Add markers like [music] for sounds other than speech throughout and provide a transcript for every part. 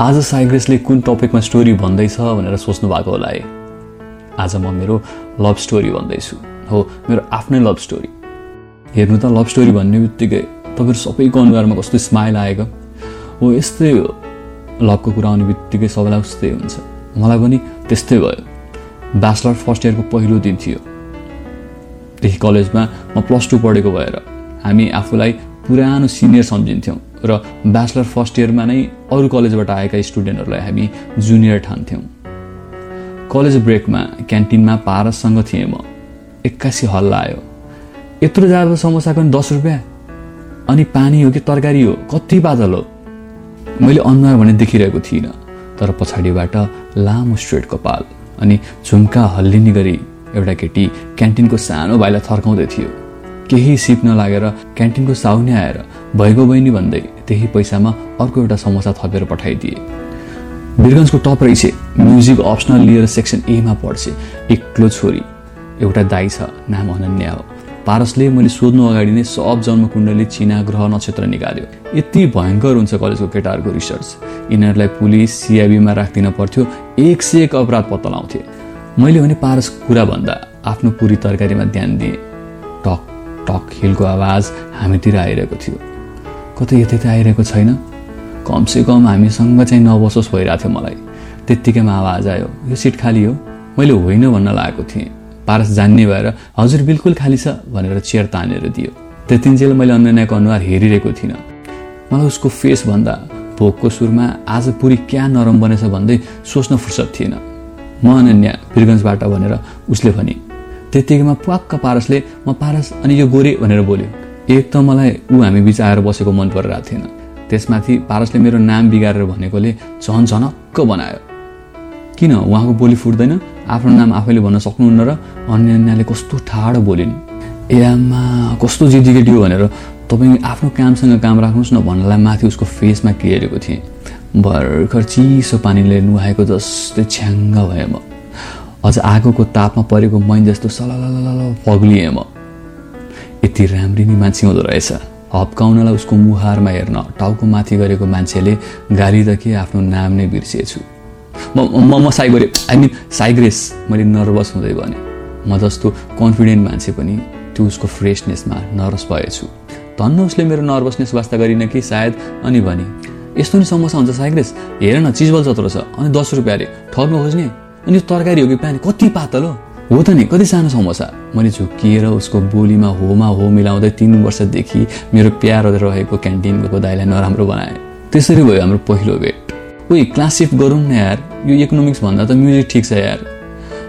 आज साइग्रेसले कुन टपिकमा स्टोरी भन्दैछ भनेर सोच्नु भएको होला है। आज म मेरो लभ स्टोरी भन्दैछु। हो मेरो आफ्नै लभ स्टोरी हेर्नु त लभ स्टोरी भन्ने बित्तिकै तपाईँहरू सबैको अनुहारमा कस्तो स्माइल आएको हो यस्तै हो। लभको कुरा आउने बित्तिकै सबैलाई उस्तै हुन्छ। मलाई पनि त्यस्तै भयो। ब्याचलर फर्स्ट इयरको पहिलो दिन थियो। देखि कलेजमा म प्लस टू पढेको भएर हामी आफूलाई पुरानो सिनियर सम्झिन्थ्यौँ र ब्याचलर फर्स्ट इयरमा नै अरू कलेजबाट आएका स्टुडेन्टहरूलाई हामी जुनियर ठान्थ्यौँ। कलेज ब्रेकमा क्यान्टिनमा पारससँग थिएँ म। एक्कासी हल्ला आयो। यत्रो जाँदो समोसाको नि दस रुपियाँ। अनि पानी हो कि तरकारी हो कति बादल हो? मैले अनुहार भने देखिरहेको थिइनँ तर पछाडिबाट लामो स्ट्रेट कपाल अनि झुम्का हल्लिने गरी एउटा केटी क्यान्टिनको सानो भाइलाई थर्काउँदै थियो। केही सिप नलागेर क्यान्टिनको साउनी आएर भएको बहिनी भन्दै त्यही पैसामा अर्को एउटा समोसा थपेर पठाइदिए। वीरगन्जको टप रहेछ। म्युजिक अप्सनल लिएर सेक्सन एमा पढ्छ। एक्लो छोरी। एउटा दाई छ नाम अनन्या हो। पारसले मैले सोध्नु अगाडि नै सब जन्मकुण्डली चिना ग्रह नक्षत्र निकाल्यो। यति भयङ्कर हुन्छ कलेजको केटाहरूको रिसर्च। यिनीहरूलाई पुलिस सिआइबीमा राखिदिन पर्थ्यो। एक से एक अपराध पत्ता लाउँथे मैले भने पारस कुरा भन्दा आफ्नो पुरी तरकारीमा ध्यान दिएँ। टक टक हिलको आवाज हामीतिर आइरहेको थियो। कतै यतै त आइरहेको छैन? कमसे कम हामीसँग चाहिँ नबसोस् भइरहेको थियो मलाई। त्यत्तिकैमा आवाज आयो यो सिट खाली हो? मैले होइन भन्न लागेको थिएँ। पारस जान्ने भएर हजुर बिल्कुल खाली छ भनेर चेयर तानेर दियो। त्यतिन्जेल मैले अनन्याको अनुहार हेरिरहेको थिइनँ। मलाई उसको फेस भन्दा भोकको सुरमा आज पुरी क्या नरम बनेछ भन्दै सोच्न फुर्सद थिएन। म अनन्या वीरगन्जबाट भनेर उसले भने त्यत्तिकैमा पुवाक्क पारसले म पारस अनि यो गोरे भनेर बोल्यो। एक त मलाई ऊ हामी बिच आएर बसेको मन परिरहेको थिएन। त्यसमाथि पारसले मेरो नाम बिगारेर भनेकोले झन झनक्क बनायो। किन? उहाँको बोली फुट्दैन। आफ्नो नाम आफैले भन्न सक्नुहुन्न र अन्य अन्यले कस्तो ठाडो बोलिन्। ए आमा कस्तो जिद्दी केटी हो भनेर तपाईँ आफ्नो कामसँग काम राख्नुहोस् न भन्नलाई माथि उसको फेसमा हेरेको थिएँ। भर्खर चिसो पानीले नुहाएको जस्तै छ्याङ्ग भएँ म। अझ आगोको तापमा परेको मैन जस्तो सलल पग्लिएँ म। यति राम्री नै मान्छे हुँदो रहेछ। हप्काउनलाई उसको मुहारमा हेर्न टाउको माथि गरेको मान्छेले गाली त के आफ्नो नाम नै बिर्सिएछु। म म साइगोरे आई मिन साइग्रेस मैले नर्भस हुँदै भने। म जस्तो कन्फिडेन्ट मान्छे पनि त्यो उसको फ्रेसनेसमा नर्भस भएछु। धन्न उसले मेरो नर्भसनेस वास्ता गरिन कि सायद? अनि भने यस्तो नि समस्या हुन्छ साइग्रेस हेर न चिजबल जत्रो छ। अनि दस रुपियाँ अरे ठग्नु खोज्ने? अनि यो तरकारी हो कि पानी? कति पातल हो? त नि कति सानो समस्या मैले झुक्किएर उसको बोलीमा होमा हो मिलाउँदै तिन वर्षदेखि मेरो प्यारो रहेको क्यान्टिनको दाइलाई नराम्रो बनाएँ। त्यसरी भयो हाम्रो पहिलो भेट। उही क्लास सिफ्ट गरौँ न यार। यो इकोनोमिक्स भन्दा त म्युजिक ठिक छ यार।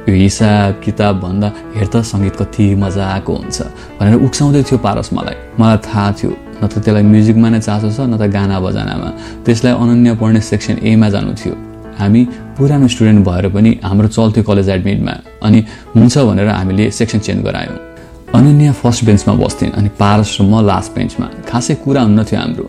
यो हिसाब किताब भन्दा हेर त सङ्गीत कति मजाको हुन्छ भनेर उक्साउँदै थियो पारस मलाई। मलाई थाहा थियो न त त्यसलाई म्युजिकमा नै चासो छ न त गाना बजानामा। त्यसलाई अनन्य पढ्ने सेक्सन एमा जानु थियो। हामी पुरानो स्टुडेन्ट भएर पनि हाम्रो चल्थ्यो कलेज एडमिटमा अनि हुन्छ भनेर हामीले सेक्सन चेन्ज गरायौँ। अनन्या फर्स्ट बेन्चमा बस्थेँ अनि पारस र म लास्ट बेन्चमा। खासै कुरा हुन्न थियो हाम्रो।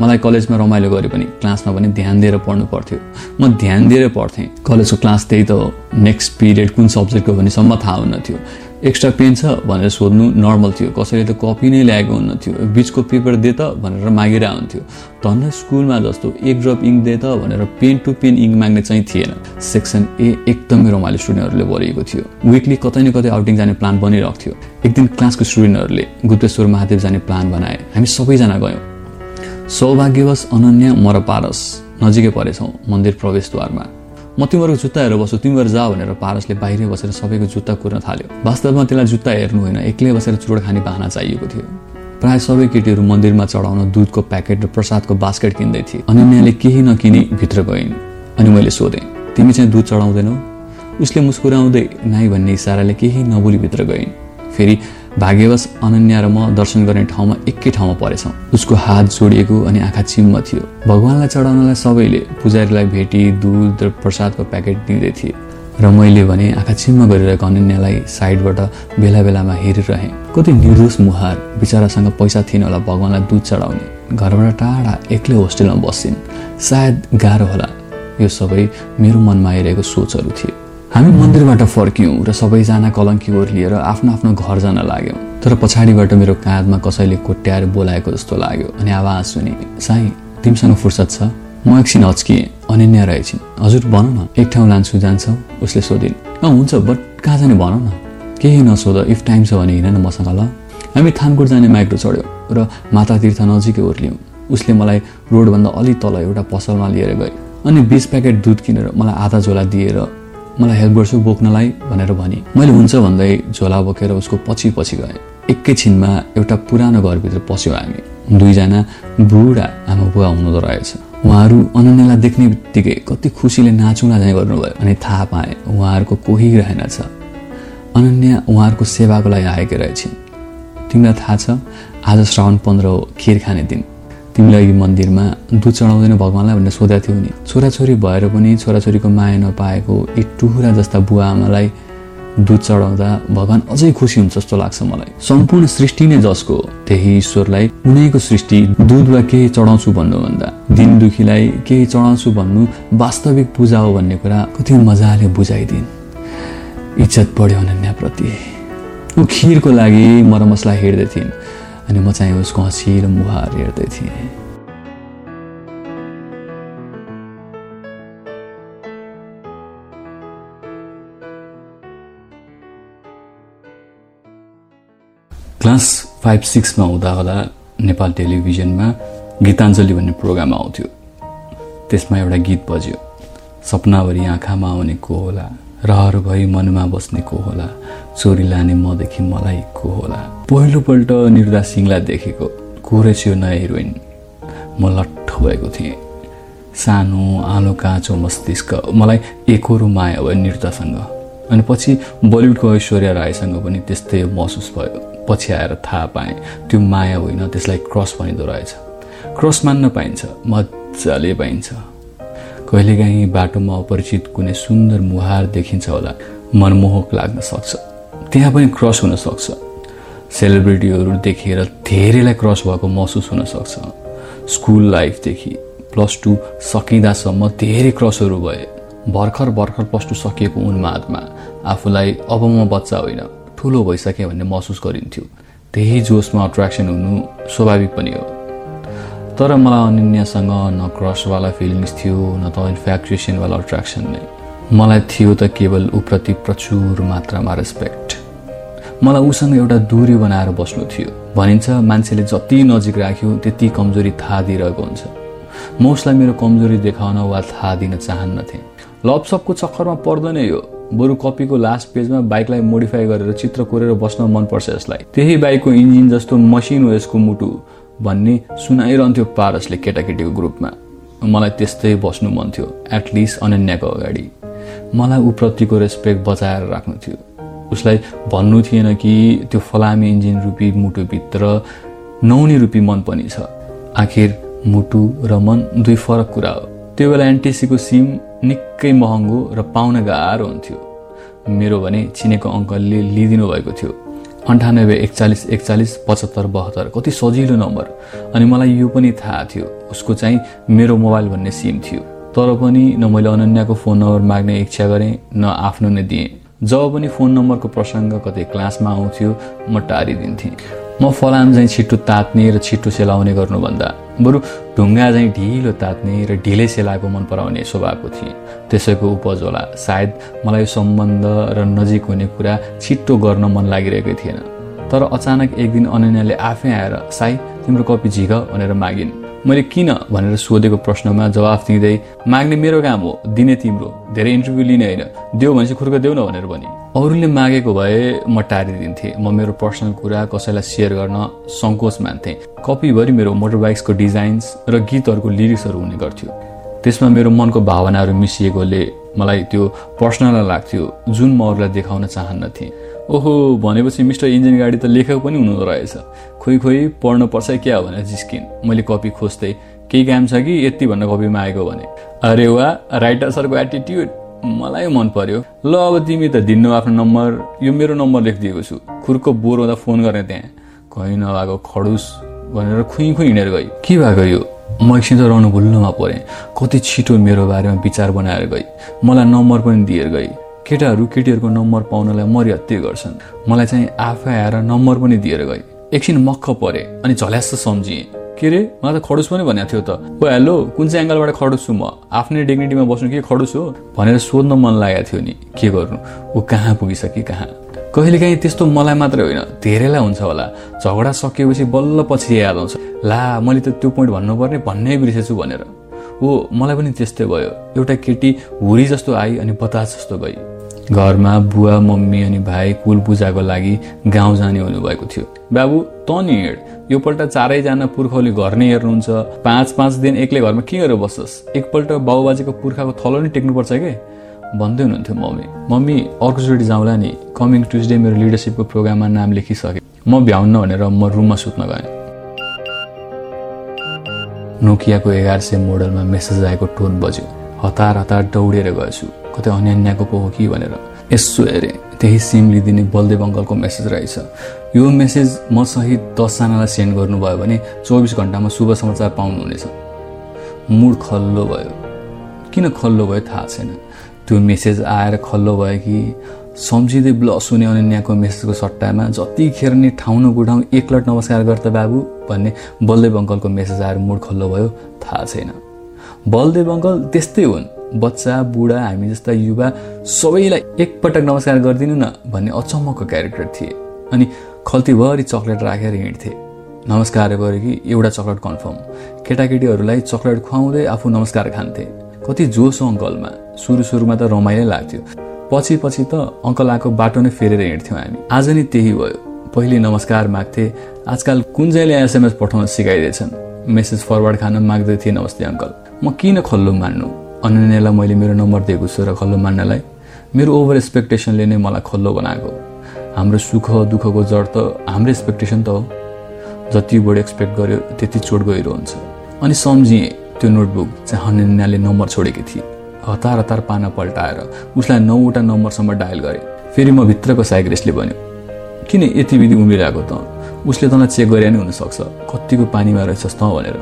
मलाई कलेजमा रमाइलो गरे पनि क्लासमा पनि ध्यान दिएर पढ्नु पर्थ्यो। म ध्यान दिएर पढ्थेँ। कलेजको क्लास त्यही त हो। नेक्स्ट पिरियड कुन सब्जेक्टको भनेसम्म थाहा हुन्न थियो एक्स्ट्रा पेन छ भनेर सोध्नु नर्मल थियो। कसैले त कपी नै ल्याएको हुन्न थियो बिचको पेपर दे त भनेर मागिरह हुन्थ्यो। धन्न स्कुलमा जस्तो एक ड्रप इङ्क दे त भनेर पेन टु पेन इङ्क माग्ने चाहिँ थिएन। सेक्सन ए एकदमै रमाइलो स्टुडेन्टहरूले भरिएको थियो। विकली कतै न कतै आउटिङ जाने प्लान बनिरहेको थियो। एक दिन क्लासको स्टुडेन्टहरूले गुप्तेश्वर महादेव जाने प्लान बनाए। हामी सबैजना गयौँ। सौभाग्यवश अनन्या म र पारस नजिकै परेछौँ मन्दिर प्रवेशद्वारमा। म तिमीहरूको जुत्ता हेरेर बस्छु तिमीहरू जा भनेर पारसले बाहिरै बसेर सबैको जुत्ता कुर्न थाल्यो। वास्तवमा त्यसलाई जुत्ता हेर्नु होइन एक्लै बसेर चुरोट खाने बाहना चाहिएको थियो। प्रायः सबै केटीहरू मन्दिरमा चढाउन दुधको प्याकेट र प्रसादको बास्केट किन्दै थिए। अनन्याले केही नकिनी भित्र गइन्। अनि मैले सोधेँ तिमी चाहिँ दुध चढाउँदैनौ? उसले मुस्कुराउँदै नाइ भन्ने इसाराले केही नबोली भित्र गइन्। फेरि भाग्यवश अनन्या र म दर्शन गर्ने ठाउँमा एकै ठाउँमा परेछौँ। उसको हात जोडिएको अनि आँखा चिम्म थियो। भगवान्लाई चढाउनलाई सबैले पुजारीलाई भेटी दुध र प्रसादको प्याकेट दिँदै थिए। र मैले भने आँखा चिम्म गरिरहेको अनन्यालाई साइडबाट बेला बेलामा हेरिरहेँ कति निर्दोष मुहार। बिचरासँग पैसा थिएन होला भगवान्लाई दुध चढाउने। घरबाट टाढा एक्लै होस्टेलमा बस्छिन् सायद गाह्रो होला। यो सबै मेरो मनमा आइरहेको सोचहरू थिए। हामी मन्दिरबाट फर्क्यौँ र सबैजना कलङ्की लिएर आफ्नो आफ्नो घर जान लाग्यौँ। तर पछाडिबाट मेरो काँधमा कसैले कोट्याएर बोलाएको जस्तो लाग्यो अनि आवाज सुने साई तिमीसँग फुर्सद छ? म एकछिन हच्किएँ अनन्या रहेछन् हजुर भन न एक ठाउँ लान्छु जान्छौ? उसले सोधिन् अँ हुन्छ बट कहाँ जाने भन न। केही नसोध इफ टाइम छ भने हिँड न मसँग ल। हामी थानकोट जाने माइक्रो चढ्यौँ र माता तीर्थ नजिकै ओर्ल्यौँ। उसले मलाई रोडभन्दा अलि तल एउटा पसलमा लिएर गए अनि बिस प्याकेट दुध किनेर मलाई आधा झोला दिएर मलाई हेल्प गर्छु बोक्नलाई भनेर भने। मैले हुन्छ भन्दै झोला बोकेर उसको पछि पछि गएँ। एकैछिनमा एउटा पुरानो घरभित्र पस्यौँ हामी। दुईजना बुढा आमा बुवा हुनुहुँदो रहेछ। उहाँहरू अनन्यलाई देख्ने बित्तिकै कति खुसीले नाचुना झैँ गर्नुभयो अनि थाहा पाएँ उहाँहरूको कोही रहेनछ अनन्या उहाँहरूको सेवाको लागि आएकी रहेछन्। तिमीलाई थाहा छ आज श्रावण पन्ध्र हो खिर खाने दिन। तिमीलाई मन्दिरमा दुध चढाउँदैन भगवान्लाई भनेर सोधेको थियौ नि छोराछोरी भएर पनि छोराछोरीको माया नपाएको यी टुहुरा जस्ता बुवा आमालाई दुध चढाउँदा भगवान् अझै खुसी हुन्छ जस्तो लाग्छ मलाई। सम्पूर्ण सृष्टि नै जसको त्यही ईश्वरलाई उनैको सृष्टि दुध वा केही चढाउँछु भन्नुभन्दा दिन दुखीलाई केही चढाउँछु भन्नु वास्तविक पूजा हो भन्ने कुरा कति मजाले बुझाइदिन्। इज्जत बढ्यो अनन्याप्रति। ऊ खिरको लागि मरमसला हेर्दै थिइन्। अनि म चाहिँ उसको हँसिलो मुहार हेर्दै थिएँ। क्लास फाइभ सिक्समा हुँदा होला नेपाल टेलिभिजनमा गीताञ्जली भन्ने प्रोग्राम आउँथ्यो। त्यसमा एउटा गीत बज्यो। सपनाभरि आँखामा आउने को होला रहरभरि मनमा बस्ने को होला। चोरी लाने मदेखि मलाई को होला। पहिलोपल्ट निर्दा सिंहलाई देखेको को रहेछ यो नयाँ हिरोइन। म लट्ठ भएको थिएँ। सानो आलो काँचो मस्तिष्क मलाई एकहोरो माया भयो निर्तासँग अनि पछि बलिउडको ऐश्वर्या राईसँग पनि त्यस्तै महसुस भयो। पछि आएर थाहा पाएँ त्यो माया होइन त्यसलाई क्रस भनिँदो रहेछ। क्रस मान्न पाइन्छ मजाले पाइन्छ। कहिलेकाहीँ बाटोमा अपरिचित कुनै सुन्दर मुहार देखिन्छ होला। मनमोहक लाग्न सक्छ। त्यहाँ पनि क्रस हुन सक्छ। सेलिब्रिटीहरू देखेर धेरैलाई क्रस भएको महसुस हुन सक्छ। स्कुल लाइफदेखि प्लस टू सकिँदासम्म धेरै क्रसहरू भए। भर्खर भर्खर प्लस टू सकिएको उन्मादमा आफूलाई अब म बच्चा होइन ठुलो भइसकेँ भन्ने महसुस गरिन्थ्यो। त्यही जोसमा अट्र्याक्सन हुनु स्वाभाविक पनि हो। तर मलाई अनन्यासँग न क्रसवाला फिलिङ्स थियो न त इन्फ्याक्चुएसनवाला अट्र्याक्सन नै। मलाई थियो त केवल उप्रति प्रचुर मात्रामा रेस्पेक्ट मलाई उसँग एउटा दूरी बनाएर बस्नु थियो। भनिन्छ मान्छेले जति नजिक राख्यो त्यति कमजोरी थाहा दिइरहेको हुन्छ। म उसलाई मेरो कमजोरी देखाउन वा थाहा दिन चाहन्नथेँ। लपसपको चक्करमा पर्दैन यो। बरु कपीको लास्ट पेजमा बाइकलाई मोडिफाई गरेर चित्र कोरेर बस्न मनपर्छ यसलाई। त्यही बाइकको इन्जिन जस्तो मसिन हो यसको मुटु। भन्ने सुनाइरहन्थ्यो पारसले केटाकेटीको ग्रुपमा। मलाई त्यस्तै बस्नु मन थियो एटलिस्ट अनन्याको अगाडि। मलाई उप्रतिको रेस्पेक्ट बचाएर राख्नु थियो। उसलाई भन्नु थिएन कि त्यो फलामी इन्जिन रुपी मुटुभित्र नौनी रुपी मन पनि छ। आखिर मुटु र मन दुई फरक कुरा हो। त्यो बेला एनटिसीको सिम निकै महँगो र पाउन गाह्रो हुन्थ्यो। मेरो भने चिनेको अङ्कलले लिइदिनु भएको थियो। अन्ठानब्बे एकचालिस एकचालिस पचहत्तर बहत्तर। कति सजिलो नम्बर। अनि मलाई यो पनि थाहा थियो। उसको चाहिँ मेरो मोबाइल भन्ने सिम थियो। तर पनि न मैले अनन्याको फोन नम्बर माग्ने इच्छा गरेँ न आफ्नो नै दिएँ। जब पनि फोन नम्बरको प्रसङ्ग कतै क्लासमा आउँथ्यो म टारिदिन्थेँ। म फलाम चाहिँ छिट्टो तात्ने र छिट्टो सेलाउने गर्नुभन्दा बरु ढुङ्गा चाहिँ ढिलो तात्ने र ढिलै सेलाएको मन पराउने स्वभावको थिएँ। त्यसैको उपज होला। सायद मलाई सम्बन्ध र नजिक हुने कुरा छिट्टो गर्न मन लागिरहेकै थिएन। तर अचानक एक दिन अनन्याले आफै आएर साई तिम्रो कपी झिक भनेर मागिन्। मैले किन भनेर सोधेको प्रश्नमा जवाफ दिँदै माग्ने मेरो काम हो दिने तिम्रो। धेरै इन्टरभ्यू लिने होइन। देऊ भनेपछि खुर्क देऊ न भनेर भने अरूले मागेको भए म टारिदिन्थेँ। म मेरो पर्सनल कुरा कसैलाई सेयर गर्न सङ्कोच मान्थेँ। कपीभरि मेरो मोटरबाइक्सको डिजाइन्स र गीतहरूको लिरिक्सहरू हुने गर्थ्यो। त्यसमा मेरो मनको भावनाहरू मिसिएकोले मलाई त्यो पर्सनल लाग्थ्यो जुन म अरूलाई देखाउन चाहन्नथेँ। ओहो भनेपछि मिस्टर इन्जिन गाडी त लेखक पनि हुनुहुँदो रहेछ। खोइ खोइ पढ्नु पर्छ क्या भनेर जिस्किन्। मैले कपी खोज्दै केही काम छ कि यति भन्न कपी मागेको भने? अरे वा राइटर सरको एटिट्युड मलाई मन पर्यो ल अब तिमी त दिनु आफ्नो नम्बर यो मेरो नम्बर लेखिदिएको छु। खुर्को बोर हुँदा फोन गर्ने त्यहाँ। कहीँ नभएको खडुस भनेर खुइ खुइ हिँडेर गई के भएको यो? म एकछिन त रहनु भुल्नुमा परेँ। कति छिटो मेरो बारेमा विचार बनाएर गई। मलाई नम्बर पनि दिएर गई। केटाहरू केटीहरूको नम्बर पाउनलाई मर्यात्य गर्छन्। मलाई चाहिँ आफै आएर नम्बर पनि दिएर गए एकछिन मक्ख परे अनि झल्यास सम्झिएँ। के अरे मलाई त खडुस पनि भनेको थियो त। ओ हेलो कुन चाहिँ एङ्गलबाट खडुस छु म? आफ्नै डिग्निटीमा बस्नु के खडुस हो? भनेर सोध्न मन लागेको थियो नि। के गर्नु? ऊ कहाँ पुगिसके कहाँ? कहिलेकाहीँ त्यस्तो मलाई मात्रै होइन। धेरैलाई हुन्छ होला। झगडा सकिएपछि बल्ल पछि याद आउँछ। ला मैले त त्यो पोइन्ट भन्नुपर्ने भन्नै बिर्सेछु भनेर। हो मलाई पनि त्यस्तै भयो। एउटा केटी हुरी जस्तो आई अनि बतास जस्तो गई। घरमा बुवा मम्मी अनि भाइ कुल पूजाको लागि गाउँ जाने हुनुभएको थियो। बाबु त नि हिँड। योपल्ट चारैजना पुर्खौली घर नै हेर्नुहुन्छ। पाँच पाँच दिन एक्लै घरमा के गरेर बस्छस्? एकपल्ट बाबुबाजेको पुर्खाको थलो नै टेक्नुपर्छ के? भन्दै हुनुहुन्थ्यो मम्मी। मम्मी अर्कोचोटि जाउँला नि। कमिङ ट्युजडे मेरो लिडरसिपको प्रोग्राममा नाम लेखिसकेँ। म भ्याउन्न भनेर म रुममा सुत्न गएँ। नोकियाको एघार सय मोडलमा मेसेज आएको टोन बज्यो। हतार हतार दौडेर गएछु। कतै अन्यान्यको पो हो कि भनेर। यसो हेरेँ त्यही सिम लिदिने बलदेव अङ्कलको मेसेज रहेछ। यो मेसेज म सहित दसजनालाई सेन्ड गर्नुभयो भने चौबिस घन्टामा शुभ समाचार पाउनुहुनेछ। मुड खल्लो भयो। किन खल्लो भयो थाहा छैन। त्यो मेसेज आएर खल्लो भयो कि सम्झिँदै ब्लस हुने अनन्याको मेसेजको सट्टामा जतिखेर नि ठाउँ न गुठाउँ एकलट नमस्कार गर त बाबु भन्ने बलदेव अङ्कलको मेसेज आएर मुड खल्लो भयो थाहा छैन। बलदेव अङ्कल त्यस्तै हुन्। बच्चा बुढा हामी जस्ता युवा सबैलाई एकपटक नमस्कार गरिदिनु न भन्ने अचम्मको क्यारेक्टर थिए। अनि खल्तीभरि चक्लेट राखेर हिँड्थे। नमस्कार गरे कि एउटा चक्लेट कन्फर्म। केटाकेटीहरूलाई चक्लेट खुवाउँदै आफू नमस्कार खान्थे। कति जोस अङ्कलमा। सुरु सुरुमा त रमाइलो लाग्थ्यो। पछि पछि त अङ्कल आएको बाटो नै फेरेर हिँड्थ्यौँ हामी। आज नि त्यही भयो। पहिले नमस्कार माग्थे। आजकल कुन चाहिँले एसएमएस पठाउन सिकाइदिएछन्? मेसेज फरवर्ड खान माग्दै थिएँ नमस्ते अङ्कल। म किन खल्लो मान्नु? अनन्यलाई मैले मेरो नम्बर दिएको छु र खल्लो मान्नलाई मेरो ओभर एक्सपेक्टेसनले नै मलाई खल्लो बनाएको। हाम्रो सुख दुःखको जड त हाम्रो एक्सपेक्टेसन त हो। जति बढी एक्सपेक्ट गर्यो त्यति चोट गइरहन्छ अनि सम्झिएँ त्यो नोटबुक चाहिँ अनन्याले नम्बर छोडेकी थिए। हतार हतार पाना पल्टाएर उसलाई नौवटा नम्बरसम्म डायल गरेँ। फेरि म भित्रको साइग्रेसले भन्यो किन यति विधि उम्रिरहेको त? उसले तँलाई चेक गरे नै हुनसक्छ। कतिको पानीमा रहेछस् त भनेर।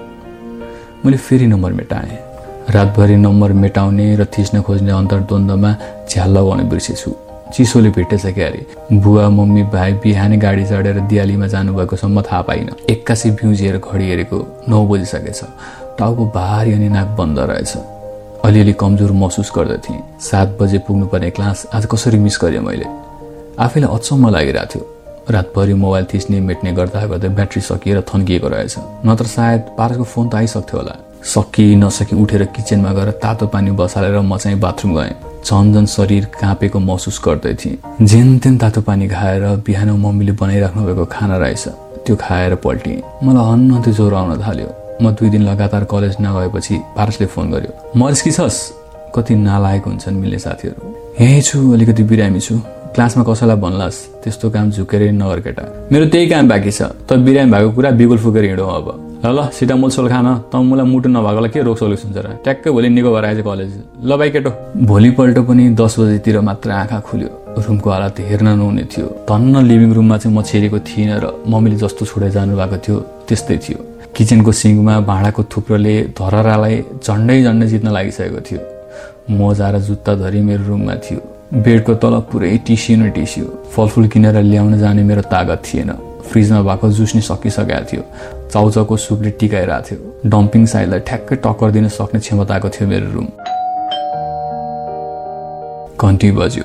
मैले फेरि नम्बर मेटाएँ। रातभरि नम्बर मेटाउने र थिच्न खोज्ने अन्तर्द्वन्द्वमा झ्याल लगाउने बिर्सेछु। चिसोले भेटेछ क्या अरे बुवा मम्मी भाइ बिहानै गाडी चढेर दिवालीमा जानुभएकोसम्म थाहा पाइनँ। एक्कासी भ्युजिएर घडी हेरेको नौ बजिसकेछ। टाउको भारी अनि नाक बन्द रहेछ। अलिअलि कमजोर महसुस गर्दथेँ सात बजे पुग्नुपर्ने क्लास आज कसरी मिस गरेँ मैले? आफैलाई अचम्म लागिरहेको थियो। रातभरि मोबाइल थिच्ने मेट्ने गर्दा गर्दै ब्याट्री सकिएर थन्किएको रहेछ। नत्र सायद पारसको फोन त आइसक्थ्यो होला। सकि नसकि उठेर किचनमा गएर तातो पानी बसालेर म चाहिँ बाथरुम गएँ। झन् शरीर काँपेको महसुस गर्दै थिएँ। जेन तेन तातो पानी खाएर बिहान मम्मीले बनाइराख्नु भएको खाना रहेछ त्यो खाएर पल्टिएँ। मलाई हन्न ज्वरो आउन थाल्यो। म दुई दिन लगातार कलेज नगएपछि पारसले फोन गर्यो मरिस कि छस्? कति नालायक हुन्छन् मिल्ने साथीहरू। यहीँ छु अलिकति बिरामी छु। क्लासमा कसैलाई भन्लास्? त्यस्तो काम झुकेर नगर केटा। मेरो त्यही काम बाँकी छ। त बिरामी भएको कुरा बिगुल फुकेर हिँडौँ अब। ल सिटामोल सोल खान। त मलाई मुटु नभएकोलाई के रोग सोल्युसन छ र? ट्याक्कै भोलि निको भएर आएछ कलेज। ल भाइ केटो। भोलिपल्ट पनि दस बजीतिर मात्र आँखा खुल्यो। रुमको हालत हेर्न नहुने थियो। धन्न लिभिङ रुममा चाहिँ म छेरेको थिइनँ र मम्मीले जस्तो छोडेर जानुभएको थियो त्यस्तै थियो। किचनको सिङ्कमा भाँडाको थुप्रोले धरहरालाई झन्डै झन्डै जित्न लागिसकेको थियो। मोजा र जुत्ता धरी मेरो रुममा थियो। बेडको तल पुरै टिस्यु न टिस्यु। फलफुल किनेर ल्याउन जाने मेरो तागत थिएन। फ्रिजमा भएको जुस नि सकिसकेको थियो। चाउचाउको सुपले टिकाइरहेको थियो। डम्पिङ साइडलाई ठ्याक्कै टक्कर दिन सक्ने क्षमताको थियो मेरो रुम। घन्टी बज्यो।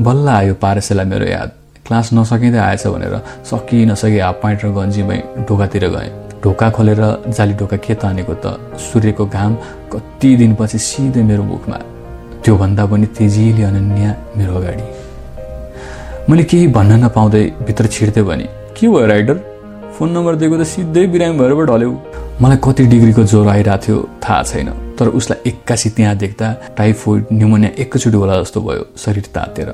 बल्ल आयो पारसेला मेरो याद। क्लास नसकिँदै आएछ भनेर सकि नसकी हाफ र गन्जीमै ढोकातिर गएँ। ढोका खोलेर जाली ढोका के तानेको त सूर्यको घाम कति दिनपछि सिधै मेरो मुखमा। त्योभन्दा पनि तेजिले अनन्या मेरो अगाडि। मैले केही भन्न नपाउँदै भित्र छिर्दै भने के भयो राइडर फोन नम्बर दिएको त सिधै बिरामी भएर पो ढल्यो मलाई कति डिग्रीको ज्वरो आइरहेको थियो थाहा छैन। तर उसलाई एक्कासी त्यहाँ देख्दा टाइफोइड न्युमोनिया एकैचोटि होला जस्तो भयो शरीर तातेर।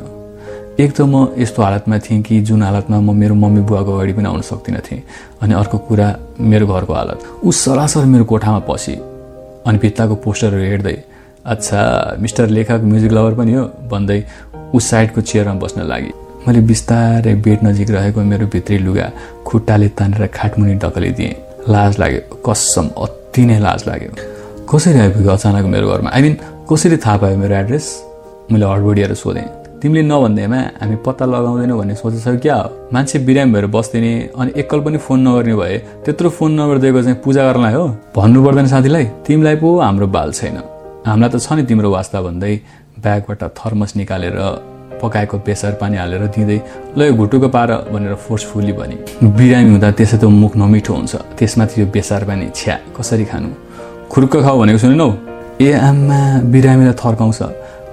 एक त म यस्तो हालतमा थिएँ कि जुन हालतमा म मेरो मम्मी बुवाको अगाडि पनि आउन सक्दिनँ थिएँ अनि अर्को कुरा मेरो घरको हालत। ऊ सरासर मेरो कोठामा पसी। अनि भित्ताको पोस्टरहरू हेर्दै अच्छा मिस्टर लेखक म्युजिक लभर पनि हो? भन्दै ऊ साइडको चेयरमा बस्न लागि। मैले बिस्तारै बेड नजिक रहेको मेरो भित्री लुगा खुट्टाले तानेर खाटमुनि डकलिदिएँ लाज लाग्यो। कसम अति नै लाज लाग्यो। कसरी आइपुग्यो अचानक मेरो घरमा? आई मिन कसरी थाहा पायो मेरो एड्रेस मैले हडबडिएर सोधेँ। तिमीले नभन्दैमा हामी पत्ता लगाउँदैनौ भन्ने सोचेछौ क्या? हो मान्छे बिरामी भएर बस्दिने अनि एकल पनि फोन नगर्ने भए त्यत्रो फोन नम्बर दिएको चाहिँ पूजा गर्नलाई हो भन्नु पर्दैन साथीलाई। तिमीलाई पो हाम्रो बाल छैन। हामीलाई त छ नि तिम्रो वास्ता भन्दै ब्यागबाट थर्मस निकालेर पकाएको बेसार पानी हालेर दिँदै ल यो घुटुको पार भनेर फोर्सफुल्ली भने। बिरामी हुँदा त्यसै त मुख नमिठो हुन्छ। त्यसमाथि यो बेसार पानी छ्या कसरी खानु? खुर्क खाऊ भनेको सुनेनौ ए आमा बिरामीलाई थर्काउँछ।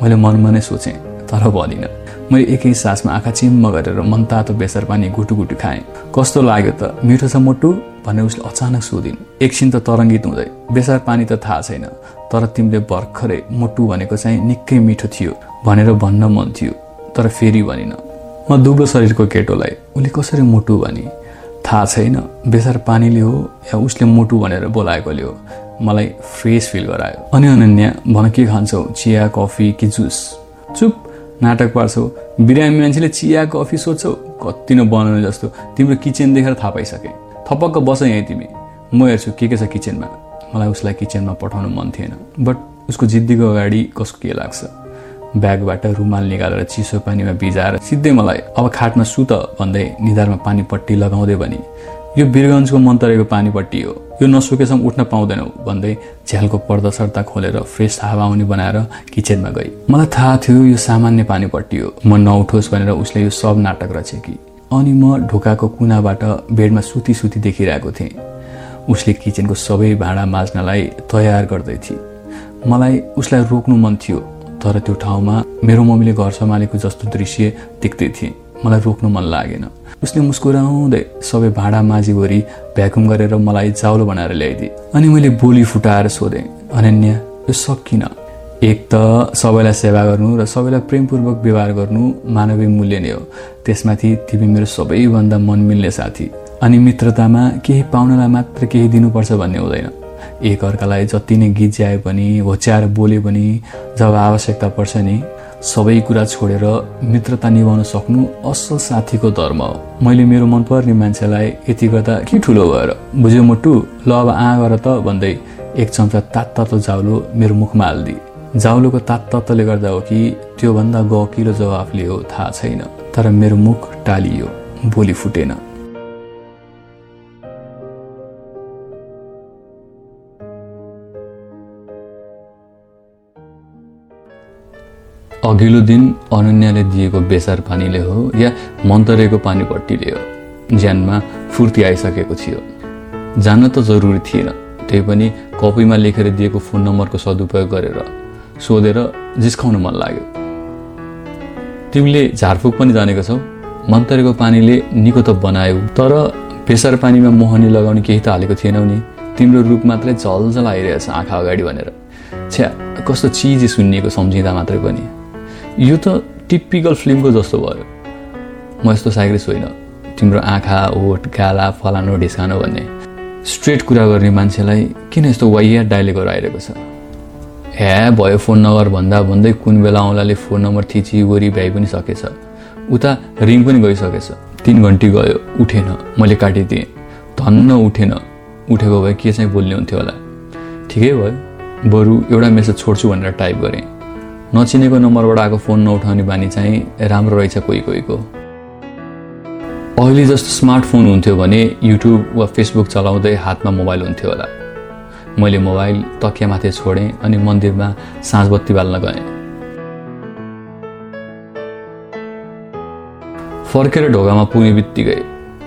मैले मनमा नै सोचेँ तर भनिनँ। मैले एकै सासमा आँखा चिम्म गरेर मनतातो बेसार पानी गुटु गुटु खाएँ। कस्तो लाग्यो त मिठो छ मोटु? भनेर उसले अचानक सोधिन्। एकछिन त तरङ्गित हुँदै बेसार पानी त थाहा छैन तर तिमीले भर्खरै मोटु भनेको चाहिँ निकै मिठो थियो भनेर भन्न मन थियो। तर फेरि भनिन। म दुब्लो शरीरको केटोलाई उसले कसरी मोटु भने? थाहा छैन। बेसार पानीले हो या उसले मोटु भनेर बोलाएकोले हो मलाई फ्रेस फिल गरायो। अनि अनन्या भन के खान्छौ? चिया कफी कि जुस? चुप नाटक पार्छौ। बिरामी मान्छेले चिया कफी सोध्छौ। कति न बनाउने जस्तो। तिम्रो किचन देखेर थाहा पाइसके। थपक्क बस यहीँ तिमी। म हेर्छु के के छ किचनमा। मलाई उसलाई किचनमा पठाउनु मन थिएन। बट उसको जिद्दीको अगाडि कसको के लाग्छ? ब्यागबाट रुमाल निकालेर चिसो पानीमा भिजाएर सिधै मलाई अब खाटमा सुत भन्दै निधारमा पानी पट्टी लगाउँदै भने यो वीरगन्जको मन्तरेको पानी पट्टी हो। यो नसुकेसम्म उठ्न पाउँदैनौ भन्दै झ्यालको पर्दा सर्दा खोलेर फ्रेस हावा आउने बनाएर किचनमा गई। मलाई थाहा थियो यो सामान्य पानी पट्टी हो। म नउठोस् भनेर उसले यो सब नाटक रचे कि अनि म ढोकाको कुनाबाट बेडमा सुती सुती देखिरहेको थिएँ। उसले किचनको सबै भाँडा माझ्नलाई तयार गर्दै थिए। मलाई उसलाई रोक्नु मन थियो। तर त्यो ठाउँमा मेरो मम्मीले घर सम्हालेको जस्तो दृश्य देख्दै थिएँ। मलाई रोक्नु मन लागेन। उसले मुस्कुराउँदै सबै भाँडा माझीभरि भ्याकुम गरेर मलाई चाउलो बनाएर ल्याइदिए। अनि मैले बोली फुटाएर सोधेँ अनन्या यो सकिन। एक त सबैलाई सेवा गर्नु र सबैलाई प्रेमपूर्वक व्यवहार गर्नु मानवीय मूल्य नै हो। त्यसमाथि तिमी मेरो सबैभन्दा मन मिल्ने साथी। अनि मित्रतामा केही पाउनलाई मात्र केही दिनुपर्छ भन्ने हुँदैन। एक अर्कालाई जति नै गीत ज्याए पनि होच्याएर बोले पनि जब आवश्यकता पर्छ नि सबै कुरा छोडेर मित्रता निभाउन सक्नु असल साथीको धर्म हो। मैले मेरो मनपर्ने मान्छेलाई यति गर्दा के ठुलो भएर? बुझ्यो मुटु ल अब आ गर त भन्दै एक चम्चा तात तातो जाउलो मेरो मुखमा हालिदिए। जाउलोको तात तत्वले गर्दा हो कि त्योभन्दा गकिलो जवाफले हो थाहा छैन। तर मेरो मुख टालियो बोली फुटेन। अघिल्लो दिन अनन्याले दिएको बेसार पानीले हो या मन्तरेको पानीपट्टिले हो ज्यानमा फुर्ती आइसकेको थियो। जान्न त जरुरी थिएन त्यही पनि कपीमा लेखेर दिएको फोन नम्बरको सदुपयोग गरेर सोधेर जिस्काउन मन लाग्यो। तिमीले झारफुक पनि जानेको छौ मन्तरेको पानीले निको त बनायो तर बेसार पानीमा मोहनी लगाउने केही त हालेको थिएनौ नि। तिम्रो रूप मात्रै झलझल आइरहेछ आँखा अगाडि भनेर। छ्या कस्तो चिज सुनिएको सम्झिँदा मात्रै पनि। यो त टिपिकल फिल्मको जस्तो भयो। म यस्तो साइक्रिस होइन। तिम्रो आँखा ओठ गाला फलानो ढिस्कानो भन्ने स्ट्रेट कुरा गर्ने मान्छेलाई किन यस्तो वाइया डाइलेगहरू आइरहेको छ? ह्या भयो फोन नगर भन्दा भन्दै कुन बेला औँलाले फोन नम्बर थिची वरि भ्याइ पनि सकेछ। उता रिङ पनि गइसकेछ। तिन घन्टी गयो उठेन। मैले काटिदिएँ। धन्न उठेन। उठेको भए के चाहिँ बोल्ने हुन्थ्यो होला? ठिकै भयो। बरु एउटा मेसेज छोड्छु भनेर टाइप गरेँ। नचिनेको नम्बरबाट आएको फोन नउठाउने बानी चाहिँ राम्रो रहेछ कोही कोहीको। अहिले जस्तो स्मार्टफोन हुन्थ्यो भने युट्युब वा फेसबुक चलाउँदै हातमा मोबाइल हुन्थ्यो होला। मैले मोबाइल तकियामाथि छोडेँ अनि मन्दिरमा साँझ बत्ती बाल्न गएँ। फर्केर ढोकामा पुग्ने बित्तिकै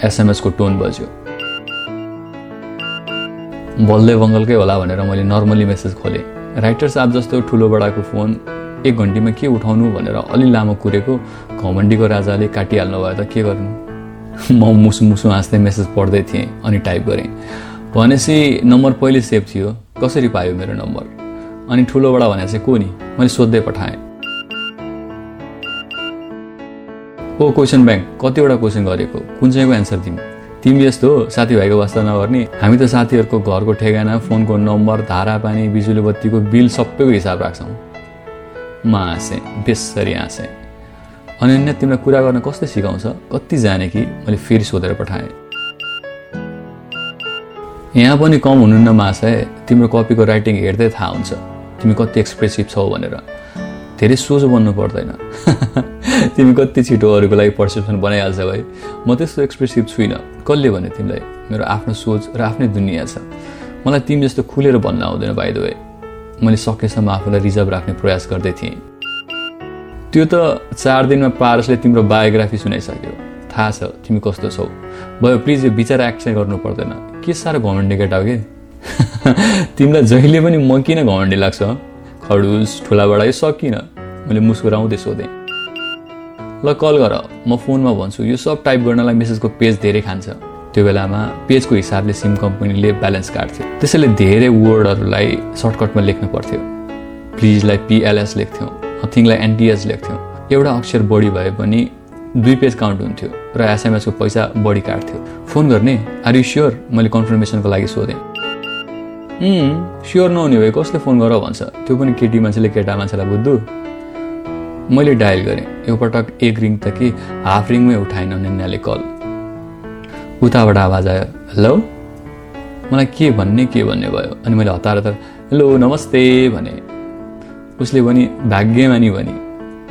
एसएमएसको टोन बज्यो। बल्दै बङ्गलकै होला भनेर मैले नर्मली मेसेज खोलेँ। राइटर साहब जस्तो ठुलो बडाको फोन एक घन्टीमा के उठाउनु भनेर अलि लामो कुरेको घमण्डीको राजाले काटिहाल्नु भयो त के गर्नु? [laughs] म मुसु मुसु हाँस्दै मेसेज पढ्दै थिएँ अनि टाइप गरेँ। भनेपछि नम्बर पहिले सेभ थियो कसरी पायो मेरो नम्बर? अनि ठुलोबाट भने चाहिँ को नि? मैले सोध्दै पठाएँ। ओ क्वेसन ब्याङ्क कतिवटा क्वेसन गरेको? कुन चाहिँको एन्सर तिमी तिमी यस्तो हो साथीभाइको वास्ता नगर्ने। हामी त साथीहरूको घरको ठेगाना फोनको नम्बर धारा पानी बिजुली बत्तीको बिल सबैको हिसाब राख्छौँ। म हाँसेँ बेसरी हाँसेँ अनन्य तिमीलाई कुरा गर्न कस्तो सिकाउँछ कति जाने कि मैले फेरि सोधेर पठाएँ यहाँ पनि कम हुनुहुन्न माछा तिम्रो कपीको राइटिङ हेर्दै थाहा हुन्छ तिमी कति एक्सप्रेसिभ छौ भनेर धेरै सोझो बन्नु पर्दैन तिमी कति छिटो अरूको लागि पर्सेप्सन बनाइहाल्छ भाइ म त्यस्तो एक्सप्रेसिभ छुइनँ कसले भन्यो तिमीलाई मेरो आफ्नो सोच र आफ्नै दुनियाँ छ मलाई तिमी जस्तो खुलेर भन्न आउँदैन भाइ भए मैले सकेसम्म आफूलाई रिजर्भ राख्ने प्रयास गर्दै थिएँ। त्यो त चार दिनमा पारसले तिम्रो बायोग्राफी सुनाइसक्यो। थाहा छ तिमी कस्तो छौ। भयो प्लिज यो विचार एक्सन गर्नु पर्दैन। के साह्रो घमण्डी केटा हो कि? तिमीलाई जहिले पनि म किन घमण्डी लाग्छ? खडुस ठुलाबाट यो सकिनँ। मैले मुस्कुराउँदै सोधेँ। ल कल गर म फोनमा भन्छु। यो सब टाइप गर्नलाई मेसेजको पेज धेरै खान्छ। त्यो बेलामा पेजको हिसाबले सिम कम्पनीले ब्यालेन्स काट्थ्यो। त्यसैले धेरै वर्डहरूलाई सर्टकटमा लेख्नु पर्थ्यो। प्लिजलाई पिएलएस लेख्थ्यौँ नथिङलाई एनटिएस लेख्थ्यौँ। एउटा अक्षर बढी भए पनि दुई पेज काउन्ट हुन्थ्यो र एसएमएसको पैसा बढी काट्थ्यो। फोन गर्ने आर यु स्योर मैले कन्फर्मेसनको लागि सोधेँ। स्योर नहुने भए कसले फोन गर भन्छ? त्यो पनि केटी मान्छेले केटा मान्छेलाई बुझ्दु? मैले डायल गरेँ। यो पटक एक रिङ त कि हाफ रिङमै उठाएन निन्याले कल। उताबाट आवाज आयो हेलो? मलाई के भन्ने के भन्ने भयो? अनि मैले हतार हतार हेलो नमस्ते भने। उसले पनि भाग्यमानी भने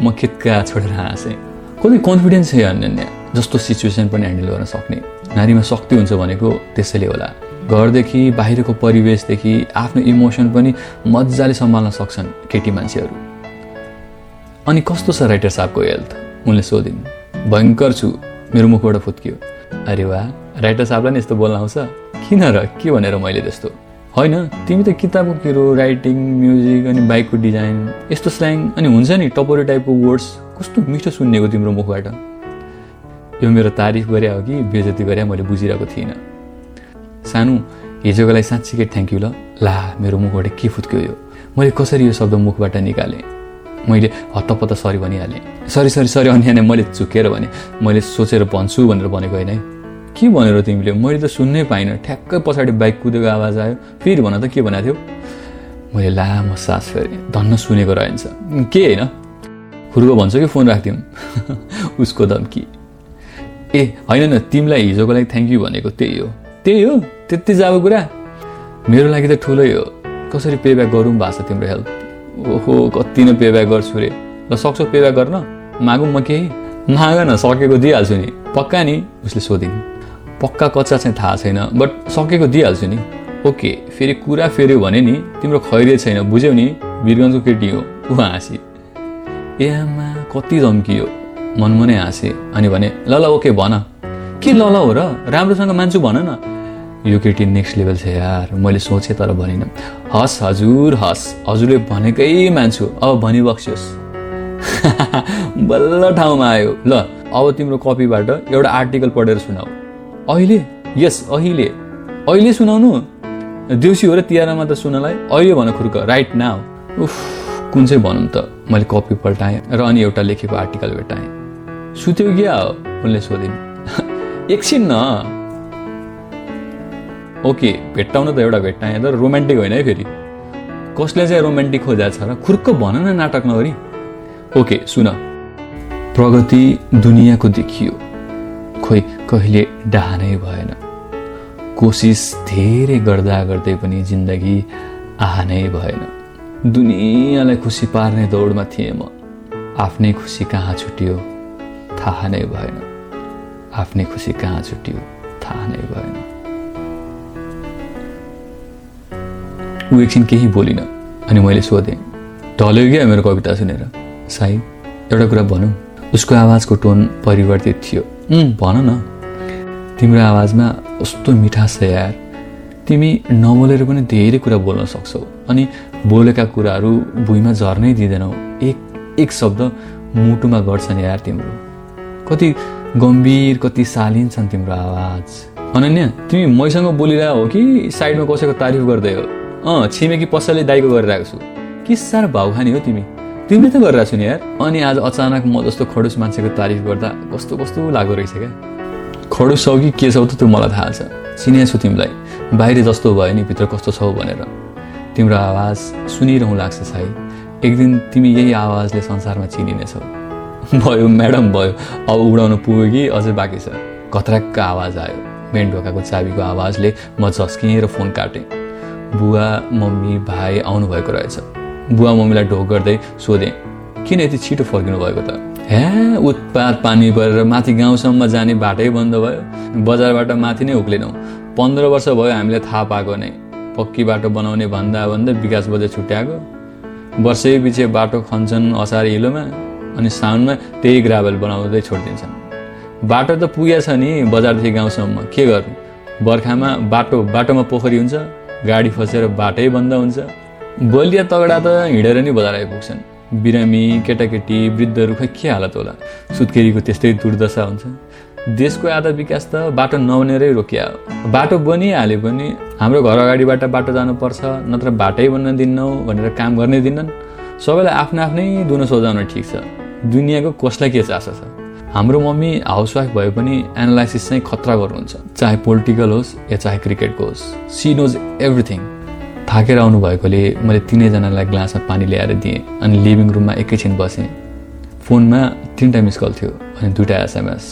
म खित्का छोडेर हाँसेँ कति कन्फिडेन्स छ अन्य जस्तो सिचुएसन पनि ह्यान्डल गर्न सक्ने। नारीमा शक्ति हुन्छ भनेको त्यसैले होला। घरदेखि बाहिरको परिवेशदेखि आफ्नो इमोसन पनि मजाले सम्हाल्न सक्छन् केटी मान्छेहरू। अनि कस्तो छ राइटर साहबको हेल्थ उनले सोधिन् भयङ्कर छु। मेरो मुखबाट फुत्कियो। अरे वाह राइटर साहबलाई नि यस्तो बोल्न आउँछ? किन र के भनेर मैले त्यस्तो? होइन तिमी त किताबको किरो राइटिङ म्युजिक अनि बाइकको डिजाइन यस्तो स्ल्याङ अनि हुन्छ नि टपोरी टाइपको वर्ड्स कस्तो मिठो सुन्नेको तिम्रो मुखबाट? यो मेरो तारिफ गरे हो कि बेजती गरे मैले बुझिरहेको थिइनँ। सानो हिजोको लागि साँच्चीकै थ्याङ्क यू ल। ला मेरो मुखबाट के फुत्क्यो यो? मैले कसरी यो शब्द मुखबाट निकालेँ? मैले हत्तपत्त सरी भनिहालेँ। सरी सरी सरी अनि मैले चुकेर भने मैले सोचेर भन्छु भनेर भनेको होइन है। के भनेर तिमीले? मैले त सुन्नै पाइनँ। ठ्याक्कै पछाडि बाइक कुदेको आवाज आयो। फेरि भन त के भनेको थियो? मैले लामो सास फेरि। धन्न सुनेको रहेछ। के होइन? खुर्को भन्छ कि फोन राखिदिउँ? [laughs] उसको धम्की। ए होइन न तिमीलाई हिजोको लागि थ्याङ्क यू भनेको त्यही हो। त्यही हो? त्यति जाबो कुरा? मेरो लागि त ठुलै हो। कसरी पेब्याक गरौँ भएको छ तिम्रो हेल्थ ओहो कति नै पेब्याक गर्छु रे। ल सक्छौ पेब्याक गर्न? मागौँ म केही? माग न सकेको दिइहाल्छु नि। पक्का नि? उसले सोधिन्। पक्का कच्चा चाहिँ थाहा छैन बट सकेको दिइहाल्छु नि। ओके फेरि कुरा फेऱ्यो भने नि तिम्रो खैरियत छैन बुझ्यौ नि? वीरगन्जको केटी हो ऊ हाँसी। ए आमा कति धम्कियो। मनमनै हाँसे। अनि भने ल ल ओके भन। के ल ल हो र? राम्रोसँग मान्छु भन न। यो केटी नेक्स्ट लेभल छ यार। मैले सोचेँ तर भनिनँ। हस् हजुर हस्। हजुरले भनेकै मान्छु। अब भनिबक्सियोस्। [laughs] बल्ल ठाउँमा आयो। ल अब तिम्रो कपीबाट एउटा आर्टिकल पढेर सुनाऊ। अहिले? यस अहिले। अहिले सुनाउनु? देउसी हो र तिहारमा त सुनलाई। अहिले भन खुर्क राइट नाउ उफ कुन चाहिँ भनौँ त? मैले कपी पल्टाएँ र अनि एउटा लेखेको आर्टिकल भेटाएँ। सुत्यो क्या उनले सोधिन्। [laughs] एकछिन न। ओके भेट्टाउनु त एउटा भेट्टाएँ तर रोमान्टिक होइन है फेरि। कसले चाहिँ रोमान्टिक खोजा छ र खुर्क भन न नाटक नगरी। ओके सुन। प्रगति दुनियाँको देखियो। खोइ कहिले डाहा भएन। कोसिस धेरै गर्दा गर्दै पनि जिन्दगी आहा नै भएन। दुनियाँलाई खुसी पार्ने दौडमा थिएँ म। आफ्नै खुसी कहाँ छुट्यो थाहा नै भएन। आफ्नै खुसी कहाँ छुट्यो थाहा नै भएन। ऊ एकछिन केही बोलिन अनि मैले सोधेँ ढल्यो क्या मेरो कविता सुनेर साई एउटा कुरा भनौँ। उसको आवाजको टोन परिवर्तित थियो। भन न। तिम्रो आवाजमा कस्तो मिठास छ यार। तिमी नबोलेर पनि धेरै कुरा बोल्न सक्छौ अनि बोलेका कुराहरू भुइँमा झर्नै दिँदैनौ। एक एक शब्द मुटुमा गर्छन् यार तिम्रो। कति गम्भीर कति शालीन छन् तिम्रो आवाज। अनन्या तिमी मैसँग बोलिरह हो कि साइडमा कसैको तारिफ गर्दै हो? अँ छिमेकी पसलले दाइको गरिरहेको छु। के साह्रो भाउ खाने हो तिमी? तिमीले त गरिरहेको छु नि यार। अनि आज अचानक म जस्तो खडुस मान्छेको तारिफ गर्दा कस्तो कस्तो लाग्दो रहेछ क्या? खडुस छौ कि के छौ त त्यो मलाई थाहा छ। चिनिया छु तिमीलाई। बाहिर जस्तो भयो नि भित्र कस्तो छौ भनेर। तिम्रो आवाज सुनिरहँ लाग्छ साई। एक दिन तिमी यही आवाजले संसारमा चिनिनेछौ। भयो म्याडम भयो। अब उडाउनु पुग्यो कि अझै बाँकी छ। कत्राक्क आवाज आयो। मेन ढोकाको चाबीको आवाजले म झस्किएर फोन काटेँ। बुवा मम्मी भाइ आउनुभएको रहेछ। बुवा मम्मीलाई ढोक गर्दै सोधेँ किन यति छिटो फर्किनु भएको त? हे उत्पात पानी परेर माथि गाउँसम्म जाने बाटै बन्द भयो। बजारबाट माथि नै उक्लेनौँ। पन्ध्र वर्ष भयो हामीले थाहा पाएको नै। पक्की बाटो बनाउने भन्दा भन्दा विकास बजे छुट्याएको। वर्षै पछि बाटो खन्छन् असार हिलोमा अनि साउनमा त्यही ग्राभल बनाउँदै छोडिदिन्छन्। बाटो त पुगेछ नि बजारदेखि गाउँसम्म। के गर्नु? बर्खामा बाटो बाटोमा पोखरी हुन्छ। गाडी फसेर बाटै बन्द हुन्छ। बलिया तगडा त हिँडेर नै बजार आइपुग्छन्। बिरामी केटाकेटी वृद्धहरू खै के हालत होला? सुत्केरीको त्यस्तै दुर्दशा हुन्छ। देशको आधा विकास त बाटो नबनेरै रोकिया। बाटो बनिहाले पनि हाम्रो घर अगाडिबाट बाटो जानुपर्छ नत्र बाटै बन्न दिन्नौ भनेर काम गर्ने दिन्नन्। सबैलाई आफ्नो आफ्नै दुनो सोझाउन ठिक छ। दुनियाँको कसलाई के चासो छ? हाम्रो मम्मी हाउसवाइफ भए पनि एनालाइसिस चाहिँ खतरा गर्नुहुन्छ। चाहे पोलिटिकल होस् या चाहे क्रिकेटको होस् सी नोज एभ्रिथिङ थाकेर आउनु भएकोले मैले तिनैजनालाई ग्लासमा पानी ल्याएर दिएँ अनि लिभिङ रुममा एकैछिन बसेँ। फोनमा तिनवटा मिस कल थियो अनि दुइटा एसएमएस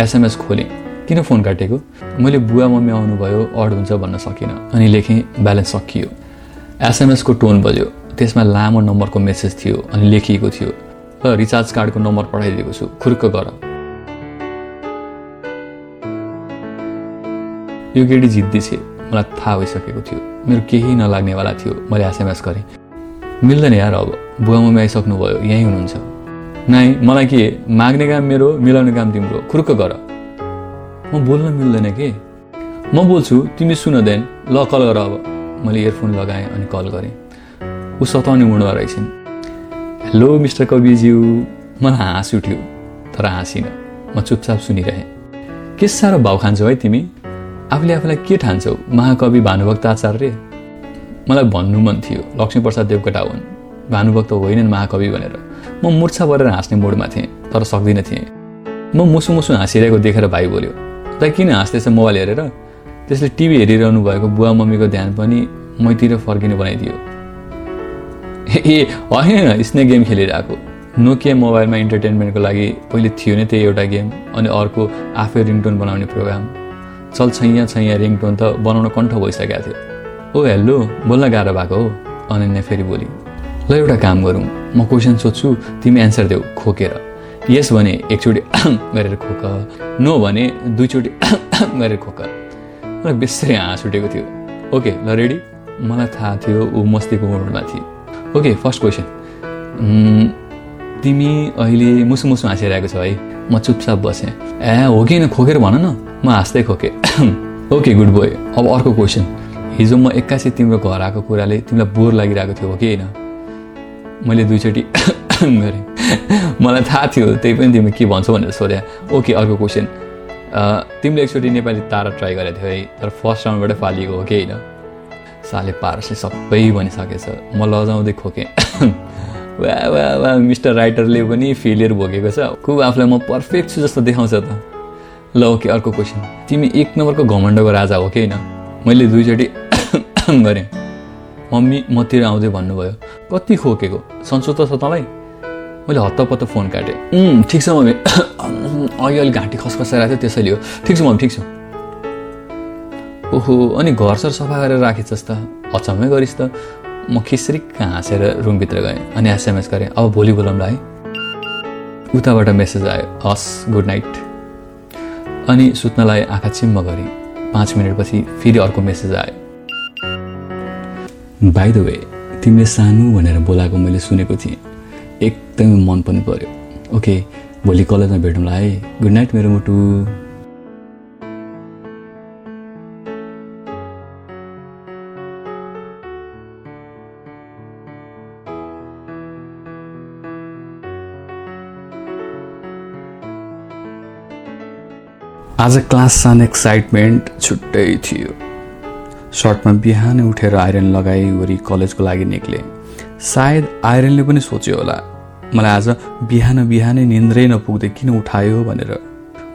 एसएमएस खोलेँ। किन फोन काटेको? मैले बुवा मम्मी आउनुभयो अड हुन्छ भन्न सकिनँ अनि लेखेँ ब्यालेन्स सकियो। एसएमएसको टोन बज्यो। त्यसमा लामो नम्बरको मेसेज थियो अनि लेखिएको थियो। र रिचार्ज कार्डको नम्बर पठाइदिएको छु। खुर्क गर। यो केटी जित्दी छे मलाई थाहा भइसकेको थियो। मेरो केही नलाग्नेवाला थियो। मैले एसएमएस गरेँ। मिल्दैन यार अब। बुवा मम्मी आइसक्नुभयो यहीँ हुनुहुन्छ। नाइ मलाई के? माग्ने काम मेरो मिलाउने काम तिम्रो। खुर्क गर। म बोल्न मिल्दैन के? म बोल्छु तिमी सुन देन। ल कल गर अब। मैले इयरफोन लगाएँ अनि कल गरेँ। ऊ सताउने मुडमा रहेछन्। हेलो मिस्टर कविज्यू। मलाई हाँस उठ्यो तर हाँसिनँ। म चुपचाप सुनिरहेँ। के साह्रो भाउ खान्छौ है तिमी? आफूले आफूलाई के ठान्छौ? महाकवि भानुभक्त आचार्य? मलाई भन्नु मन थियो लक्ष्मीप्रसाद देवकोटा हुन्। भानुभक्त होइनन् महाकवि भनेर। म मुर्छा परेर हाँस्ने मोडमा थिएँ तर सक्दिनँ थिएँ। म मुसु मुसु हाँसिरहेको देखेर भाइ बोल्यो त किन हाँस्दैछ मोबाइल हेरेर? त्यसले टिभी हेरिरहनु भएको बुवा मम्मीको ध्यान पनि मैतिर फर्किने बनाइदियो। [laughs] ए होइन स्नेक गेम खेलिरहेको। नोकिया मोबाइलमा इन्टरटेनमेन्टको लागि पहिले थियो नै त्यही एउटा गेम अनि अर्को आफै रिङटोन बनाउने प्रोग्राम। चल छैया छैया रिङटोन त बनाउन कण्ठ भइसकेको थियो। ओ हेलो बोल्न गाह्रो भएको हो? अनन्या फेरि बोली। ल एउटा काम गरौँ म क्वेसन सोध्छु तिमी एन्सर देऊ खोकेर। यस भने एकचोटि [coughs] गरेर खोक नो भने दुईचोटि [coughs] गरेर खोक। मलाई बेसरी हाँस उठेको थियो। ओके ल रेडी? मलाई थाहा थियो ऊ मस्तीको मुडमा थिए। Okay first question. तिमी अहिले मुसु मुसु हाँसिरहेको छौ है? म चुपचाप बसेँ। ए हो कि होइन? खोकेर भन न। म हाँस्दै खोकेँ। [clears throat] Okay good boy. अब अर्को क्वेसन। हिजो म एक्कासी तिम्रो घर आएको कुराले तिमीलाई बोर लागिरहेको थियो हो कि होइन? मैले दुईचोटि [clears throat] गरेँ। मलाई थाहा थियो त्यही पनि तिमी के भन्छौ भनेर सोधे। ओके अर्को क्वेसन। तिमीले एकचोटि नेपाली तारा ट्राई गरेको थियो है तर फर्स्ट राउन्डबाटै फालिएको हो कि होइन? साले पारसले सबै भनिसकेछ। म लजाउँदै खोकेँ। [clears throat] वा वा वा मिस्टर राइटरले पनि फेलियर भोगेको छ। खुब आफूलाई म पर्फेक्ट छु जस्तो देखाउँछ त। ल ओके अर्को क्वेसन तिमी एक नम्बरको घमण्डको राजा हो कि होइन? मैले दुईचोटि [coughs] गरेँ। मम्मी मतिर आउँदै भन्नुभयो। कति खोकेको? सन्चो त छ तँलाई? मैले हत्तपत्त फोन काटेँ। ठिक छ मम्मी। [coughs] अहिले अलिक घाँटी खसखसाइरहेको थियो त्यसैले हो। ठिक छ मम्मी ठिक छ। ओहो अनि घर सर सफा गरेर राखेछस् त। अचम्मै गरिस् त। म खिस्रिक हाँसेर रुमभित्र गएँ अनि एसएमएस गरेँ। अब भोलि बोलाउँला है उताबाट मेसेज आयो हस् गुड नाइट। अनि सुत्नलाई आँखा चिम्म गरेँ पाँच मिनटपछि फेरि अर्को मेसेज आयो। बाई द वे तिमीले सानो भनेर बोलाएको मैले सुनेको थिएँ। एकदमै मन पनि पर्यो। ओके भोलि कलेजमा भेटौँला है। गुड नाइट मेरो मुटु। आज क्लास सान एक्साइटमेन्ट छुट्टै थियो। सर्टमा बिहानै उठेर आइरन लगाई वरि कलेजको लागि निक्ले। सायद आइरनले पनि सोच्यो होला मलाई आज बिहान बिहानै निन्द्रै नपुग्दै किन उठायो? भनेर।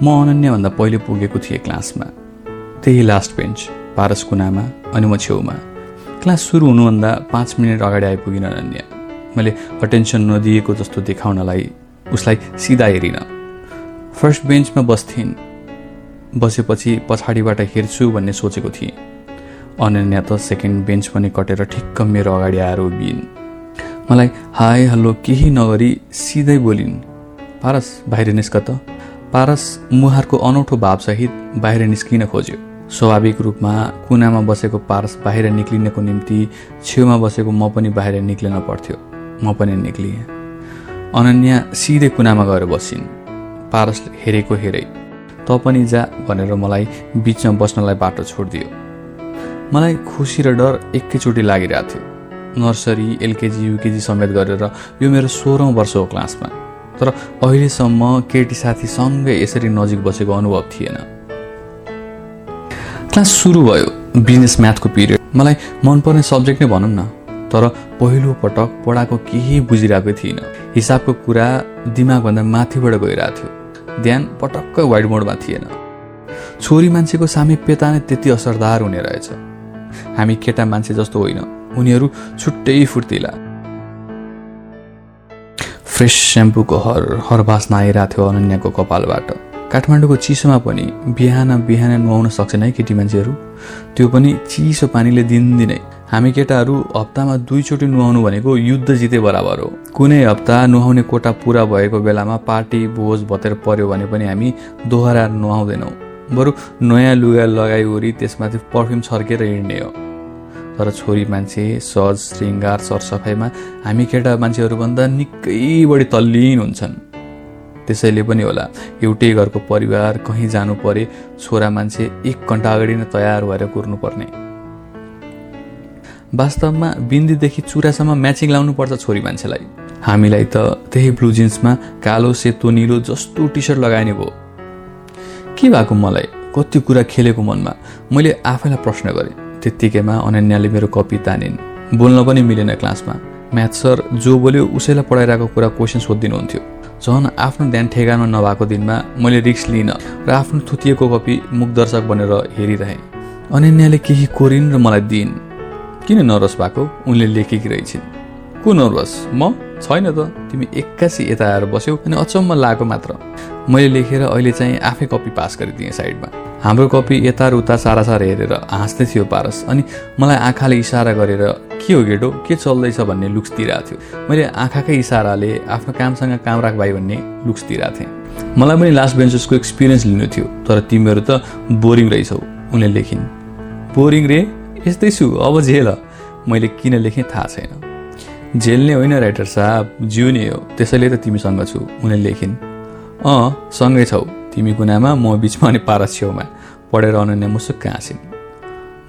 म अनन्यभन्दा पहिले पुगेको थिएँ क्लासमा। त्यही लास्ट बेन्च पारस कुनामा अनि म छेउमा। क्लास सुरु हुनुभन्दा पाँच मिनट अगाडि आइपुगिन अनन्या। मैले अटेन्सन नदिएको जस्तो देखाउनलाई उसलाई सिधा हेरिन। फर्स्ट बेन्चमा बस्थेँ बसेपछि पछाडिबाट हेर्छु भन्ने सोचेको थिएँ। अनन्या त सेकेन्ड बेन्च पनि कटेर ठिक्क मेरो अगाडि आएर उभिन् मलाई हाई हल्लो केही नगरी सिधै बोलिन्। पारस बाहिर निस्क त। पारस मुहारको अनौठो भावसहित बाहिर निस्किन खोज्यो। स्वाभाविक रूपमा कुनामा बसेको पारस बाहिर निक्लिनको निम्ति छेउमा बसेको म पनि बाहिर निक्लिन पर्थ्यो। म पनि निक्लिएँ। अनन्या सिधै कुनामा गएर बसिन्। पारस हेरेको हेरै। त पनि जा भनेर मलाई बिचमा बस्नलाई बाटो छोडिदियो। मलाई खुसी र डर एकैचोटि लागिरहेको थियो। नर्सरी एलकेजी युकेजी समेत गरेर यो मेरो सोह्रौँ वर्ष हो क्लासमा। तर अहिलेसम्म केटी साथी सँगै यसरी नजिक बसेको अनुभव थिएन। क्लास सुरु भयो बिजनेस म्याथको पिरियड। मलाई मनपर्ने सब्जेक्ट नै भनौँ न तर पहिलो पटक पढाएको केही बुझिरहेको थिइनँ। हिसाबको कुरा दिमागभन्दा माथिबाट गइरहेको थियो। ध्यान पटक्कै वाइट मोडमा थिएन। छोरी मान्छेको सामिप्यता नै त्यति असरदार हुने रहेछ। हामी केटा मान्छे जस्तो होइन। उनीहरू छुट्टै फुर्तिला। फ्रेस स्याम्पूको हर हर बास्ना आइरहेको थियो अनन्याको कपालबाट। काठमाडौँको चिसोमा पनि बिहान बिहान नुहाउन सक्छन् है केटी मान्छेहरू? त्यो पनि चिसो पानीले दिनदिनै। हामी केटाहरू हप्तामा दुईचोटि नुहाउनु भनेको युद्ध जिते बराबर हो। कुनै हप्ता नुहाउने कोटा पुरा भएको बेलामा पार्टी भोज भतेर पर्यो भने पनि हामी दोहोरा नुहाउँदैनौँ। बरु नयाँ लुगा लगाइवरी त्यसमाथि पर्फ्युम छर्केर हिँड्ने हो। तर छोरी मान्छे सहज श्रृङ्गार सरसफाइमा हामी केटा मान्छेहरूभन्दा निकै बढी तल्लीन हुन्छन्। त्यसैले पनि होला एउटै घरको परिवार कहीँ जानु परे छोरा मान्छे एक घन्टा अगाडि नै तयार भएर कुर्नुपर्ने। वास्तवमा बिन्दीदेखि चुरासम्म म्याचिङ लाउनु पर्छ छोरी मान्छेलाई। हामीलाई त त्यही ब्लु जिन्समा कालो सेतो निलो जस्तो टी सर्ट लगाइने भयो। के भएको मलाई? कति कुरा खेलेको मनमा। मैले आफैलाई प्रश्न गरेँ। त्यत्तिकैमा अनन्याले मेरो कपी तानिन्। बोल्न पनि मिलेन क्लासमा। म्याथ सर जो बोल्यो उसैलाई पढाइरहेको कुरा क्वेसन सोधिदिनुहुन्थ्यो। झन् आफ्नो ध्यान ठेगानमा नभएको दिनमा मैले रिक्स लिइनँ र आफ्नो थुतिएको कपी मुखदर्शक बनेर हेरिरहेँ। अनन्याले केही कोरिन् र मलाई दिइन्। किन नर्भस भएको उनले लेखेकी रहेछन्। को नर्भस म? छैन त। तिमी एक्कासी यता आएर बस्यौ अनि अचम्म लागेको मात्र। मैले लेखेर अहिले चाहिँ आफै कपी पास गरिदिएँ साइडमा। हाम्रो कपी यता र उता सारासार हेरेर हाँस्दै थियो पारस। अनि मलाई आँखाले इसारा गरेर के हो गेटो? के चल्दैछ? भन्ने लुक्स दिइरहेको थियो। मैले आँखाकै इसाराले आफ्नो कामसँग काम राख भाइ भन्ने लुक्स दिइरहेको थिएँ। मलाई पनि लास्ट बेन्चेसको एक्सपिरियन्स लिनु थियो। तर तिमीहरू त बोरिङ रहेछौ उनले लेखिन्। बोरिङ रे? यस्तै छु। अब झेल मैले किन लेखेँ थाहा छैन। झेल्ने होइन राइटर साहब। जिउने हो। त्यसैले त तिमीसँग छु उनले लेखिन्। अँ सँगै छौ। तिमी कुनामा म बिचमा अनि पारस छेउमा। पढेर अनन्या मुसुक्क हाँसिन्।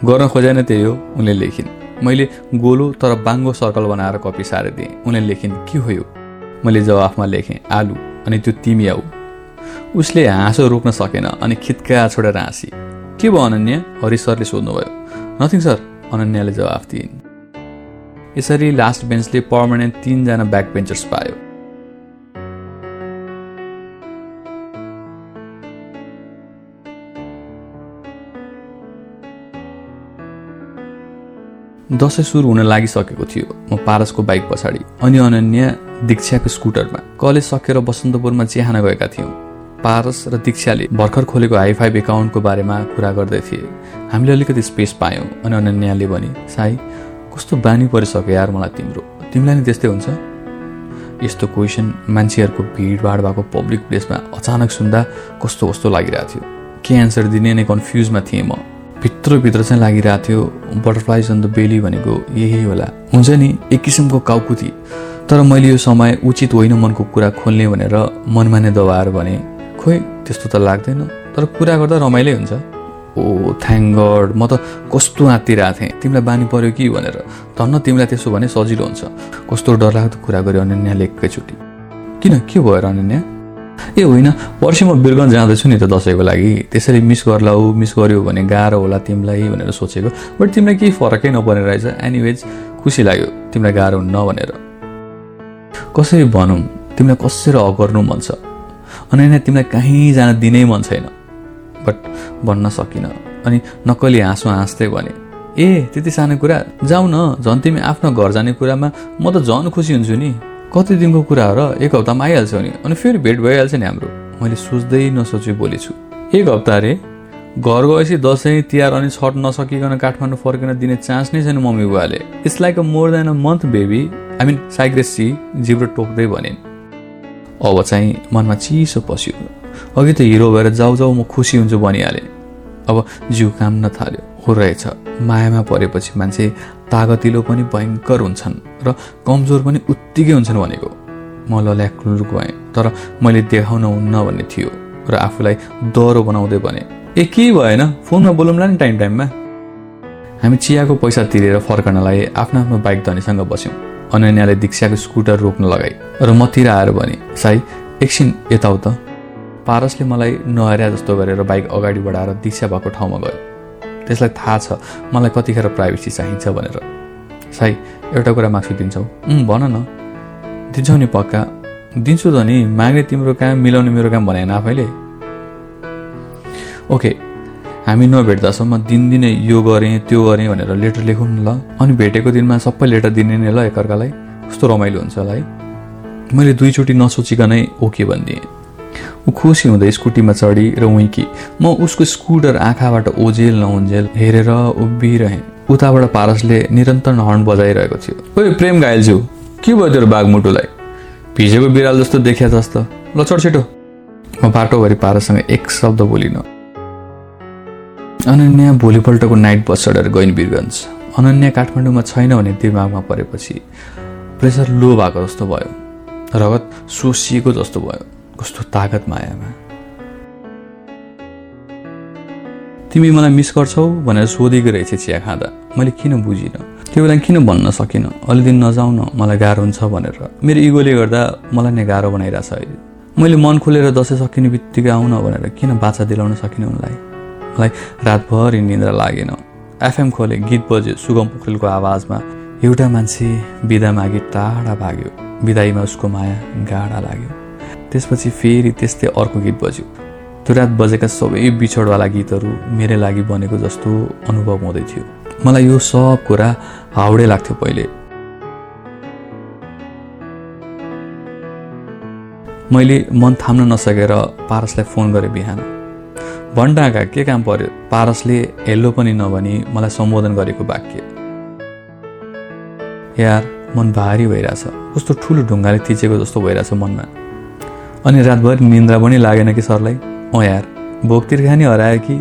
गर्न खोजेन त्यही हो उनले लेखिन्। मैले गोलो तर बाङ्गो सर्कल बनाएर कपी सारे दिएँ। उनले लेखिन् के हो यो? मैले जवाफमा लेखेँ आलु अनि त्यो तिमी आऊ। उसले हाँसो रोक्न सकेन अनि खित्का छोडेर हाँसी। के भयो अनन्या? हरि सरले सोध्नुभयो। नथिङ सर अनन्याले जवाफ दिइन् यसरी लास्ट बेन्चले पर्मानेन्ट तिनजना ब्याक बेन्चर्स पायो दसैँ सुरु हुन लागिसकेको थियो। म पारसको बाइक पछाडि अनि अनन्या दीक्षाको स्कुटरमा। कलेज सकेर बसन्तपुरमा चिहान गएका थियौँ। पारस र दीक्षाले भर्खर खोलेको हाई फाइभ एकाउन्टको बारेमा कुरा गर्दै थिए। हामीले अलिकति स्पेस पायौँ अनि अनन्याले भने साई कस्तो बानी परिसक्यो यार मलाई तिम्रो। तिमीलाई नि त्यस्तै हुन्छ? यस्तो क्वेसन मान्छेहरूको भिडभाड भएको पब्लिक प्लेसमा अचानक सुन्दा कस्तो कस्तो लागिरहेको थियो। के एन्सर दिने नै कन्फ्युजमा थिएँ म। भित्रभित्र चाहिँ लागिरहेको थियो बटरफ्लाइज अन द बेली भनेको यही होला। हुन्छ नि एक किसिमको काउकुती। तर मैले यो समय उचित होइन मनको कुरा खोल्ने भनेर मनमा नै दबाएर भने खोइ त्यस्तो त लाग्दैन। तर कुरा गर्दा रमाइलै हुन्छ। ओ थ्याङ्क गड म त कस्तो आत्तिरहेको थिएँ। तिमीलाई बानी पर्यो कि भनेर। धन्न तिमीलाई त्यसो भने सजिलो हुन्छ। कस्तो डरलाग्दो कुरा गर्यो अनन्याले एकैचोटि किन के भयो अनन्या? ए होइन पर्सि म बिरगन्ज जाँदैछु नि त दसैँको लागि। त्यसरी मिस गर्ला ऊ मिस गर्यो भने गाह्रो होला तिमीलाई भनेर सोचेको। बट तिमीलाई केही फरकै नपर्ने रहेछ। एनिवेज खुसी लाग्यो। तिमीलाई गाह्रो हुन्न भनेर। कसरी भनौँ तिमीलाई कसरी हक गर्नु मन छ? अनि तिमीलाई कहीँ जान दिनै मन छैन। बट भन्न सकिनँ। अनि नक्कली हाँसो हाँस्दै भने ए त्यति सानो कुरा जाऊ न झन् तिमी आफ्नो घर जाने कुरामा म त झन् खुसी हुन्छु नि। कति दिनको कुरा हो र एक हप्तामा आइहाल्छौ नि। अनि फेरि भेट भइहाल्छ नि हाम्रो। मैले सोच्दै नसोची बोलेछु। एक हप्ता अरे घर गएपछि दसैँ तिहार अनि छठ नसकिकन काठमाडौँ फर्किन दिने चान्स नै छैन मम्मी बुवाले। It's like a more than a month baby I mean साइग्रेसी जिब्रो टोक्दै भनिन् अब चाहिँ मनमा चिसो पस्यो। अघि त हिरो भएर जाउ जाउ म खुसी हुन्छु भनिहालेँ। अब जिउ काम नथाल्यो। हो रहेछ। मायामा परेपछि मान्छे तागतिलो पनि भयङ्कर हुन्छन् र कमजोर पनि उत्तिकै हुन्छन् भनेको। म लल्याक्लुर गएँ तर मैले देखाउन हुन्न भन्ने थियो र आफूलाई डह्रो बनाउँदै भने ए के भएन? फोनमा बोलौँला नि टाइम टाइममा। हामी चियाको पैसा तिरेर फर्कनलाई आफ्नो आफ्नो बाइक धनीसँग बस्यौँ। अनन्याले दीक्षाको स्कुटर रोक्न लगाए र मतिर आएर भने साई एकछिन यता त। पारसले मलाई नहर्या जस्तो गरेर बाइक अगाडि बढाएर दीक्षा भएको ठाउँमा गयो। त्यसलाई थाहा छ मलाई कतिखेर प्राइभेसी चाहिन्छ भनेर। साई एउटा कुरा माग्छु दिन्छौ? भन न। दिन्छौ नि पक्का। दिन्छु त नि माग्ने तिम्रो काम मिलाउने मेरो काम भने आफैले? ओके हामी नभेट्दासम्म दिनदिनै यो गरेँ त्यो गरेँ भनेर लेटर लेखौँ ल। अनि भेटेको दिनमा सबै लेटर दिने नै ल एकअर्कालाई। कस्तो रमाइलो हुन्छ होला है। मैले दुईचोटि नसोचिकनै ओके भनिदिएँ। ऊ खुसी हुँदै स्कुटीमा चढी र उहीँ म उसको स्कुटर आँखाबाट ओझेल नउन्जेल हेरेर उभिरहेँ। उताबाट पारसले निरन्तर हर्न बजाइरहेको थियो। ओ प्रेम घायलज्यू के भयो तेरो बाघमुटुलाई भिजेको बिराल जस्तो देखिया जस्तो ल चढ छिटो। म बाटोभरि पारससँग एक शब्द बोलिनँ। अनन्या भोलिपल्टको नाइट बस चढेर गइन् वीरगन्ज अनन्या काठमाडौँमा छैन भने दिमागमा परेपछि प्रेसर लो भएको जस्तो भयो। रगत सोसिएको जस्तो भयो। कस्तो तागत मायामा। तिमी मलाई मिस गर्छौ भनेर सोधेको रहेछ चिया खाँदा। मैले किन बुझिनँ? त्यो बेला किन भन्न सकिनँ? अलि दिन नजाउन मलाई गाह्रो हुन्छ भनेर। मेरो इगोले गर्दा मलाई नै गाह्रो बनाइरहेछ अहिले। मैले मन खोलेर दसैँ सकिने बित्तिकै आउन भनेर किन बाछा दिलाउन सकिनँ उनलाई? मलाई रातभरि निन्द्रा लागेन। एफएम खोले गीत बज्यो सुगम पोखरेलको आवाजमा एउटा मान्छे बिदा मागी टाढा भाग्यो बिदाईमा उसको माया गाढा लाग्यो। त्यसपछि फेरि त्यस्तै अर्को गीत बज्यो। त्यो रात बजेका सबै बिछोडवाला गीतहरू मेरै लागि बनेको जस्तो अनुभव हुँदै थियो। मलाई यो सब कुरा हाउडे लाग्थ्यो पहिले। मैले मन थाम्न नसकेर पारसलाई फोन गरेँ बिहान। भन्डाका के काम पर्यो? पारसले हेल्लो पनि नभनी मलाई सम्बोधन गरेको वाक्य। यार मन भारी भइरहेछ। कस्तो ठुलो ढुङ्गाले थिचेको जस्तो भइरहेछ मनमा। अनि रातभरि निन्द्रा पनि लागेन कि सरलाई? अँ यार भोकतिर खाने हरायो कि?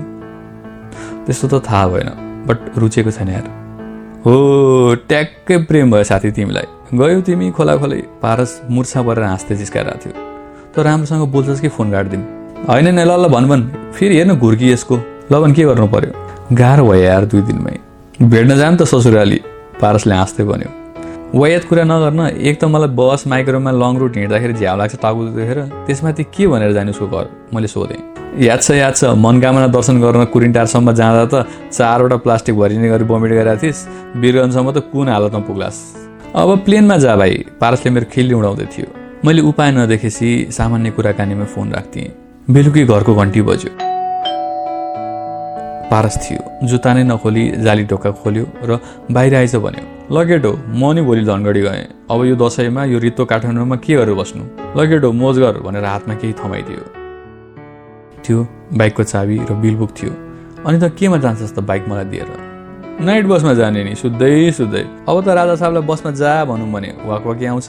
त्यस्तो त थाहा भएन बट रुचेको छैन यार। हो ट्याक्कै प्रेम भयो साथी तिमीलाई। गयौ तिमी खोला खोलै पारस मुर्छा परेर हाँस्दै जिस्काइरहेको थियो। त राम्रोसँग बोल्छस् कि फोन काटिदिउँ होइन नि ल ल भन भन् फेरि हेर्न घुर्की यसको। ल भन् के गर्नु पर्यो? गाह्रो भयो यार दुई दिनमै भेट्न जाम त ससुराली। पारसले हाँस्दै भन्यो। वायत कुरा नगर्न एक त मलाई बस माइक्रोमा लङ रुट हिँड्दाखेरि झ्याउ लाग्छ टाउको देखेर त्यसमाथि के भनेर जाने उसको घर? मैले सोधेँ। याद छ याद छ मनकामना दर्शन गर्न कुरिन्टारसम्म जाँदा त चारवटा प्लास्टिक भरिने गरी बमिट गरेका थिइस्। बिरगनसम्म त कुन हालतमा पुग्लास्? अब प्लेनमा जा भाइ पारसले मेरो खिल्ली उडाउँदै थियो। मैले उपाय नदेखेपछि सामान्य कुराकानीमा फोन राख्थेँ। बेलुकी घरको घन्टी बज्यो। पारस थियो। जुत्ता नै नखोली जाली ढोका खोल्यो र बाहिर आइज भन्यो लगेटो म नि भोलि धनगढी गएँ। अब यो दसैँमा यो रित्तो काठमाडौँमा के गरेर बस्नु? लगेटो मोज गर भनेर हातमा केही थमाइदियो। त्यो बाइकको चाबी र बिलबुक थियो। अनि त केमा जान्छस् त बाइक मलाई दिएर? नाइट बसमा जाने नि सुत्दै सुत्दै। अब त राजा साहबलाई बसमा जा भनौँ भने वाक वाकी आउँछ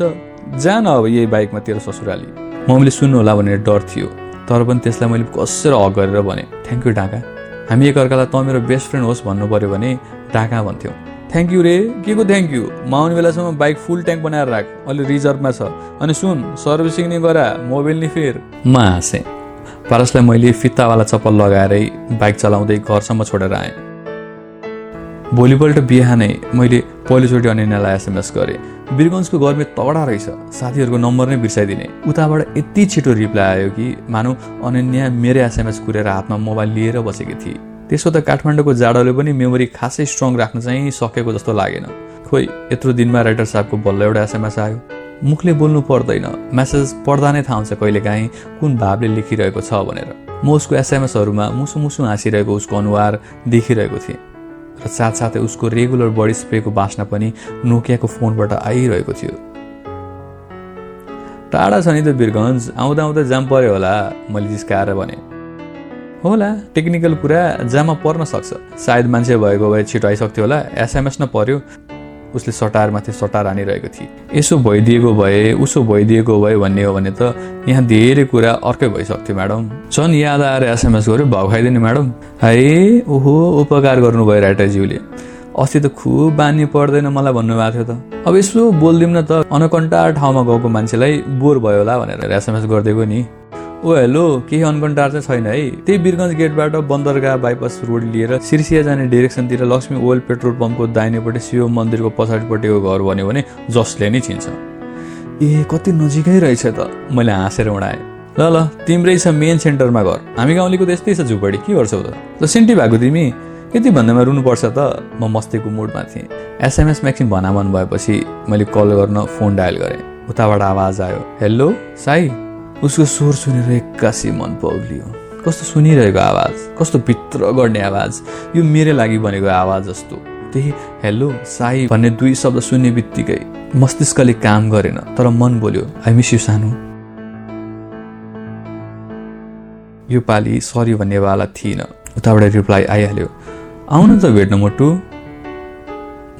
जान अब यही बाइकमा तेरो ससुराली। मम्मीले सुन्नु होला भनेर डर थियो। तर पनि त्यसलाई मैले कसरी हक गरेर भने? थ्याङ्क यू डाका हामी एकअर्कालाई त मेरो बेस्ट फ्रेन्ड होस् भन्नु पऱ्यो भने डाका भन्थ्यौँ। थ्याङ्क यू रे के को थ्याङ्क यू म आउने बेलासम्म बाइक फुल ट्याङ्क बनाएर राख अलि रिजर्भमा छ। अनि सुन सर्भिसिङ नि गरा मोबाइल नि फेर। म हाँसेँ पारसलाई मैले फित्तावाला चप्पल लगाएरै बाइक चलाउँदै घरसम्म छोडेर आएँ। भोलिपल्ट बिहानै मैले पहिलोचोटि अनिनालाई एसएमएस गरेँ। वीरगन्जको गर्मी तगडा रहेछ। साथीहरूको नम्बर नै बिर्साइदिने। उताबाट यति छिटो रिप्लाई आयो कि मानौ अनन्या मेरो एसएमएस कुरेर हातमा मोबाइल लिएर बसेकी थिए। त्यसो त काठमाडौँको जाडोले पनि मेमोरी खासै स्ट्रङ राख्न चाहिँ सकेको जस्तो लागेन। खोइ यत्रो दिनमा राइटर साहबको बल्ल एउटा एसएमएस आयो। मुखले बोल्नु पर्दैन। मेसेज पढ्दा नै थाहा हुन्छ कहिलेकाहीँ कुन भावले लेखिरहेको छ भनेर। म उसको एसएमएसहरूमा मुसु मुसु हाँसिरहेको उसको अनुहार देखिरहेको थिएँ। र साथसाथै उसको रेगुलर बडी स्प्रेको बास्ना पनि नोकियाको फोनबाट आइरहेको थियो। टाढा छ नि त बिरगन्ज आउँदा आउँदा जाम पर्यो होला मैले जिस्काएर भने। होला टेक्निकल कुरा जाममा पर्न सक्छ। सायद मान्छे भएको भए छिटो आइसक्थ्यो होला एसएमएस न पर्यो। उसले सटार माथि सटार हानिरहेको थिए। यसो भइदिएको भए उसो भइदिएको भए भन्ने हो भने त यहाँ धेरै कुरा अर्कै भइसक्थ्यो म्याडम। झन् याद आएर एसएमएस गर्यो भाउ खाइदिने म्याडम। है ओहो उपकार गर्नुभयो राइटाज्यूले अस्ति त खुब बानी पर्दैन मलाई भन्नुभएको थियो त। अब यसो बोलिदिउँ न त अनकन्टा ठाउँमा गएको मान्छेलाई बोर भयो होला भनेर एसएमएस गरिदिएको नि। ओ हेलो केही अनकन्टार चाहिँ छैन है। त्यही वीरगञ्ज गेटबाट बन्दरगाह बाइपास रोड लिएर सिर्सिया जाने डिरेक्सनतिर लक्ष्मी ओइल पेट्रोल पम्पको दाहिनेपट्टि शिव मन्दिरको पछाडिपट्टिको घर भन्यो भने जसले नै चिन्छ। ए कति नजिकै रहेछ त। मैले हाँसेर उडाएँ। ल ल तिम्रै छ मेन सेन्टरमा घर। हामी गाउँलेको त यस्तै छ झुपडी। के गर्छौ त? ल सेन्टी भएको तिमी। यति भन्दामा रुनुपर्छ त। म मस्तीको मुडमा थिएँ। एसएमएस म्याक्सिम भनामन भएपछि मैले कल गर्न फोन डायल गरेँ। उताबाट आवाज आयो। हेलो साई? उसको स्वर सुनेर एक्कासी मन पग्लियो कस्तो सुनिरहेको आवाज कस्तो भित्र गर्ने आवाज यो मेरो लागि भनेको आवाज जस्तो। त्यही हेलो साई भन्ने दुई शब्द सुन्ने बित्तिकै मस्तिष्कले काम गरेन तर मन बोल्यो आई मिस यु सानो। यो पालि सरी भन्नेवाला थिइनँ उताबाट रिप्लाई आइहाल्यो आउन त भेट्न मोटु।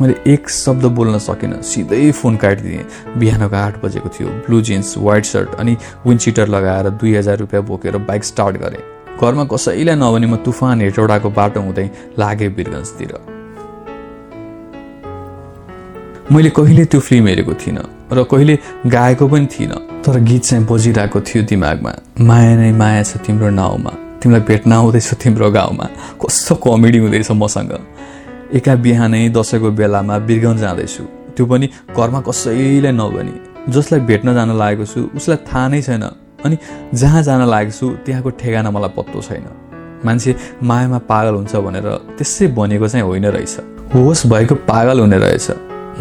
मैले एक शब्द बोल्न सकिनँ सिधै फोन काटिदिएँ। बिहानको आठ बजेको थियो। ब्लु जिन्स व्हाइट सर्ट अनि विन्ड लगाएर दुई हजार रुपियाँ बोकेर बाइक स्टार्ट गरेँ। घरमा कसैलाई नभने म तुफान हेटौडाको बाटो हुँदै लागेँ बिरगन्जतिर। मैले कहिले त्यो फिल्म हेरेको थिइनँ र कहिले गाएको पनि थिइनँ तर गीत चाहिँ बजिरहेको थियो दिमागमा। माया नै माया छ तिम्रो नाउँमा। तिमीलाई भेट्न आउँदैछ तिम्रो गाउँमा। कस्तो कमेडी हुँदैछ मसँग। एका बिहानै दसैँको बेलामा बिरगन जाँदैछु। त्यो पनि घरमा कसैलाई नभनी। जसलाई भेट्न जान लागेको छु उसलाई थाहा नै छैन। अनि जहाँ जान लागेको छु त्यहाँको ठेगाना मलाई पत्तो छैन। मान्छे मायामा पागल हुन्छ भनेर त्यसै भनेको चाहिँ होइन रहेछ। होस् भएको पागल हुने रहेछ।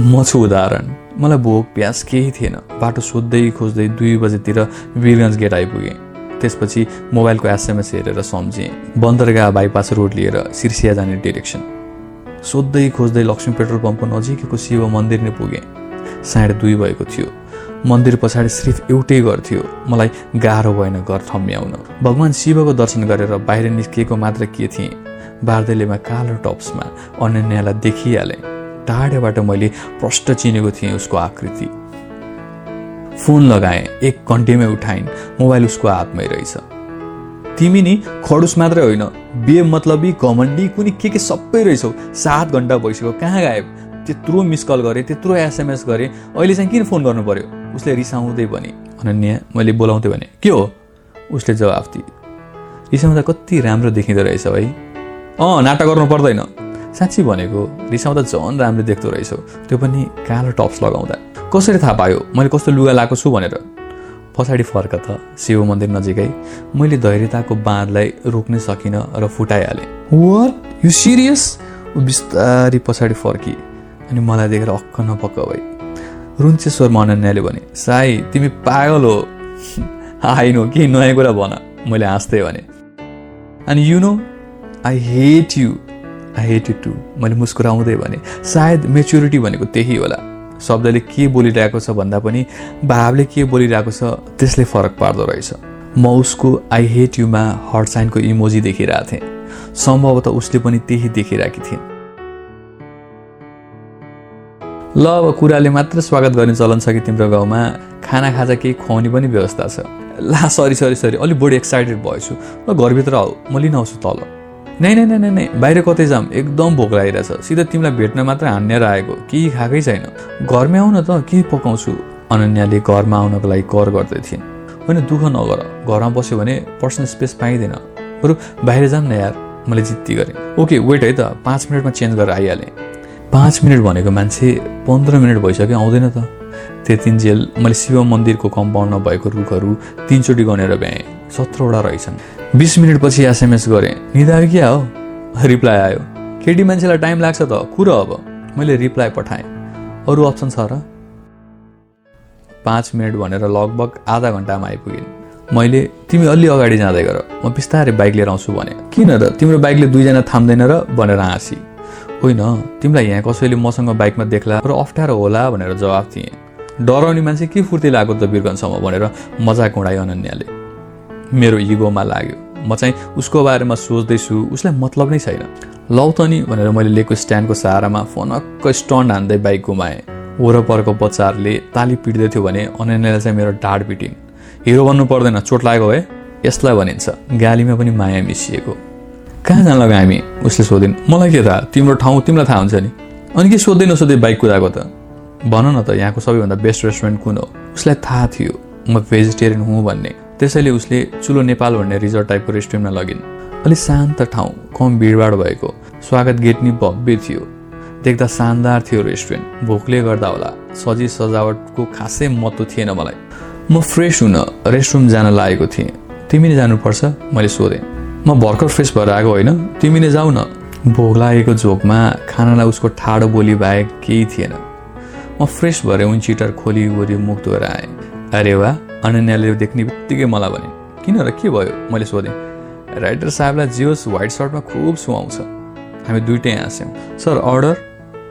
म छु उदाहरण। मलाई भोक प्यास केही थिएन। बाटो सोध्दै खोज्दै दुई बजेतिर वीरगन्ज गेट आइपुगेँ। त्यसपछि मोबाइलको एसएमएस हेरेर सम्झेँ। बन्दरगाह बाइपास रोड लिएर सिर्सिया जाने डिरेक्सन। सोध्दै खोज्दै लक्ष्मी पेट्रोल पम्पको नजिकैको शिव मन्दिर नै पुगेँ। साढे दुई भएको थियो। मन्दिर पछाडि सिर्फ एउटै घर थियो। मलाई गाह्रो भएन घर ठम्म्याउन भगवान् शिवको दर्शन गरेर बाहिर निस्किएको मात्र के थिएँ? बारदेलेमा कालो टप्समा अनन्यालाई देखिहालेँ। टाढेबाट मैले प्रष्ट चिनेको थिएँ उसको आकृति। फोन लगाएँ। एक घन्टेमै उठाइन्। मोबाइल उसको हातमै रहेछ। तिमी नि खडुस मात्रै होइन। बे मतलबी घमण्डी कुनै के के सबै रहेछौ। सात घन्टा भइसक्यो कहाँ गायब? त्यत्रो मिस कल गरेँ त्यत्रो एसएमएस गरेँ। अहिले चाहिँ किन फोन गर्नु पर्यो? उसले रिसाउँदै भने अनन्या मैले बोलाउँदै भने के हो? उसले जवाफ दिए रिसाउँदा कति राम्रो देखिँदो रहेछ है। अँ नाटक गर्नु पर्दैन। साँच्ची भनेको रिसाउँदा झन् राम्रो देख्दो रहेछौ। त्यो पनि कालो टप्स लगाउँदा। कसरी थाहा पायो? मैले कस्तो लुगा लगाएको छु भनेर। पछाडि फर्क त शिव मन्दिर नजिकै मैले धैर्यताको बाँधलाई रोक्नै सकिनँ र फुटाइहालेँ। वाट यु सिरियस ऊ बिस्तारी पछाडि फर्की अनि मलाई देखेर अक्क नपक्क भई। रुन्चेश्वर अनन्याले भने साई तिमी पागल हो। [laughs] आइन केही नयाँ कुरा भन। मैले हाँस्दै भने। अनि you know I hate you I hate you too मैले मुस्कुराउँदै भने सायद मेच्युरिटी भनेको त्यही होला। शब्दले के बोलिरहेको छ भन्दा पनि भावले के बोलिरहेको छ त्यसले फरक पार्दो रहेछ। म उसको आई हेट युमा हर्ट साइनको इमोजी देखिरहेको थिएँ। सम्भवतः उसले पनि त्यही देखिरहेकी थिइन्। ल अब कुराले मात्र स्वागत गर्ने चलन छ कि तिम्रो गाउँमा? खाना खाजा केही खुवाउने पनि व्यवस्था छ। ला सरी सरी सरी अलिक बढी एक्साइटेड भएछु। ल घरभित्र आऊ। म लिन आउँछु तल। नै नै नै नै बाहिर कतै जाम एकदम भोक लागिरहेछ सिधा तिमीलाई भेट्न मात्र हान्नेर आएको केही खाएकै छैन घरमै आउन त के पकाउँछु अनन्याले घरमा आउनको लागि कर गर्दै थिइन् होइन दुःख नगर घरमा बस्यो भने पर्सनल स्पेस पाइँदैन बरु बाहिर जाऊँ न यार मैले जित्ती गरेँ ओके वेट है त पाँच मिनटमा चेन्ज गरेर आइहालेँ पाँच मिनट भनेको मान्छे पन्ध्र मिनट भइसक्यो आउँदैन त जेल मैले शिव मन्दिरको कम्पाउन्डमा भएको रुखहरू तिनचोटि गनेर भ्याएँ सत्रवटा रहेछन् बिस मिनटपछि एसएमएस गरेँ। निदा क्या हो? रिप्लाई आयो। केटी मान्छेलाई टाइम लाग्छ त। कुरो अब? मैले रिप्लाई पठाएँ। अरू अप्सन छ र? पाँच मिनट भनेर लगभग आधा घन्टामा आइपुगेँ। मैले तिमी अलि अगाडि जाँदै गर। म बिस्तारै बाइक लिएर आउँछु भने। किन र? तिम्रो बाइकले दुईजना थाम्दैन र? भनेर हाँसी। होइन तिमीलाई यहाँ कसैले मसँग बाइकमा देख्ला र अप्ठ्यारो होला भनेर जवाफ दिएँ। डराउने मान्छे के फुर्ती लाग्यो त बिर्गनसम्म भनेर मजाक उडायो अनन्याले। मेरो इगोमा लाग्यो। म चाहिँ उसको बारेमा सोच्दैछु उसलाई मतलब नै छैन। लौ त नि भनेर मैले लिएको स्ट्यान्डको सहारामा फनक्क स्टन्ड हान्दै बाइक घुमाएँ। वरपरको बच्चाहरूले ताली पिट्दै थियो भने अनन्याले चाहिँ मेरो ढाड पिटिन्। हिरो भन्नु पर्दैन चोट लागेको है यसलाई भनिन्छ। गालीमा पनि माया मिसिएको। कहाँ जान लगा हामी? उसले सोधिन्। मलाई के थाहा? तिम्रो ठाउँ तिमीलाई थाहा हुन्छ नि। अनि के सोध्दै नसोध्दै बाइक कुदाएको त? भन न त यहाँको सबैभन्दा बेस्ट रेस्टुरेन्ट कुन हो? उसलाई थाहा थियो। म भेजिटेरियन हुँ भन्ने। त्यसैले उसले चुलो नेपाल भन्ने रिजोर्ट टाइपको रेस्टुरेन्टमा लगिन्। अलिक शान्त ठाउँ कम भिडभाड भएको स्वागत गेट नि भव्य थियो। देख्दा शानदार थियो रेस्टुरेन्ट। भोकले गर्दा होला सजी सजावटको खासै महत्त्व थिएन मलाई। म फ्रेस हुन रेस्टरुम जान लागेको थिएँ। तिमी नै जानुपर्छ मैले सोधेँ। म भर्खर फ्रेस भएर आएको होइन तिमी नै जाऊ न। भोक लागेको झोकमा खानालाई उसको ठाडो बोली बाहेक केही थिएन। म फ्रेस भएर उन चिटर खोली वरि मुख धोएर आएँ। अरे वा! अनन्याले देख्ने बित्तिकै मलाई भने किन र के भयो? मैले सोधेँ राइटर साहबलाई जियोस् व्हाइट सर्टमा खुब सुहाउँछ हामी दुइटै हाँस्यौँ सर अर्डर?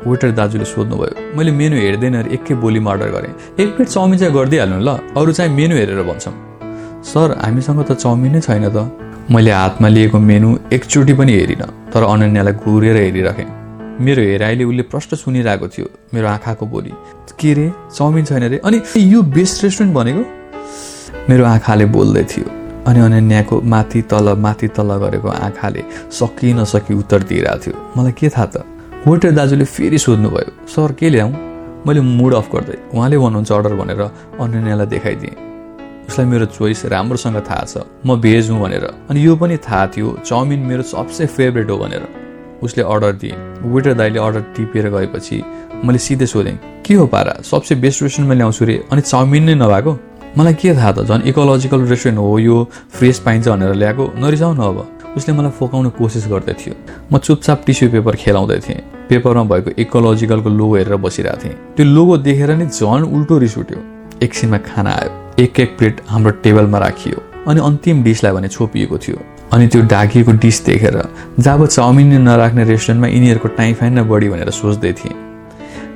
वेटर दाजुले सोध्नुभयो। मैले मेनु हेर्दैन एकै बोलीमा अर्डर गरेँ एक प्लेट चाउमिन चाहिँ गरिदिइहाल्नु ल अरू चाहिँ मेनु हेरेर भन्छौँ। सर हामीसँग त चाउमिनै छैन त। मैले हातमा लिएको मेनु एकचोटि पनि हेरिनँ तर अनन्यालाई घुरेर हेरिराखेँ। मेरो हेराइले उसले प्रष्ट सुनिरहेको थियो मेरो आँखाको बोली। के रे चाउमिन छैन रे? अनि यो बेस्ट रेस्टुरेन्ट भनेको? मेरो आँखाले बोल्दै थियो अनि अनन्याको माथि तल माथि तल गरेको आँखाले सकि नसकी उत्तर दिइरहेको थियो मलाई के थाहा त? वेटर दाजुले फेरि सोध्नुभयो सर के ल्याउँ? मैले मुड अफ गर्दै उहाँले भन्नुहुन्छ अर्डर भनेर अनन्यालाई देखाइदिएँ। उसलाई मेरो चोइस राम्रोसँग थाहा छ म भेज हुँ भनेर। अनि यो पनि थाहा थियो चाउमिन मेरो सबसे फेभरेट हो भनेर। उसले अर्डर दिए। वेटर दाईले अर्डर टिपेर गएपछि मैले सिधै सोधेँ के हो पारा? सबसे बेस्ट रेस्टुरेन्टमा ल्याउँछु रे? अनि चाउमिन नै नभएको? मलाई के थाहा त झन् इकोलोजिकल रेस्टुरेन्ट हो यो फ्रेस पाइन्छ भनेर ल्याएको नरिसाउ न अब। उसले मलाई फोकाउन कोसिस गर्दै थियो। म चुपचाप टिस्यु पेपर खेलाउँदै थिएँ। पेपरमा भएको इकोलोजिकलको लोगो हेरेर बसिरहेको थिएँ। त्यो लोगो देखेर नै झन् उल्टो रिस उठ्यो। एकछिनमा खाना आयो। एक एक प्लेट हाम्रो टेबलमा राखियो। अनि अन्तिम डिसलाई भने छोपिएको थियो। अनि त्यो ढाकिएको डिस देखेर जब चाउमिन नराख्ने रेस्टुरेन्टमा यिनीहरूको टाइम न बढी भनेर सोच्दै थिएँ।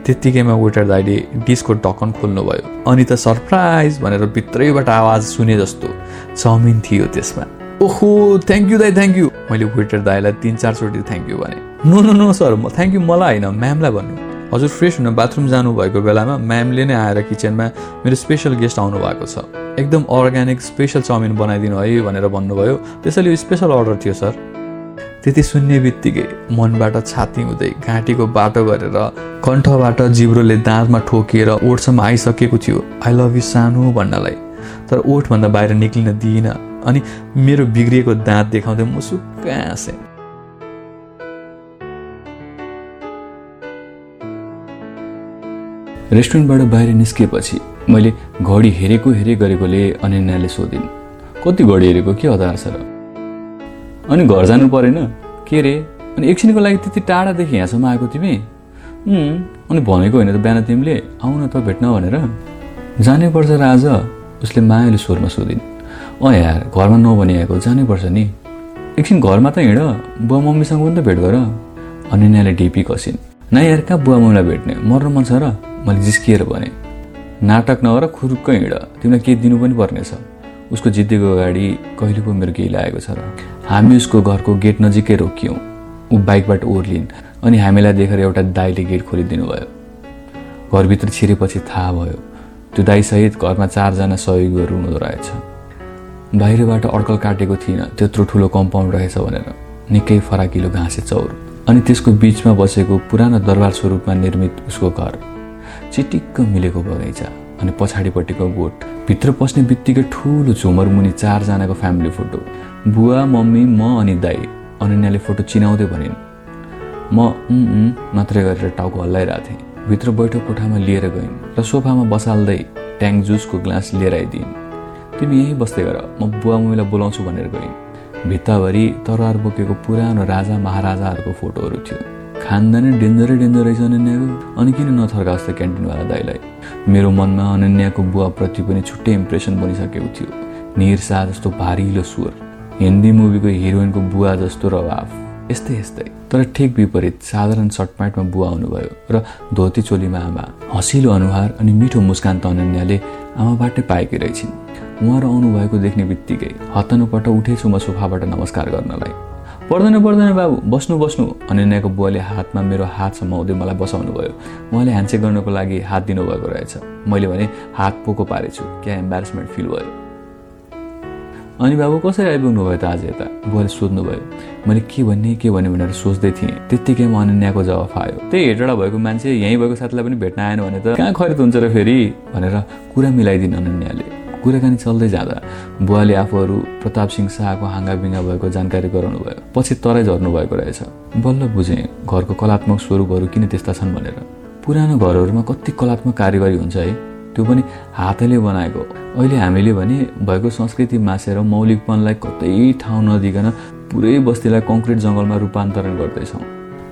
त्यत्तिकैमा वेटर दाइले डिसको ढक्कन खोल्नुभयो। अनि त सरप्राइज भनेर भित्रैबाट आवाज सुने जस्तो चाउमिन थियो त्यसमा। ओहो थ्याङ्क यू दाई थ्याङ्क यू मैले वेटर दाईलाई तिन चारचोटि थ्याङ्क यू भने। नो नो नो सर म थ्याङ्क यू मलाई होइन म्यामलाई भन्नु हजुर फ्रेस हुन बाथरुम जानुभएको बेलामा म्यामले नै आएर किचनमा मेरो स्पेसल गेस्ट आउनु भएको छ। एकदम अर्ग्यानिक स्पेसल चाउमिन बनाइदिनु है भनेर भन्नुभयो। त्यसैले स्पेसल अर्डर थियो सर। त्यति सुन्ने बित्तिकै मनबाट छाती हुँदै घाँटीको बाटो गरेर कण्ठबाट जिब्रोले दाँतमा ठोकिएर ओठसम्म आइसकेको थियो। आई लभ यु सानो भन्नलाई। तर ओठभन्दा बाहिर निक्लिन दिइनँ अनि मेरो बिग्रिएको दाँत देखाउँदै मुसुक्क हाँसेँ। रेस्टुरेन्टबाट बाहिर निस्किएपछि मैले घडी हेरेको हेरे गरेकोले अनन्याले सोधिन् कति घडी हेरेको? के हतार छ र? अनि घर जानु परेन। के रे अनि एकछिनको लागि त्यति टाढादेखि यहाँसम्म आएको तिमी? अनि भनेको होइन त बिहान तिमीले। आउन त भेट्न भनेर। जानै पर्छ र आज उसले मायाले स्वरमा सोधिन्। अँ यार घरमा नभनी आएको जानै पर्छ नि। एकछिन घरमा त हिँड बुवा मम्मीसँग पनि त भेट गर। अनन्याले ढिपी कसिन्। न यार कहाँ बुवा मम्मीलाई भेट्ने? मर्नु मन छ र। मैले जिस्किएर भने। नाटक नगर खुरुक्क हिँड। तिमीलाई केही दिनु पनि पर्नेछ। उसको जिद्दीको अगाडि कहिले पो मेरो केही लागेको छ र? हामी उसको घरको गेट नजिकै रोकियौँ। ऊ बाइकबाट ओर्लिन् अनि हामीलाई देखेर एउटा दाईले गेट खोलिदिनु भयो घरभित्र छिरेपछि थाहा भयो त्यो दाईसहित घरमा चारजना सहयोगीहरू हुँदो रहेछ। बाहिरबाट अड्कल काटेको थिइनँ त्यत्रो ठुलो कम्पाउन्ड रहेछ भनेर। निकै फराकिलो घाँसे चौर। अनि त्यसको बिचमा बसेको पुरानो दरबार स्वरूपमा निर्मित उसको घर। चिटिक्क मिलेको बगैँचा। अनि पछाडिपट्टिको गोठ। भित्र पस्ने बित्तिकै ठुलो झुमर मुनि चारजनाको फ्यामिली फोटो बुवा मम्मी म अनि दाई अनन्याले फोटो चिनाउँदै भनिन् म मात्रै गरेर टाउको हल्लाइरहेको थिएँ। भित्र बैठक कोठामा लिएर गइन् र सोफामा बसाल्दै ट्याङ जुसको ग्लास लिएर आइदिइन्। तिमी यहीँ बस्दै गर म बुवा मम्मीलाई बोलाउँछु भनेर गइन्। भित्ताभरि तरवार बोकेको पुरानो राजा महाराजाहरूको फोटोहरू थियो। खानदानै डेन्जरै डेन्जर रहेछ अनन्याको। अनि किन नथर्का जस्तो क्यान्टिनवाला दाईलाई? मेरो मनमा अनन्याको बुवाप्रति पनि छुट्टै इम्प्रेसन बनिसकेको थियो। निरसा जस्तो भारिलो स्वर। हिन्दी मुभीको हिरोइनको बुवा जस्तो रवाफ। यस्तै यस्तै। तर ठिक विपरीत साधारण सर्ट प्यान्टमा बुवा आउनुभयो र धोती चोलीमा आमा। हँसिलो अनुहार अनि मिठो मुस्कान त अनन्याले आमाबाटै पाएकी रहेछन्। उहाँहरू आउनुभएको देख्ने बित्तिकै हतनुपट उठेछु म सोफाबाट नमस्कार गर्नलाई। पर्दैन पर्दैन बाबु बस्नु बस्नु। अनन्याको बुवाले हातमा मेरो हात समाउँदै मलाई बसाउनु भयो। उहाँले ह्यान्डसेक गर्नको लागि हात दिनुभएको रहेछ। मैले भने हात पोको पारेछु। क्या एम्बारेसमेन्ट फिल भयो? अनि बाबु कसरी आइपुग्नु भयो त आज यता? बुवाले सोध्नुभयो मैले के भन्ने के भन्ने भनेर सोच्दै थिएँ। त्यत्तिकैमा अनन्याको जवाफ आयो। त्यही हेटडा भएको मान्छे यहीँ भएको साथीलाई पनि भेट्न आएन भने त कहाँ खरिद हुन्छ र फेरि? भनेर कुरा मिलाइदिनु अनन्याले। कुराकानी चल्दै जाँदा बुवाले आफूहरू प्रताप सिंह शाहको हाँगाबिङ्गा भएको जानकारी गराउनु भयो पछि तराई झर्नु भएको रहेछ। बल्ल बुझेँ घरको कलात्मक स्वरूपहरू किन त्यस्ता छन् भनेर। पुरानो घरहरूमा कति कलात्मक कारिगरी हुन्छ है? त्यो पनि हातले बनाएको। अहिले हामीले भने भएको संस्कृति मासेर मौलिकपनलाई कतै ठाउँ नदिकन पुरै बस्तीलाई कङ्क्रिट जङ्गलमा रूपान्तरण गर्दैछौँ।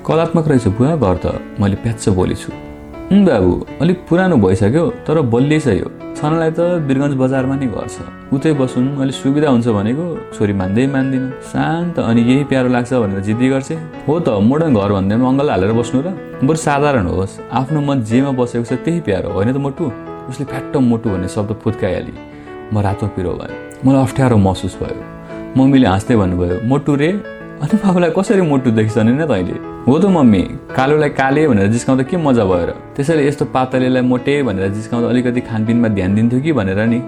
कलात्मक रहेछ बुवा घर त। मैले प्याच्च बोलेछु। बाबु अलिक पुरानो भइसक्यो तर बलियै छ यो छनलाई त बिरगन्ज बजारमा नै घर छ उतै बसौँ अलिक सुविधा हुन्छ भनेको छोरी मान्दै मान्दिन। शान्त अनि यही प्यारो लाग्छ भनेर जिद्दी गर्छ। हो त मोडर्न घर भन्दैमा अङ्गल हालेर बस्नु र? बरु साधारण होस्। आफ्नो मन जेमा बसेको छ त्यही प्यारो होइन त मोटु? उसले फ्याट्ट मोटु भन्ने शब्द फुत्काइहाली। म रातो पिरो भयो मलाई अप्ठ्यारो महसुस भयो। मम्मीले हाँस्दै भन्नुभयो मोटु रे अनि बाबुलाई कसरी मोटु न तैँले हो त मम्मी कालोलाई काले भनेर जिस्काउँदा के मजा भयो र त्यसैले यस्तो पातलीलाई मोटे भनेर जिस्काउँदा अलिकति खानपिनमा ध्यान दिन्थ्यो कि भनेर नि?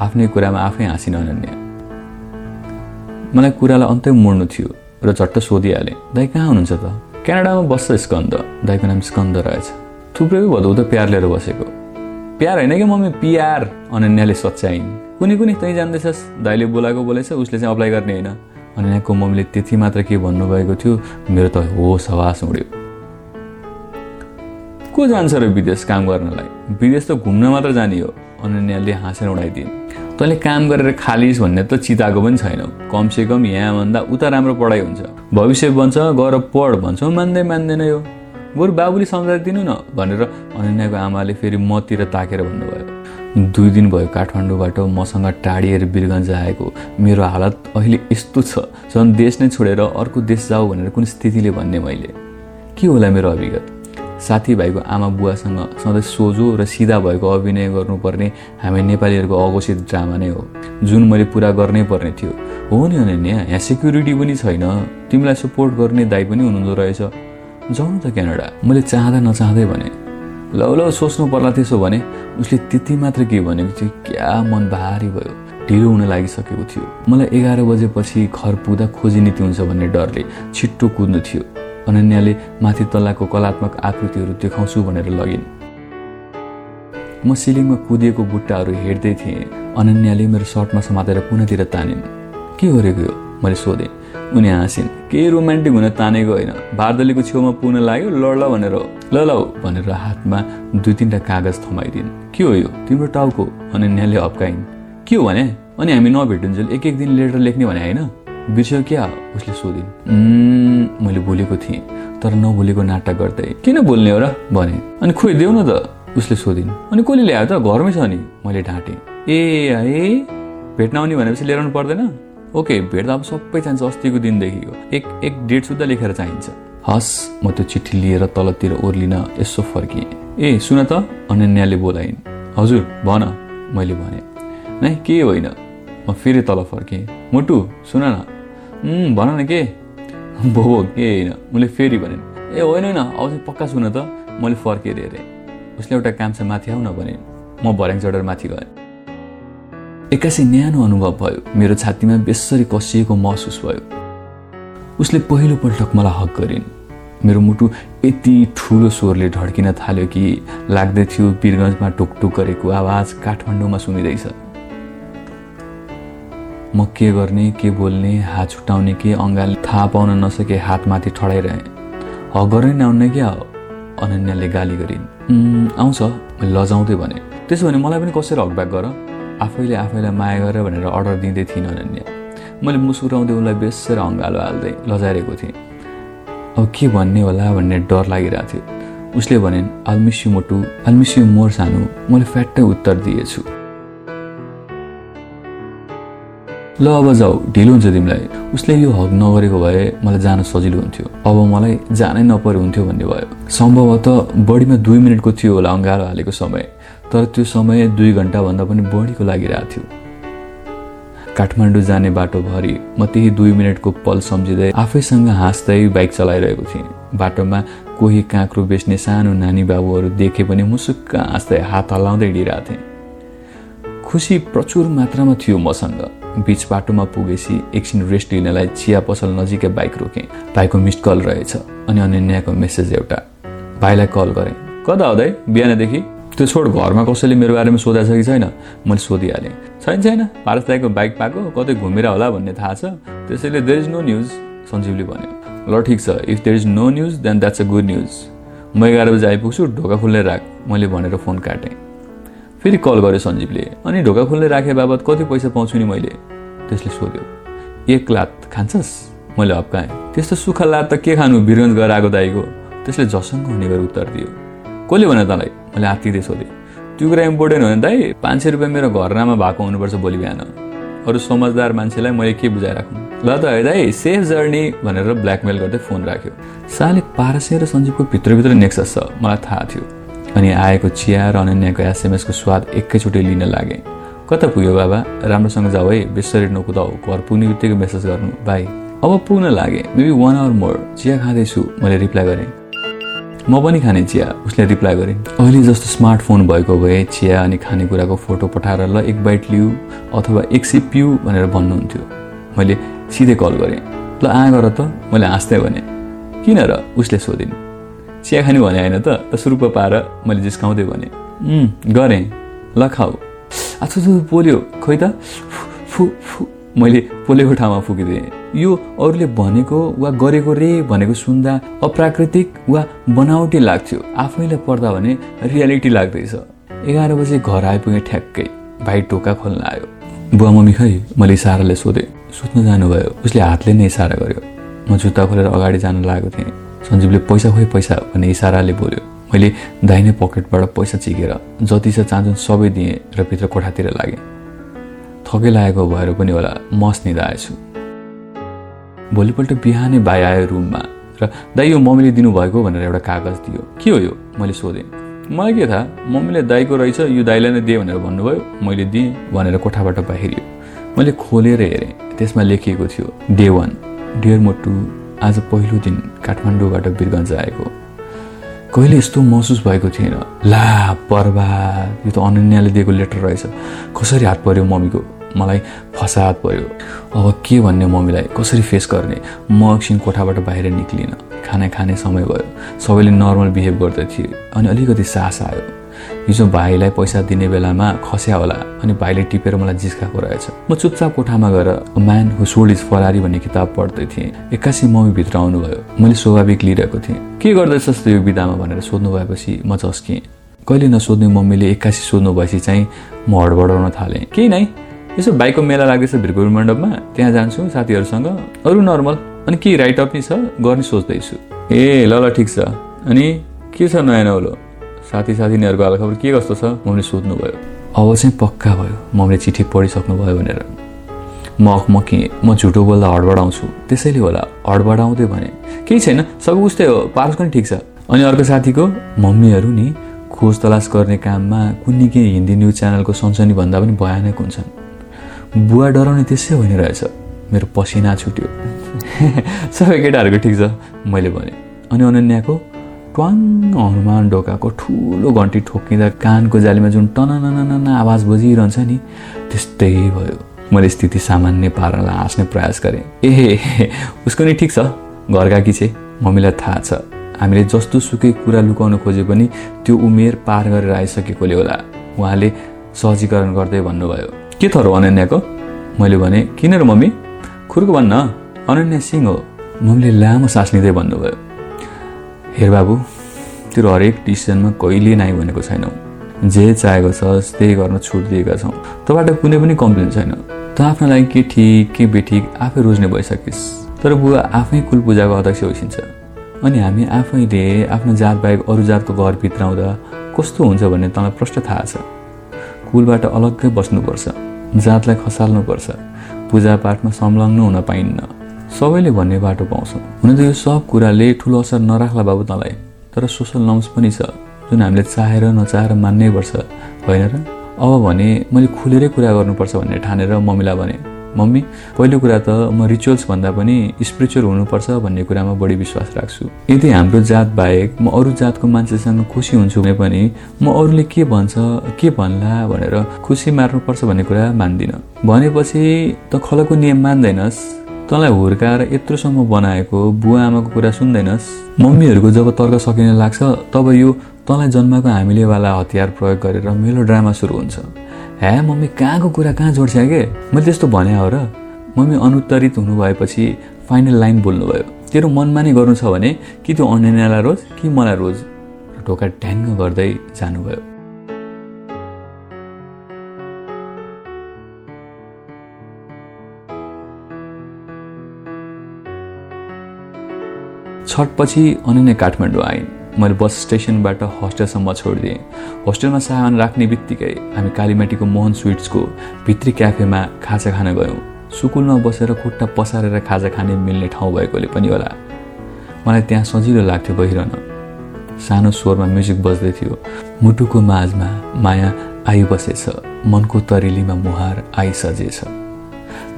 आफ्नै कुरामा आफै हाँसिन अनन्या मलाई कुरालाई अन्तै मोड्नु थियो र झट्ट सोधिहालेँ दाइ कहाँ हुनुहुन्छ त? क्यानाडामा बस्छ स्कन्द। दाइको नाम स्कन्द रहेछ थुप्रै भदौ त प्यार लिएर बसेको। प्यार होइन कि मम्मी? पिआर अनन्याले सच्याइन्। कुनै कुनै तै जान्दैछस्। दाइले बोलाएको बोलेछ उसले चाहिँ अप्लाई गर्ने होइन। अनन्याको मम्मीले त्यति मात्र के भन्नुभएको थियो मेरो त होस हवास उड्यो। को जान्छ र विदेश काम गर्नलाई? विदेश त घुम्न मात्र जाने हो अनन्याले हाँसेर उडाइदिन्। तैँले काम गरेर खालिस् भन्ने त चिताएको पनि छैन। कमसेकम यहाँभन्दा उता राम्रो पढाइ हुन्छ। भविष्य बन्छ गएर पढ भन्छौ मान्दै मान्दैन यो। बरु बाबुले सम्झाइदिनु न भनेर अनन्याको आमाले फेरि मतिर ताकेर भन्नुभयो। दुई दिन भयो काठमाडौँबाट मसँग टाढिएर बिरगन्ज आएको मेरो हालत अहिले यस्तो छ झन् देश नै छोडेर अर्को देश जाऊ भनेर कुन स्थितिले भन्ने मैले। के होला मेरो अभिगत साथीभाइको आमा बुवासँग सधैँ सोझो र सिधा भएको अभिनय गर्नुपर्ने हामी नेपालीहरूको अघोषित ड्रामा नै हो। जुन मैले पुरा गर्नै पर्ने थियो। हो नि अनन्या यहाँ सेक्युरिटी पनि छैन। तिमीलाई सपोर्ट गर्ने दाई पनि हुनुहुँदो रहेछ। जाउँ त क्यानाडा। मैले चाहँदा नचाहँदै भने। लौ लौ सोच्नु पर्ला त्यसो भने उसले त्यति मात्र के भनेको थियो क्या मन भारी भयो? ढिलो हुन लागिसकेको थियो। मलाई एघार बजेपछि घर पुग्दा खोजी नीति हुन्छ भन्ने डरले छिट्टो कुद्नु थियो। अनन्याले माथि तल्लाको कलात्मक आकृतिहरू देखाउँछु भनेर लगिन्। म सिलिङमा कुदिएको बुट्टाहरू हेर्दै थिएँ। अनन्याले मेरो सर्टमा समातेर कुनातिर तानिन्। के गरेको हो मैले सोधेँ उनी हाँसिन् केही रोमान्टिक हुन तानेको होइन। बार्दलीको छेउमा पुग्न लाग्यो लड ल भनेर ल ल भनेर हातमा दुई तिनवटा कागज थमाइदिन्। के हो यो? तिम्रो टाउको अनन्याले हप्काइन् के हो भने? अनि हामी नभेटुन्जेल एक एक दिन लेटर लेख्ने भने होइन? बिर्स्यो क्या उसले सोधिन्। मैले भुलेको थिएँ तर नभुलेको नाटक गर्दै। किन बोल्ने हो र? भने अनि खोइ देऊ न त। उसले सोधिन्। अनि कसले ल्यायो त? घरमै छ नि? मैले ढाँटेँ। ए है? भेट्न आउने भनेपछि लिएर पर्दैन? ओके भेट्दा अब सबै चाहिन्छ अस्तिको दिनदेखिको एक एक डेट सुद्धा लेखेर चाहिन्छ। हस् म त्यो चिठी लिएर तलतिर ओर्लिन यसो फर्किएँ। ए सुन त अनन्याले बोलाइन्। हजुर भन मैले भने। नै के होइन? म फेरि तल फर्केँ मुटु सुन न। भन न के? भो के होइन? मैले फेरि भनेँ ए होइन होइन अब पक्का सुन त। मैले फर्केर हेरेँ। उसले एउटा काम चाहिँ माथि आऊ न भने म भर्याङ चढेर माथि गएँ। एक्कासी न्यानो अनुभव भयो। मेरो छातीमा बेसरी कसिएको महसुस भयो। उसले पहिलो पल्ट मलाई हक गरिन्। मेरो मुटु यति ठुलो स्वरले ढड्किन थाल्यो कि लाग्दै थियो वीरगन्जमा टुकटुक गरेको आवाज काठमाडौँमा सुनिँदैछ। म के गर्ने के बोल्ने हात छुट्याउने के अङ्गाल थाहा पाउन नसके हातमाथि ठडाइरहे। हक गर्ने नआउने क्या? अनन्याले गाली गरिन्। आउँछ। लजाउँदै भने। त्यसो भने मलाई पनि कसरी हकब्याक गर? आफैले आफैलाई माया गरेर भनेर अर्डर दिँदै थिइनँ अनन्या मैले मुसुराउँदै उसलाई बेसेर अँगालो हाल्दै लजाइरहेको थिएँ। अब के भन्ने होला? भन्ने डर लागिरहेको थियो। उसले भनिन् आलमिस्यु मोटु। आलमिस्यु मोर सानो। मैले फ्याट्टै उत्तर दिएछु। ल अब जाऊ। ढिलो हुन्छ तिमीलाई। उसले यो हक नगरेको भए मलाई जान सजिलो हुन्थ्यो। अब मलाई जानै नपरे हुन्थ्यो भन्ने भयो। सम्भवतः बढीमा दुई मिनटको थियो होला अँगालो हालेको समय। तर त्यो समय दुई घन्टाभन्दा पनि बढीको लागिरहेको थियो। काठमाडौँ जाने बाटोभरि म त्यही दुई मिनटको पल सम्झिँदै आफैसँग हाँस्दै बाइक चलाइरहेको थिएँ। बाटोमा कोही काँक्रो बेच्ने सानो नानी बाबुहरू देखे पनि मुसुक्क हाँस्दै हात हल्लाउँदै हिँडिरहेको थिएँ। खुसी प्रचुर मात्रामा थियो मसँग। बिच बाटोमा पुगेपछि एकछिन रेस्ट लिनलाई चिया पसल नजिकै बाइक रोकेँ। भाइको मिस्ड कल रहेछ अनि अनन्याको मेसेज एउटा। भाइलाई कल गरेँ। कता हुँदै बिहानदेखि? त्यो छोड घरमा कसैले मेरो बारेमा सोधाएको छ कि छैन? मैले सोधिहालेँ। छैन छैन। पारस दाईको बाइक पाएको कतै घुमेर होला भन्ने थाहा छ। त्यसैले देयर इज नो न्युज सञ्जीवले भन्यो। ल ठिक छ। If there is no news then that's a good news म एघार बजी आइपुग्छु ढोका खुल्ने राख। मैले भनेर फोन काटेँ। फेरि कल गर्यो सञ्जीवले। अनि ढोका खुल्ने राखे बाबत कति पैसा पाउँछु नि मैले? त्यसले सोध्यो। एक लात खान्छस्? मैले हप्काएँ। त्यस्तो सुक्खा लात त के खानु? बिरगन्ज गएर आएको दाईको। त्यसले झसङ्ग हुने गरी उत्तर दियो। कसले भन्यो तँलाई? मैले हात्तिँदै सोधेँ। त्यो कुरा इम्पोर्टेन्ट हो भने दाइ। पाँच सय रुपियाँ मेरो घरमा भएको हुनुपर्छ भोलि बिहान। अरू समझदार मान्छेलाई मैले के बुझाइराखौँ ल त है दाइ सेफ जर्नी भनेर ब्ल्याकमेल गर्दै फोन राख्यो। साले पारसे र सञ्जीवको भित्रभित्र नेक्सस छ मलाई थाहा थियो। अनि आएको चिया र अनन्याको एसएमएसको स्वाद एकैचोटि लिन लागे। कता पुग्यो बाबा? राम्रोसँग जाऊ है बेसरी नकुदाऊ घर पुग्ने बित्तिकै मेसेज गर्नु। बाई। अब पुग्न लागे मेबी वान आवर मोर चिया खाँदैछु मैले रिप्लाई गरेँ। म पनि खाने चिया उसले रिप्लाई गरेँ। अहिले जस्तो स्मार्टफोन भएको भए चिया अनि खानेकुराको फोटो पठाएर ल एक बाइट लिऊ अथवा एक सिप पिउ भनेर भन्नुहुन्थ्यो। मैले सिधै कल गरेँ। ल आ त मैले हाँस्दै भने किन र? उसले सोधिन्। चिया खाने भने होइन त त सुरुप पाएर मैले जिस्काउँदै भने गरेँ ल खाऊ। आछु पोल्यो खोइ त फु फु मैले पोलेको ठाउँमा फुकिदिएँ यो अरूले भनेको वा गरेको रे भनेको सुन्दा अप्राकृतिक वा बनावटी लाग्थ्यो। आफैले पढ्दा भने रियालिटी लाग्दैछ। एघार बजे घर आइपुगेँ ठ्याक्कै। भाइ टोका खोल्न आयो। बुवा मम्मी खै मैले इसाराले सोधेँ। सुत्न जानुभयो। उसले हातले नै इसारा गर्यो। म जुत्ता खोलेर अगाडि जान लागेको थिएँ। सञ्जीवले पैसा खोइ पैसा भन्ने इसाराले बोल्यो। मैले दाहिने पकेटबाट पैसा चिकेर जति छ सबै दिएँ र भित्र कोठातिर लागेँ। थकै लागेको भएर पनि होला मस निधाएछु भोलिपल्ट बिहानै भाइ आयो रुममा र दाइ यो मम्मीले दिनुभएको भनेर एउटा कागज दियो। के हो यो? मैले सोधेँ। मलाई के थाहा? मम्मीले दाईको रहेछ यो दाईलाई नै दिए भनेर भन्नुभयो। मैले दिएँ भनेर कोठाबाट बाहिरियो मैले खोलेर हेरेँ। त्यसमा लेखिएको थियो डे वान डियर मोटु आज पहिलो दिन काठमाडौँबाट बिरगन्ज आएको। कहिले यस्तो महसुस भएको थिएन। ला बर्बाद। यो त अनन्याले दिएको लेटर रहेछ। कसरी हात पर्यो मम्मीको? मलाई फसाद पर्यो अब के भन्ने मम्मीलाई? कसरी फेस गर्ने? म एकछिन कोठाबाट बाहिर निक्लिनँ। खाना खाने समय भयो। सबैले नर्मल बिहेभ गर्दै थिए अनि अलिकति सास आयो। हिजो भाइलाई पैसा दिने बेलामा खस्या होला अनि भाइले टिपेर मलाई जिस्काएको रहेछ म चुपचाप कोठामा गएर man who sold is Ferrari भन्ने किताब पढ्दै थिएँ। एक्कासी मम्मी भित्र आउनुभयो। मैले स्वाभाविक लिइरहेको थिएँ। के गर्दैछस् त यो विधामा भनेर सोध्नु भएपछि म झस्किएँ कहिले नसोध्ने मम्मीले एक्कासी सोध्नु भएपछि चाहिँ म हडबडाउन थालेँ। केही नै। यसो बाइकको मेला लाग्दैछ भिरगुर मण्डपमा त्यहाँ जान्छु साथीहरूसँग। अरू नर्मल। अनि के राइटअप नै छ गर्ने सोच्दैछु। ए ल ल ठिक छ। अनि के छ नयाँ नौलो? साथी साथीनीहरूको हालखबर के कस्तो छ मम्मीले सोध्नुभयो। अब चाहिँ पक्का भयो मम्मीले चिठी पढिसक्नुभयो भनेर। म अखमकी म झुटो बोल्दा हडबडाउँछु। त्यसैले होला हडबडाउँदै भने। केही छैन सब उस्तै हो पारस पनि ठिक छ। अनि अर्को साथीको मम्मीहरू नि खोज तलास गर्ने काममा कुनै के हिन्दी न्युज च्यानलको सनसनी भन्दा पनि भयानक हुन्छन्। बुवा डराउने त्यसै होइन रहेछ। मेरो पसिना छुट्यो। सबै केटाहरूको ठिक छ मैले भने। अनि अनन्याको ट्वाङ हनुमान ढोकाको ठुलो घन्टी ठोकिँदा कानको जालीमा जुन टननन आवाज बजिरहन्छ नि त्यस्तै भयो। मैले स्थिति सामान्य पारालाई हाँस्ने प्रयास गरेँ। ए उसको नि ठिक छ। घर गएकी छे मम्मीलाई थाहा छ। हामीले जस्तो सुकै कुरा लुकाउन खोजे पनि त्यो उमेर पार गरेर आइसकेकोले होला। उहाँले सहजीकरण गर्दै भन्नुभयो। के थरो अनन्याको? मैले भने किन र मम्मी? खुर्को भन्न अनन्या सिंह हो। मम्मीले लामो सास लिँदै भन्नुभयो। हेर बाबु तिम्रो हरेक डिसिजनमा कहिले नाइ भनेको छैनौ। जे चाहेको छस् त्यही गर्न छुट दिएका छौँ। तँबाट कुनै पनि कम्प्लेन छैन। त आफ्नो लागि के ठिक के बेठिक आफै रोज्ने भइसकिस्। तर बुवा आफै कुल पूजाको अध्यक्ष होइसिन्छ। अनि हामी आफैले आफ्नो जात बाहेक अरू जातको घर भित्राउँदा कस्तो हुन्छ भन्ने तँलाई प्रष्ट थाहा छ। कुलबाट अलग्गै बस्नुपर्छ। जातलाई खसाल्नुपर्छ। पूजापाठमा संलग्न हुन पाइन्न। सबैले भन्ने बाटो पाउँछौँ। हुन त यो सब कुराले ठुलो असर नराख्ला बाबु तँलाई। तर सोसल नर्म्स पनि छ जुन हामीले चाहेर नचाहेर मान्नै पर्छ। होइन र? अब भने मैले खुलेरै कुरा गर्नुपर्छ भन्ने ठानेर मम्मीलाई भने। मम्मी पहिलो कुरा त म रिचुअल्स भन्दा पनि स्पिरिचुअल हुनुपर्छ भन्ने कुरामा बढी विश्वास राख्छु। यदि हाम्रो जात बाहेक म अरू जातको मान्छेसँग खुसी हुन्छु भने पनि म अरूले के भन्छ के भन्ला भनेर खुसी मार्नुपर्छ भन्ने कुरा मान्दिनँ। भनेपछि त खलको नियम मान्दैनस् तँलाई हुर्काएर यत्रोसम्म बनाएको बुवा आमाको कुरा सुन्दैनस्। मम्मीहरूको जब तर्क सकिन लाग्छ तब यो तँलाई जन्माको हामीले वाला हतियार प्रयोग गरेर मेलो ड्रामा सुरु हुन्छ। हे मम्मी कहाँको कुरा कहाँ जोड्छ के? मैले त्यस्तो भने हो र मम्मी अनुत्तरित हुनु भएपछि फाइनल लाइन बोल्नुभयो। तेरो मनमा नै गर्नु छ भने कि त्यो अन्यनालाई रोज कि मलाई रोज? ढोका ट्याङ्ग गर्दै जानुभयो। छटपछि अनन्य काठमाडौँ आइन्। मैले बस स्टेसनबाट होस्टेलसम्म छोडिदिएँ। होस्टेलमा सामान राख्ने बित्तिकै हामी कालीमाटीको मोहन स्विट्सको भित्री क्याफेमा खाजा खान गयौँ। सुकुलमा बसेर खुट्टा पसारेर खाजा खाने मिल्ने ठाउँ भएकोले पनि होला। मलाई त्यहाँ सजिलो लाग्थ्यो बहिरहन सानो स्वरमा म्युजिक बज्दै थियो। मुटुको माझमा माया आइबसेछ। मनको तरिलीमा मुहार आइसजेछ।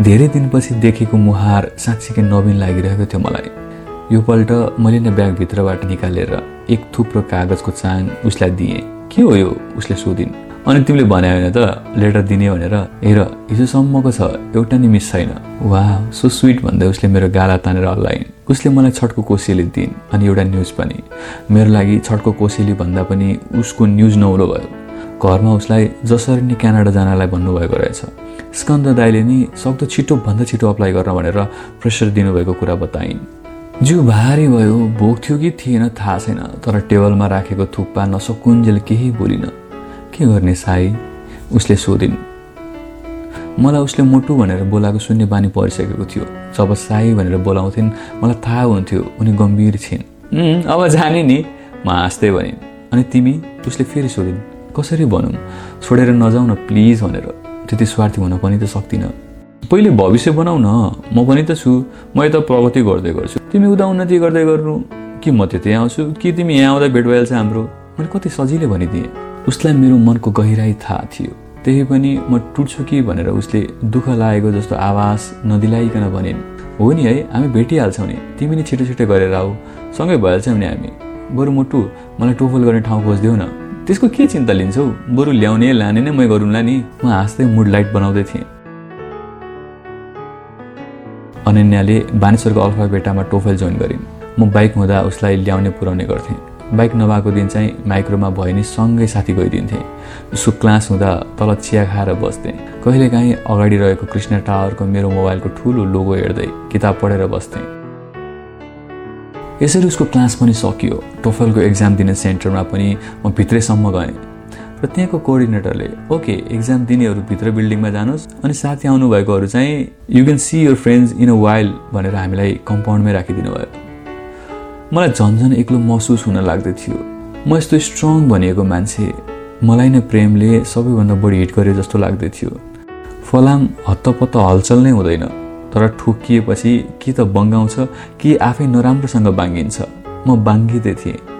धेरै दिनपछि देखेको मुहार साँच्चीकै नवीन लागिरहेको थियो मलाई। यो पल्ट मैले नै ब्यागभित्रबाट निकालेर एक थुप्रो कागजको चाङ उसलाई दिएँ। के हो यो? उसले सोधिन्। अनि तिमीले भने होइन त लेटर दिने भनेर। हेर हिजोसम्मको छ एउटा नि मिस छैन। वा सो स्विट भन्दै उसले मेरो गाला तानेर हल्लाइन् उसले मलाई छटको कोसेली दिइन् अनि एउटा न्युज पनि। मेरो लागि छटको कोसेली भन्दा पनि उसको न्युज नौलो भयो। घरमा उसलाई जसरी नै क्यानाडा जानलाई भन्नुभएको रहेछ। स्कन्द दाईले नि सक्दो छिटो भन्दा छिटो अप्लाई गर्न भनेर प्रेसर दिनुभएको कुरा बताइन्। जिउ भारी भयो भोक थियो कि थिएन थाहा छैन तर टेबलमा राखेको थुक्पा नसकुन्जेल केही बोलिन। के गर्ने साई? उसले सोधिन्। मलाई उसले मोटु भनेर बोलाएको सुन्ने बानी परिसकेको थियो। जब साई भनेर बोलाउँथिन् मलाई थाहा हुन्थ्यो उनी गम्भीर छिन्। अब जाने नि म हाँस्दै भनिन्। अनि तिमी? उसले फेरि सोधिन्। कसरी भनौँ? छोडेर नजाउ न प्लिज भनेर। त्यति स्वार्थी हुन पनि त सक्दिनँ। पहिले भविष्य बनाऊ न म पनि त छु। म यता प्रगति गर्दै गर्छु। तिमी उता उन्नति गर्दै गर्नु। कि म त्यतै आउँछु? कि तिमी यहाँ आउँदा भेट भइहाल्छ हाम्रो? मैले कति सजिलै भनिदिएँ। उसलाई मेरो मनको गहिराई थाहा थियो। त्यही पनि म टुट्छु कि भनेर उसले दुःख लागेको जस्तो आवाज नदिलाइकन भनिन् हो नि है हामी भेटिहाल्छौँ नि। तिमी नि छिटो छिटो गरेर आऊ। सँगै भइहाल्छौँ नि हामी। बरु मुटु मलाई टोफल गर्ने ठाउँ खोजिदेऊ न। त्यसको के चिन्ता लिन्छौ? बरु ल्याउने लाने नै मै गरौँला नि। म हाँस्दै मुड लाइट बनाउँदै थिएँ। अनन्याले बानेश्वरको अल्फा बेटामा टोफेल जोइन गरिन् म बाइक हुँदा उसलाई ल्याउने पुर्याउने गर्थेँ। बाइक नभएको दिन चाहिँ माइक्रोमा भयो नि सँगै साथी गइदिन्थेँ। उसको क्लास हुँदा तल चिया खाएर बस्थेँ। कहिलेकाहीँ अगाडि रहेको कृष्ण टावरको मेरो मोबाइलको ठुलो लोगो हेर्दै किताब पढेर बस्थेँ। यसरी उसको क्लास पनि सकियो। टोफलको एक्जाम दिने सेन्टरमा पनि म भित्रैसम्म गएँ। र त्यहाँको कोअर्डिनेटरले ओके एक्जाम दिनेहरू भित्र बिल्डिङमा जानुहोस् अनि साथी आउनुभएकोहरू चाहिँ you can see your friends in a wild भनेर हामीलाई कम्पाउन्डमै राखिदिनु भयो मलाई झन्झन एक्लो महसुस हुन लाग्दथ्यो म यस्तो स्ट्रङ भनिएको मान्छे मलाई नै प्रेमले सबैभन्दा बढी हिट गरे जस्तो लाग्दथ्यो फलाम हत्तपत्त हलचल नै हुँदैन तर ठोकिएपछि कि त बङ्गाउँछ कि आफै नराम्रोसँग बाङ्गिन्छ म बाङ्गिँदै थिएँ।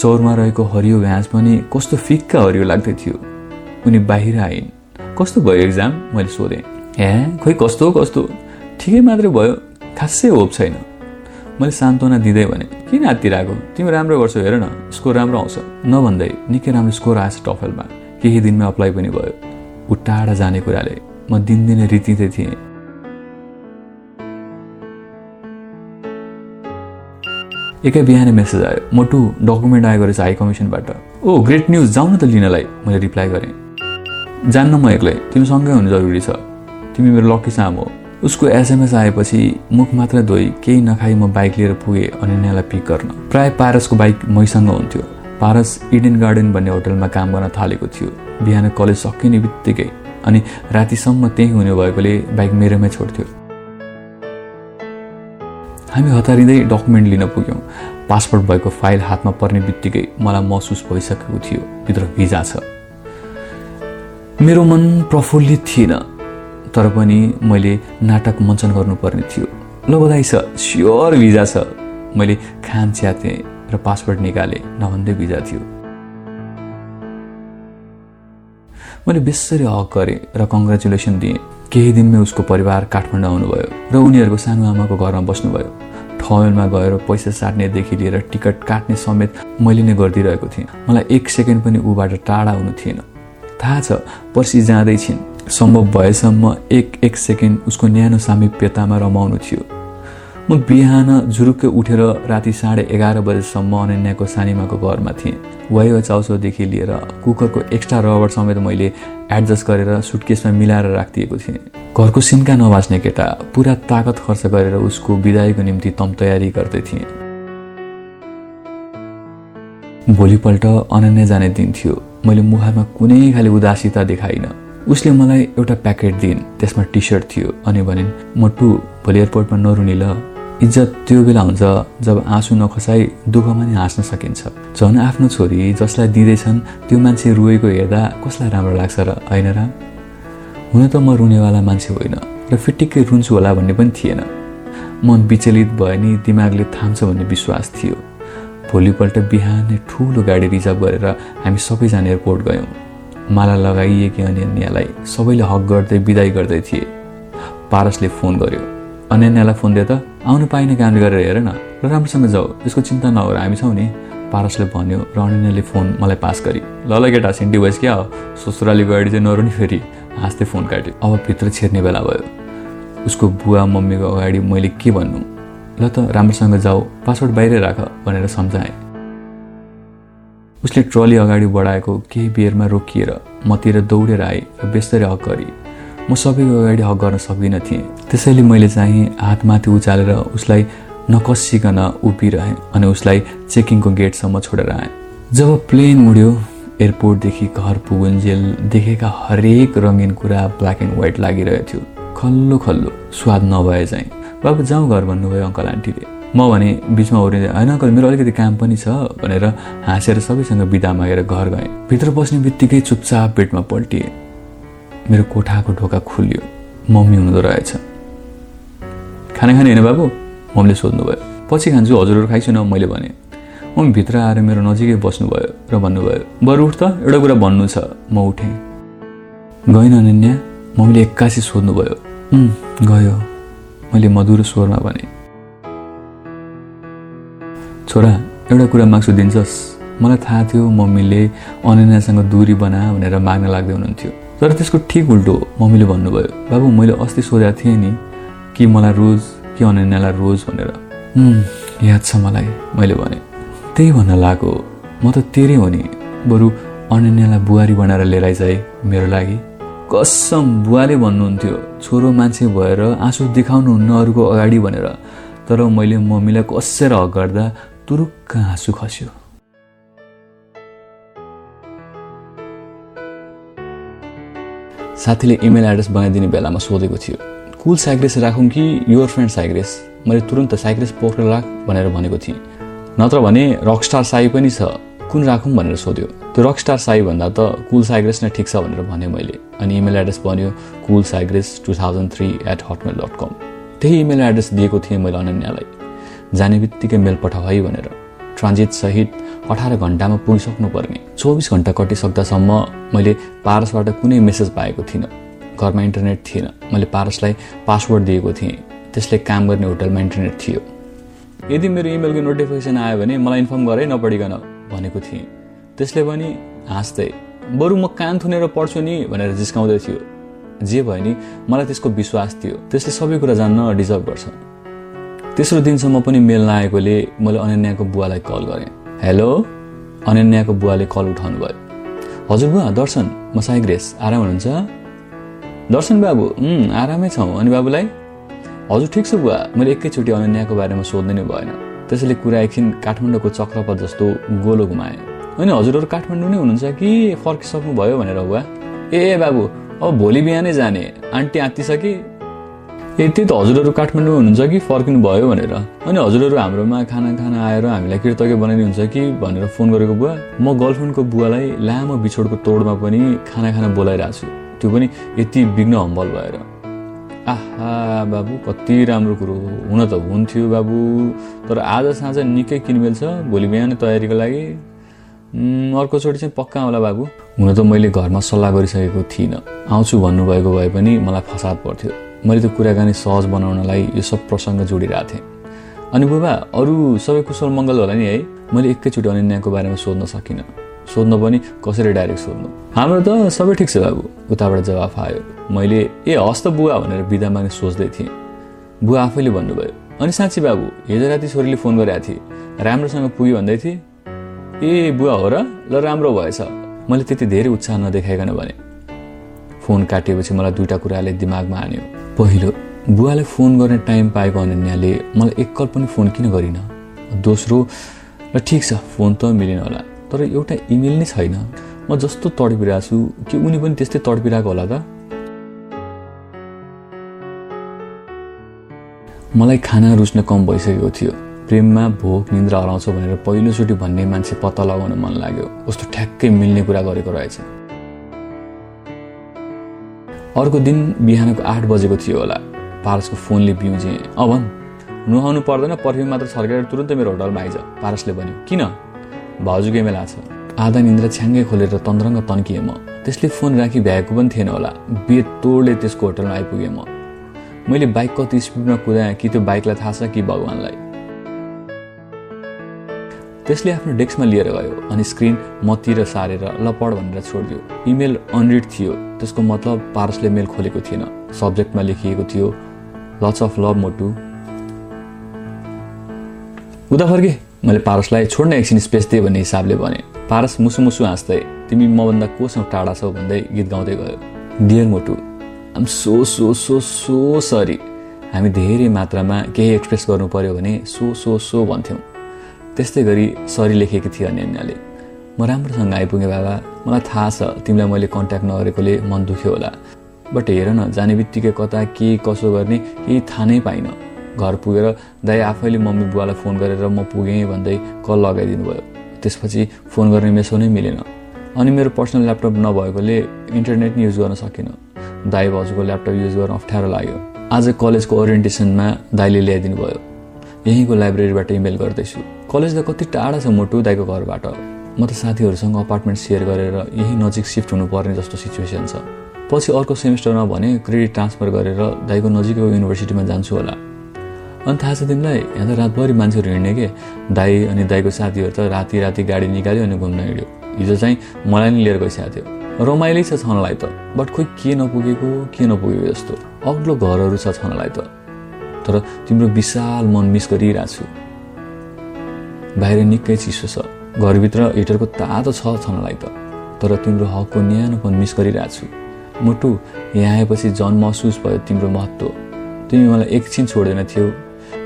चौरमा रहेको हरियो घाँस पनि कस्तो फिक्का हरियो लाग्दै थियो। उनी बाहिर आइन्। कस्तो भयो एक्जाम मैले सोधेँ। ए खोइ कस्तो कस्तो ठिकै मात्रै भयो खासै होप छैन मैले सान्त्वना दिँदै भने किन आत्तिरहेको तिमी राम्रो गर्छौ हेर न स्कोर राम्रो आउँछ नभन्दै निकै राम्रो स्कोर आएछ टफेलमा केही दिनमा अप्लाई पनि भयो। ऊ टाढा जाने कुराले म दिनदिनै रितिँदै थिएँ। एकै बिहानै मेसेज आयो। मोटु डकुमेन्ट आएको रहेछ हाई कमिसनबाट ओ ग्रेट न्युज जाउँ न त लिनलाई। मैले रिप्लाई गरेँ। जान्न म एक्लै। तिमीसँगै हुनु जरुरी छ। तिमी मेरो लक्की साम हो। उसको एसएमएस आएपछि मुख मात्र धोइ केही नखाई म बाइक लिएर पुगेँ अनन्यालाई पिक गर्न। प्राय पारसको बाइक मैसँग हुन्थ्यो। पारस इडेन गार्डन भन्ने होटलमा काम गर्न थालेको थियो। बिहान कलेज सकिने बित्तिकै। अनि रातिसम्म त्यहीँ हुने भएकोले बाइक मेरोमै छोड्थ्यो। हामी हतारिँदै डकुमेन्ट लिन पुग्यौँ। पासपोर्ट भएको फाइल हातमा पर्ने बित्तिकै मलाई महसुस भइसकेको थियो भित्र भिजा छ। मेरो मन प्रफुल्लित थिएन तर पनि मैले नाटक मञ्चन गर्नुपर्ने थियो। ल बधाई छ स्योर भिजा छ। मैले खान च्यातेँ र पासपोर्ट निकालेँ नभन्दै भिजा थियो। मैले बेसरी हक गरेँ र कङ्ग्रेचुलेसन दिएँ। केही दिनमै उसको परिवार काठमाडौँ आउनुभयो र उनीहरूको सानो आमाको घरमा बस्नुभयो। ठमेलमा गएर पैसा साट्नेदेखि लिएर टिकट काट्ने समेत मैले नै गरिदिइरहेको थिएँ। मलाई एक सेकेन्ड पनि ऊबाट टाढा हुनु थिएन। थाहा छ पर्सि जाँदैछिन् सम्भव भएसम्म एक एक सेकेन्ड उसको न्यानो सामिप्यतामा रमाउनु थियो। म बिहान जुरुक्कै उठेर राति साढे एघार बजेसम्म अनन्याको सानीमाको घरमा थिएँ। वाइवा चाउचाउदेखि लिएर कुकरको एक्स्ट्रा रबर समेत मैले एडजस्ट गरेर सुटकेसमा मिलाएर राखिदिएको थिएँ। घरको सिन्का नबाच्ने केटा पुरा ताकत खर्च गरेर उसको विदाईको निम्ति तम तयारी गर्दै थिएँ। भोलिपल्ट अनन्या जाने दिन थियो। मैले मुहारमा कुनै खाले उदासीता देखाइनँ। उसले मलाई एउटा प्याकेट दिइन्। त्यसमा टी सर्ट थियो अनि भनिन् मटु भोलि एयरपोर्टमा नरुनी ल। इज्जत त्यो बेला हुन्छ जब आँसु नखसाई दुःखमा नि हाँस्न सकिन्छ। झन् आफ्नो छोरी जसलाई दिँदैछन् त्यो मान्छे रुएको हेर्दा कसलाई राम्रो लाग्छ र होइन र हुन त म रुनेवाला मान्छे होइन र फिटिक्कै रुन्छु होला भन्ने पनि थिएन। मन विचलित भयो नि दिमागले थाम्छ भन्ने विश्वास थियो। भोलिपल्ट बिहानै ठुलो गाडी रिजर्भ गरेर हामी सबैजना एयरपोर्ट गयौँ। माला लगाइएकी अन्यलाई सबैले हक गर्दै विदाई गर्दै थिए। पारसले फोन गर्यो। अन्यलाई फोन दिए त? आउनु पाइने काम गरेर हेर न र राम्रोसँग जाऊ। यसको चिन्ता नगर हामी छौँ नि। पारसले भन्यो र अनिनाले फोन मलाई पास गरी। ल ल केटा सिन्टी भइस क्या हो ससुराली गाडी चाहिँ नरुनी फेरि। हाँस्दै फोन काट्यो। अब भित्र छिर्ने बेला भयो। उसको बुवा मम्मीको अगाडि मैले के भन्नु? ल त राम्रोसँग जाऊ। पासवर्ड बाहिरै राख भनेर सम्झाएँ। उसले ट्रली अगाडि बढाएको केही बेरमा रोकिएर मतिर दौडेर आए र बेस्तरी हक गरी म सबैको अगाडि हक गर्न सक्दिनँ थिएँ। त्यसैले मैले चाहिँ हातमाथि उचालेर उसलाई नकसिकन उभिरहेँ अनि उसलाई चेकिङको गेटसम्म छोडेर आएँ। जब प्लेन उड्यो एयरपोर्टदेखि घर पुगुन्जेल देखेका हरेक रङ्गीन कुरा ब्ल्याक एन्ड व्हाइट लागिरहेको थियो। खल्लो खल्लो स्वाद नभए चाहिँ। बाबु जाउँ घर भन्नुभयो अङ्कल आन्टीले। म भने बिचमा ओरिँदै होइन अङ्कल मेरो अलिकति काम पनि छ भनेर हाँसेर सबैसँग बिदा मागेर घर गएँ। भित्र बस्ने बित्तिकै चुपचाप पेटमा पल्टिए। मेरो कोठाको ढोका खुल्यो। मम्मी हुँदो रहेछ। खाना खाने होइन बाबु? मम्मीले सोध्नुभयो। पछि खान्छु हजुरहरू खाइछु न मैले भने। मम्मी भित्र आएर मेरो नजिकै बस्नुभयो र भन्नुभयो बरु उठ त एउटा कुरा भन्नु छ। म उठेँ। गएन अनन्या। मम्मीले एक्कासी सोध्नुभयो गयो। मैले मधुरो स्वरमा भने छोरा एउटा कुरा माग्छु दिन्छस्। मलाई थाहा थियो मम्मीले अनन्यासँग दुरी बना भनेर माग्न लाग्दै हुनुहुन्थ्यो। तर त्यसको ठिक उल्टो मम्मीले भन्नुभयो बाबु मैले अस्ति सोधेको थिएँ नि कि मलाई रोज कि अनन्यालाई रोज भनेर। याद छ मलाई? मैले भने त्यही भन्न लागेको म त तेरै हो नि। बरु अनन्यालाई बुहारी बनाएर लिएर आइज है मेरो लागि। कसम बुवाले भन्नुहुन्थ्यो छोरो मान्छे भएर आँसु देखाउनुहुन्न अरूको अगाडि भनेर। तर मैले मम्मीलाई कसेर हक गर्दा तुरुक्क हाँसु खस्यो। साथीले इमेल एड्रेस बनाइदिने बेलामा सोधेको थियो कुल साइग्रेस राखौँ कि योर फ्रेन्ड साइग्रेस? मैले तुरन्त साइग्रेस पोखरेल राख भनेर भनेको थिएँ। नत्र भने रकस्टार साई पनि छ कुन राखौँ भनेर सोध्यो। त्यो रकस्टार साई भन्दा त कुल साइग्रेस नै ठिक छ भनेर भने मैले अनि इमेल एड्रेस बन्यो cool साइग्रेस two thousand three eight hotmail dot com त्यही इमेल एड्रेस दिएको थिएँ मैले अनन्यालाई। जाने बित्तिकै मेल पठाऊ है भनेर। ट्रान्जिट सहित अठार घन्टामा पुगिसक्नु पर्ने चौबिस घन्टा कटिसक्दासम्म मैले पारसबाट कुनै मेसेज पाएको थिइनँ। घरमा इन्टरनेट थिएन। मैले पारसलाई पासवर्ड दिएको थिएँ। त्यसले काम गर्ने होटलमा इन्टरनेट थियो। यदि मेरो इमेलको नोटिफिकेसन आयो भने मलाई इन्फर्म गरे नपढिकन भनेको थिएँ। त्यसले पनि हाँस्दै बरु म कान थुनेर पढ्छु नि भनेर जिस्काउँदै थियो। जे भयो नि मलाई त्यसको विश्वास थियो। त्यसले सबै कुरा जान्न डिजर्भ गर्छ। तेस्रो दिनसम्म पनि मेल नआएकोले मैले अनन्याको बुवालाई कल गरेँ। हेलो? अनन्याको बुवाले कल उठाउनु भयो हजुर बुवा दर्शन म साई ग्रेस। आराम हुनुहुन्छ? दर्शन बाबु आरामै छौँ। अनि बाबुलाई? हजुर ठिक छ बुवा। मैले एकैचोटि अनन्याको बारेमा सोध्नु नै भएन। त्यसैले कुरा एकछिन काठमाडौँको चक्रपथ जस्तो गोलो घुमाएँ। अनि हजुरहरू काठमाडौँ नै हुनुहुन्छ कि फर्किसक्नु भयो भनेर बुवा? ए बाबु अब भोलि बिहानै जाने। आन्टी आत्तिसके ए त्यही त हजुरहरू काठमाडौँ हुनुहुन्छ कि फर्किनु भयो भनेर। अनि हजुरहरू हाम्रोमा खाना खाना आएर हामीलाई कृतज्ञ बनाइदिनुहुन्छ कि भनेर फोन गरेको बुवा म गर्लफ्रेन्डको बुवालाई लामो बिछोडको तोडमा पनि खाना खाना बोलाइरहेको छु। त्यो पनि यति विघ्न हम्बल भएर। आहा बाबु कति राम्रो कुरो हुन त हुन्थ्यो बाबु। तर आज साँझ निकै किनमेल छ भोलि बिहान तयारीको लागि। अर्कोचोटि चाहिँ पक्का होला बाबु। हुन त मैले घरमा सल्लाह गरिसकेको थिइनँ। आउँछु भन्नुभएको भए पनि मलाई फसाद पर्थ्यो। मैले त कुराकानी सहज बनाउनलाई यो सब प्रसङ्ग जोडिरहेको थिएँ। अनि बुबा अरू सबै कुशल मङ्गल होला नि है? मैले एकैचोटि अनन्याको बारेमा सोध्न सकिनँ। सोध्न पनि कसरी डाइरेक्ट सोध्नु? हाम्रो त सबै ठिक छ बाबु उताबाट जवाफ आयो। मैले ए हस्त बुवा भनेर बिदा माग्ने सोच्दै थिएँ। बुवा आफैले भन्नुभयो अनि साँच्ची बाबु हिजो राति छोरीले फोन गरेका थिएँ। राम्रोसँग पुग्यो भन्दै थिएँ? ए बुवा हो र? ल राम्रो भएछ। मैले त्यति धेरै उत्साह नदेखाइकन भने फोन काटिएपछि मलाई दुईवटा कुराले दिमागमा हान्यो। पहिलो बुवाले फोन गर्ने टाइम पाएको अनन्याले मलाई एकल पनि फोन किन गरिन? दोस्रो र ठिक छ फोन त मिलेन होला तर एउटा इमेल नै छैन। म जस्तो तडपिरहेको छु कि उनी पनि त्यस्तै तडपिरहेको होला त। मलाई खाना रुच्न कम भइसकेको थियो। प्रेममा भोक निन्द्रा हराउँछ भनेर पहिलोचोटि भन्ने मान्छे पत्ता लगाउन मन लाग्यो। कस्तो ठ्याक्कै मिल्ने कुरा गरेको रहेछ। अर्को दिन बिहानको आठ बजेको थियो होला। पारसको फोनले बिउजे अब नुहाउनु पर्दैन पर्फ्युम मात्र छर्केर तुरन्तै मेरो होटलमा आइज। पारसले भन्यो किन? भाउजू गेमेला छ आधा निन्द्रा छ्याङ्गै खोलेर तन्द्रङ्ग तन्किएँ म। त्यसले फोन राखी भ्याएको पनि थिएन होला। बेतोडले त्यसको होटलमा आइपुगेँ म। मैले बाइक कति स्पिडमा कुदाएँ कि त्यो बाइकलाई थाहा छ कि भगवान्लाई? त्यसले आफ्नो डेस्कमा लिएर गयो अनि स्क्रिन मतिर सारेर लपड भनेर छोडिदियो। इमेल अनरिड थियो। त्यसको मतलब पारसले मेल खोलेको थिएन। सब्जेक्टमा लेखिएको थियो लट्स अफ लभ मोटु उता फर्के मैले पारसलाई छोड्न एकछिन स्पेस दिएँ भन्ने हिसाबले भने। पारस मुसु मुसु हाँस्दै तिमी मभन्दा कोसँग टाढा छौ भन्दै गीत गाउँदै गयो। Dear Motu I'm so so so so sorry हामी धेरै मात्रामा केही एक्सप्रेस गर्नु पर्यो भने सो सो सो भन्थ्यौँ। त्यस्तै गरी सरी लेखेकी थिए अन्यान्यले म राम्रोसँग आइपुगेँ बाबा। मलाई थाहा छ तिमीलाई मैले कन्ट्याक्ट नगरेकोले मन दुख्यो होला। बट हेर न जाने बित्तिकै कता के कसो गर्ने केही थाहा नै पाइनँ। घर पुगेर दाइ आफैले मम्मी बुवालाई फोन गरेर म पुगेँ भन्दै कल लगाइदिनु भयो। त्यसपछि फोन गर्ने मेसो नै मिलेन। अनि मेरो पर्सनल ल्यापटप नभएकोले इन्टरनेट युज गर्न सकिनँ। दाई भाउजूको ल्यापटप युज गर्न अप्ठ्यारो लाग्यो। आज कलेजको ओरिएन्टेसनमा दाइले ल्याइदिनु भयो। यहीँको लाइब्रेरीबाट इमेल गर्दैछु। कलेज त कति टाढा छ मोटु दाइको घरबाट। म त साथीहरूसँग अपार्टमेन्ट सेयर गरेर यही नजिक सिफ्ट हुनुपर्ने जस्तो सिचुएसन छ। पछि अर्को सेमिस्टरमा भने क्रेडिट ट्रान्सफर गरेर दाइको नजिकैको युनिभर्सिटीमा जान्छु होला। अनि थाहा छ तिमीलाई यहाँ त रातभरि मान्छेहरू हिँड्ने के? दाई अनि दाईको साथीहरू त राति राति गाडी निकाल्यो अनि घुम्न हिँड्यो। हिजो चाहिँ मलाई नै लिएर गइसकेको थियो। रमाइलै छ छनलाई त। बट खोइ के नपुगेको के नपुगेको जस्तो। अग्लो घरहरू छ छनलाई त। तर तिम्रो विशाल मन मिस गरिरहेको छु। बाहिर निकै चिसो छ। घरभित्र हिटरको तातो छ छनलाई त। तर तिम्रो हकको न्यानोपन मिस गरिरहेको छु मुटु यहाँ आएपछि झन् महसुस भयो तिम्रो महत्त्व। तिमी मलाई एकछिन छोड्दैन थियौ।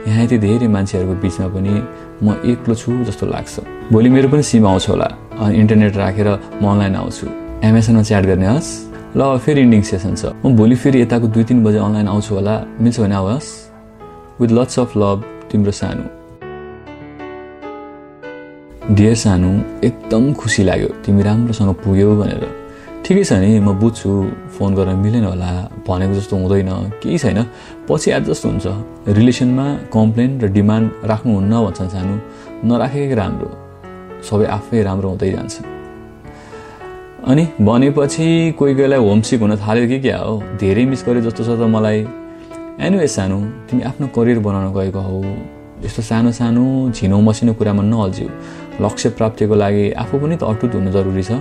यहाँ यति धेरै मान्छेहरूको बिचमा पनि म एक्लो छु जस्तो लाग्छ। भोलि मेरो पनि सिम आउँछ होला। अनि इन्टरनेट राखेर म अनलाइन आउँछु। एमाजोनमा च्याट गर्ने हस्। ल फेरि इन्डिङ सेसन छ। म भोलि फेरि यताको दुई तिन बजे अनलाइन आउँछु होला। मिल्छ भने आउनुहोस् विथ लट्स अफ लभ तिम्रो सानो। डियर सानो एकदम खुसी लाग्यो। तिमी राम्रोसँग पुग्यौ भनेर। ठिकै छ नि म बुझ्छु फोन गर्न मिलेन होला भनेको जस्तो हुँदैन केही छैन? पछि जस्तो हुन्छ। रिलेसनमा कम्प्लेन र डिमान्ड राख्नुहुन्न भन्छन् सानो। नराखेकै राम्रो। सबै आफै राम्रो हुँदै जान्छ। अनि भनेपछि कोही कोहीलाई होमसिक हुन थाल्यो कि क्या हो? धेरै मिस गरे जस्तो छ त मलाई। एनिवे सानो तिमी आफ्नो करियर बनाउन गएको हौ। यस्तो सानो सानो झिनो मसिनो कुरामा नअल्झ्यौ। लक्ष्य प्राप्तिको लागि आफू पनि त अटुट हुनु जरुरी छ।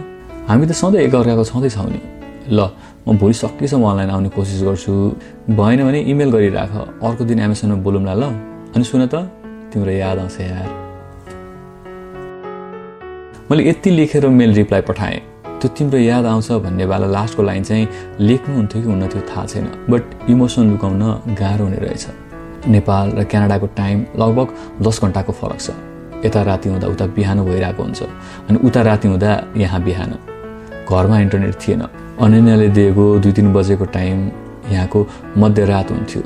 हामी त सधैँ एकअर्काको छँदैछौँ नि। ल म भोलि सकेसम्म अनलाइन आउने कोसिस गर्छु। भएन भने इमेल गरिराख। अर्को दिन एमाजोनमा बोलौँला ल। अनि सुन त तिम्रो याद आउँछ यार। मैले यति लेखेर मेल रिप्लाई पठाएँ। त्यो तिम्रो याद आउँछ भन्ने वाला लास्टको लाइन चाहिँ लेख्नुहुन्थ्यो कि हुन्न थियो थाहा छैन। बट इमोसन लुकाउन गाह्रो हुने रहेछ। नेपाल र क्यानाडाको टाइम लगभग दस घन्टाको फरक छ। यता राति हुँदा उता बिहान भइरहेको हुन्छ। अनि उता राति हुँदा यहाँ बिहान। घरमा इन्टरनेट थिएन। अनन्याले दिएको दुई तिन बजेको टाइम यहाँको मध्यरात हुन्थ्यो।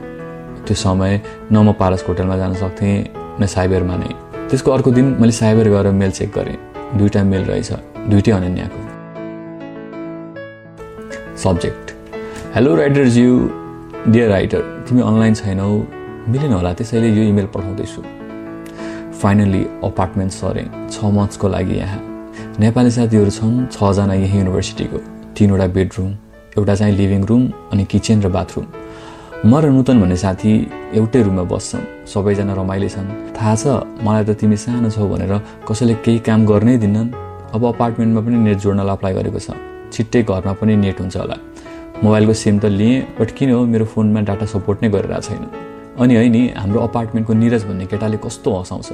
त्यो समय न म पारस होटलमा जान सक्थेँ न साइबरमा नै। त्यसको अर्को दिन मैले साइबर गएर मेल चेक गरेँ। दुईवटा मेल रहेछ। दुइटै अनन्याको। Subject hello writers you dear writer तिमी अनलाइन छैनौ। मिलेन होला त्यसैले यो इमेल पठाउँदैछु। फाइनली अपार्टमेन्ट सरेँ छ मन्थ्सको लागि यहाँ नेपाली साथीहरू छन् छजना यही युनिभर्सिटीको तिनवटा बेडरुम एउटा चाहिँ लिभिङ रुम अनि किचन र बाथरुम म र नूतन भन्ने साथी एउटै रुममा बस्छौँ सबैजना रमाइलो छन् थाहा छ मलाई त तिमी सानो छौ भनेर कसैले केही काम गर्नै दिन्नन्। अब अपार्टमेन्टमा पनि नेट जोड्नलाई अप्लाई गरेको छ। छिट्टै घरमा पनि नेट हुन्छ होला। मोबाइलको सिम त लिएँ बट किन हो मेरो फोनमा डाटा सपोर्ट नै गरिरहेको छैन। अनि है नि हाम्रो अपार्टमेन्टको निरज भन्ने केटाले कस्तो हँसाउँछ।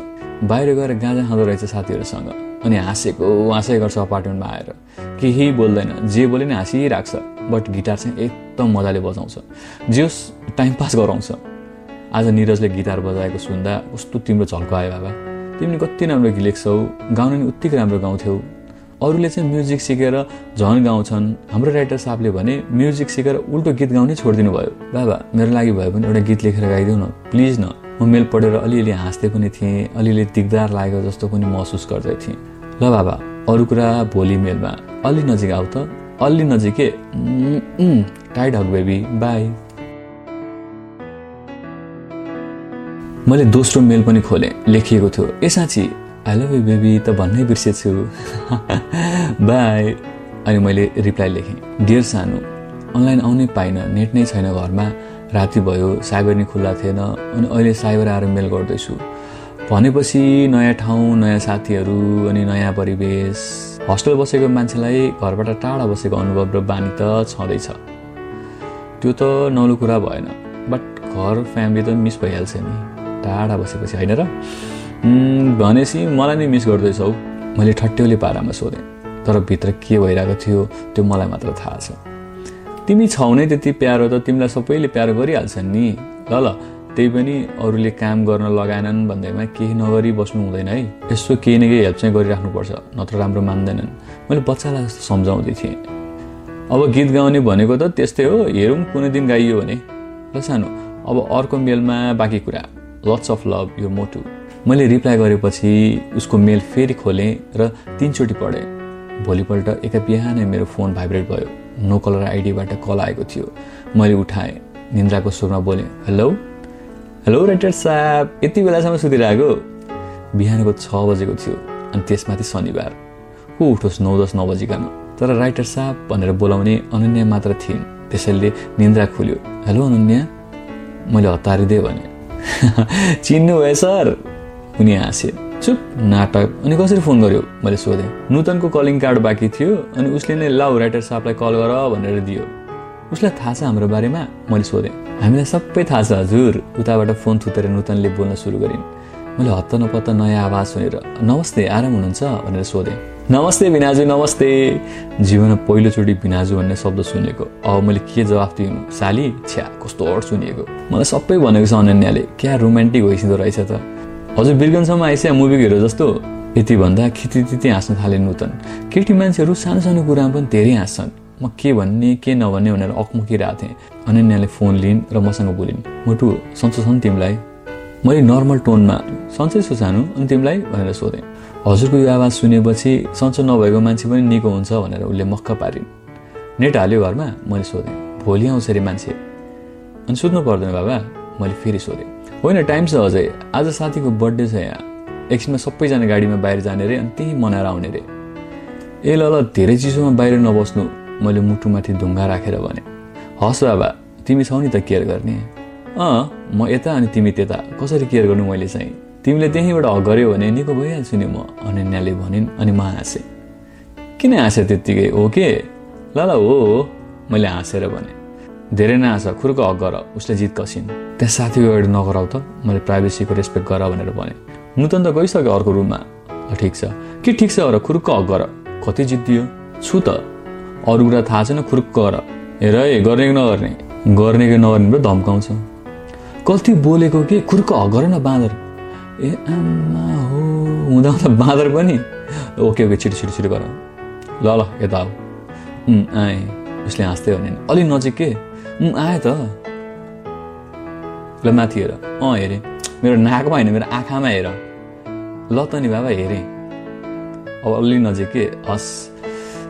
बाहिर गएर गाँजा खाँदो रहेछ साथीहरूसँग। अनि हाँसेको हाँसै गर्छ अपार्टमेन्टमा आएर। केही बोल्दैन जे बोले नि हाँसिरहेको छ बट गिटार चाहिँ एकदम मजाले बजाउँछ। जे टाइम पास गराउँछ। आज निरजले गिटार बजाएको सुन्दा कस्तो तिम्रो झल्को आयो बाबा। तिमीले कति राम्रो गीत लेख्छौ। गाउन नि उत्तिकै राम्रो गाउँथ्यौ। अरूले चाहिँ म्युजिक सिकेर झन् गाउँछन्। हाम्रो राइटर साहबले भने म्युजिक सिकेर उल्टो गीत गाउनै छोडिदिनु भयो। बाबा मेरो लागि भयो भने एउटा गीत लेखेर गाइदेऊ न। प्लिज न म मेल पढेर अलिअलि हाँस्दै पनि थिएँ अलिअलि दिगदार लागेको जस्तो पनि महसुस गर्दै थिएँ। ल बाबा अरू कुरा भोलि मेलमा। अलि नजिक आऊ त। अलि नजिकै। टाइड हक बेबी बाई मैले दोस्रो मेल पनि खोलेँ लेखिएको थियो। ए साँच्ची आई लभ यु बेबी त भन्नै बिर्सेछु। बाई अनि मैले रिप्लाई लेखेँ। डियर सानो अनलाइन आउनै पाइनँ। नेट नै छैन घरमा। राति भयो। साइबर नै खुल्ला थिएन। अनि अहिले साइबर आएर मेल गर्दैछु। भनेपछि नयाँ ठाउँ नयाँ साथीहरू अनि नयाँ परिवेश। हस्टेल बसेको मान्छेलाई घरबाट टाढा बसेको अनुभव र बानी त छँदैछ। त्यो त नौलो कुरा भएन। बट घर फ्यामिली त मिस भइहाल्छ नि। टाढा बसेपछि होइन र? भनेपछि मलाई नै मिस गर्दैछौ मैले ठट्यौली पारामा सोधेँ तर भित्र के भइरहेको थियो त्यो मलाई मात्र थाहा छ। तिमी छौ नै त्यति प्यारो त तिमीलाई सबैले प्यारो गरिहाल्छन् नि। ल ल त्यही पनि अरूले काम गर्न लगाएनन् भन्दैमा केही नगरी बस्नु हुँदैन है। यसो केही न केही हेल्प चाहिँ गरिराख्नुपर्छ नत्र राम्रो मान्दैनन्। मैले बच्चालाई जस्तो सम्झाउँदै थिएँ। अब गीत गाउने भनेको त त्यस्तै हो हेरौँ कुनै दिन गाइयो भने। ल सानो अब अर्को मेलमा बाँकी कुरा। लट्स अफ लभ यो मोटु मैले रिप्लाई गरेपछि उसको मेल फेरि खोलेँ र तिनचोटि पढेँ। भोलिपल्ट एका बिहानै मेरो फोन भाइब्रेट भयो। नो कलर आइडीबाट कल आएको थियो। मैले उठाएँ। निन्द्राको स्वरमा बोलेँ हेलो? हेलो राइटर साहब! यति बेलासम्म सुतिरहेको? बिहानको छ बजेको थियो अनि त्यसमाथि शनिबार। को उठोस् नौ दस नौ बजीकन तर राइटर साहब भनेर बोलाउने अनन्या मात्र थिइन्। त्यसैले निन्द्रा खुल्यो। हेलो अनन्या? मैले हतारिदिएँ भने चिन्नु भयो सर! उनी हाँसे चुप नाटक। अनि कसरी फोन गर्यो? मैले सोधेँ। नूतनको कलिङ कार्ड बाँकी थियो अनि उसले नै लाउ राइटर साहबलाई कल गर भनेर दियो। उसलाई थाहा छ हाम्रो बारेमा मैले सोधेँ। हामीलाई सबै थाहा छ हजुर। उताबाट फोन थुतेर नूतनले बोल्न सुरु गरिन्। मैले हत्त नपत्त नयाँ आवाज सुनेर नमस्ते आराम हुनुहुन्छ? भनेर सोधेँ। नमस्ते भिनाजु नमस्ते। जीवनमा पहिलोचोटि भिनाजु भन्ने शब्द सुनेको। अब मैले के जवाफ दिनु साली छ्या कस्तो अड सुनिएको। मलाई सबै भनेको छ अनन्याले। क्या रोमान्टिक भइसिँदो रहेछ त? हजुर बिर्गनसम्म आइस्या मुभीको हेरो जस्तो। यति भन्दा खिति हाँस्न थाले नूतन। केटी मान्छेहरू सानो सानो कुरामा पनि धेरै हाँस्छन्। म के भन्ने के नभन्ने भनेर अकमुकिरहेको थिएँ। अनन्याले फोन लिइन् र मसँग बोलिन् मुटु सन्चो छ नि तिमीलाई? मैले नर्मल टोनमा सन्चै छु सानो अनि तिमीलाई? भनेर सोधेँ। हजुरको यो आवाज सुनेपछि सन्चो नभएको मान्छे पनि निको हुन्छ भनेर उसले मक्क पारिन्। नेट हाल्यो घरमा मैले सोधेँ भोलि आउँछ अरे मान्छे? अनि सुत्नु पर्दैन बाबा मैले फेरि सोधेँ। होइन टाइम छ अझै। आज साथीको बर्थडे छ यहाँ। एकछिनमा सबैजना गाडीमा बाहिर जाने रे अनि त्यहीँ मनाएर आउने रे। ए ल ल धेरै चिसोमा बाहिर नबस्नु। मैले मुटुमाथि ढुङ्गा राखेर भने। हस् बाबा तिमी छौ नि त केयर गर्ने। अँ म यता अनि तिमी त्यता। कसरी केयर गर्नु मैले चाहिँ? तिमीले त्यहीँबाट हक गऱ्यो भने निको भइहाल्छु नि म अनन्याले भनिन् अनि म हाँसेँ। किन हाँसेँ त्यत्तिकै? हो के? ल ल हो। मैले हाँसेर भने। धेरै नहाँस खुर्को हक गर उसले जित कसिन्। त्यहाँ साथीको अगाडि नगराउ त मैले प्राइभेसीको रेस्पेक्ट गर भनेर भने नूतन त गइसक्यो अर्को रुममा ठिक छ। के ठिक छ गर खुर्क हक गर? कति जितियो छु त। अरू कुरा थाहा छैन खुर्क गर। हेर है गर्ने कि नगर्ने? गर्ने कि नगर्ने पनि धम्काउँछ। कति बोलेको के? खुर्क हक गर न बाँदर। ए आमा हो। हुँदा हुँदा बाँदर पनि? ओके ओके छिटो छिटो छिटो गर। ल ल यता आऊ। आएँ। उसले हाँस्दै भने अलिक नजिक के? आएँ त। ल माथि हेर। अँ हेरेँ। मेरो नाकमा होइन मेरो आँखामा हेर। ल त नि बाबा हेरेँ। अब अलि नजिक के? हस्।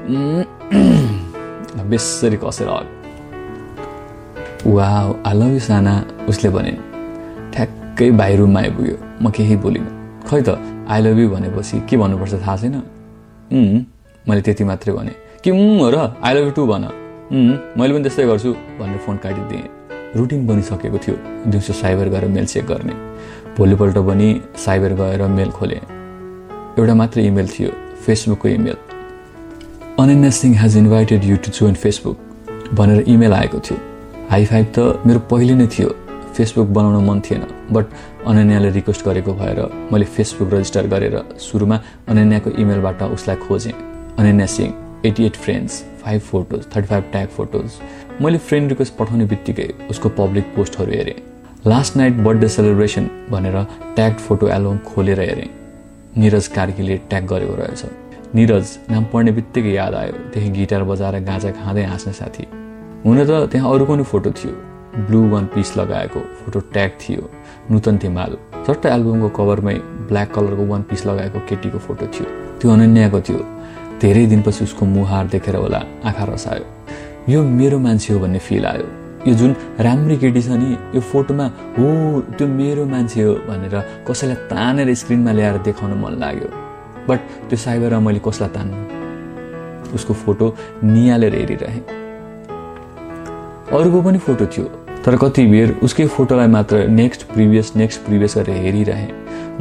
[clears throat] बेसरी कसेर वा आई लभ यु साना। उसले भने ठ्याक्कै भाइ रुममा आइपुग्यो। म केही बोलिनँ। खै त आई लभ यु भनेपछि के भन्नुपर्छ थाहा छैन? मैले त्यति मात्रै भने। कि र आई लभ यु टु भन। मैले पनि त्यस्तै गर्छु भनेर फोन काटिदिएँ। रुटिन बनिसकेको थियो। दिउँसो साइबर गएर मेल चेक गर्ने। भोलिपल्ट पनि साइबर गएर मेल खोलेँ। एउटा मात्रै इमेल थियो फेसबुकको email. Ananya Singh has invited you to join Facebook भनेर इमेल आएको थियो। हाई फाइभ त मेरो पहिले नै थियो। फेसबुक बनाउन मन थिएन बट अनन्याले रिक्वेस्ट गरेको भएर मैले फेसबुक रजिस्टर गरेर सुरुमा अनन्याको इमेलबाट उसलाई खोजेँ। Ananya Singh eighty eight friends five photos thirty five tag photos मैले फ्रेन्ड रिक्वेस्ट पठाउने बित्तिकै उसको पब्लिक पोस्टहरू हेरेँ। लास्ट नाइट बर्थडे सेलिब्रेसन भनेर ट्याग फोटो एल्बम खोलेर हेरेँ। निरज कार्कीले ट्याग गरेको रहेछ। निरज नाम पढ्ने बित्तिकै याद आयो। त्यही गिटार बजाएर गाँजा खाँदै हाँस्ने साथी। हुन त त्यहाँ अरू पनि फोटो थियो। ब्लू वान पिस लगाएको फोटो ट्याग थियो। नूतन थिमाल चट्ट एल्बमको कभरमै ब्ल्याक कलरको वान पिस लगाएको केटीको फोटो थियो। त्यो अनन्याको थियो। धेरै दिनपछि उसको मुहार देखेर होला आँखा रसायो। यो मेरो मान्छे हो भन्ने फिल आयो। यो जुन राम्री केटी छ नि यो फोटोमा हो त्यो मेरो मान्छे हो भनेर कसैलाई तानेर स्क्रिनमा ल्याएर देखाउन मन लाग्यो। बट त्यो साइबरमा मैले कसलाई तान्नु? उसको फोटो निहालेर हेरिरहेँ। अरूको पनि फोटो थियो तर कति बेर उसकै फोटोलाई मात्र नेक्स्ट प्रिभियस नेक्स्ट प्रिभियस गरेर हेरिरहेँ।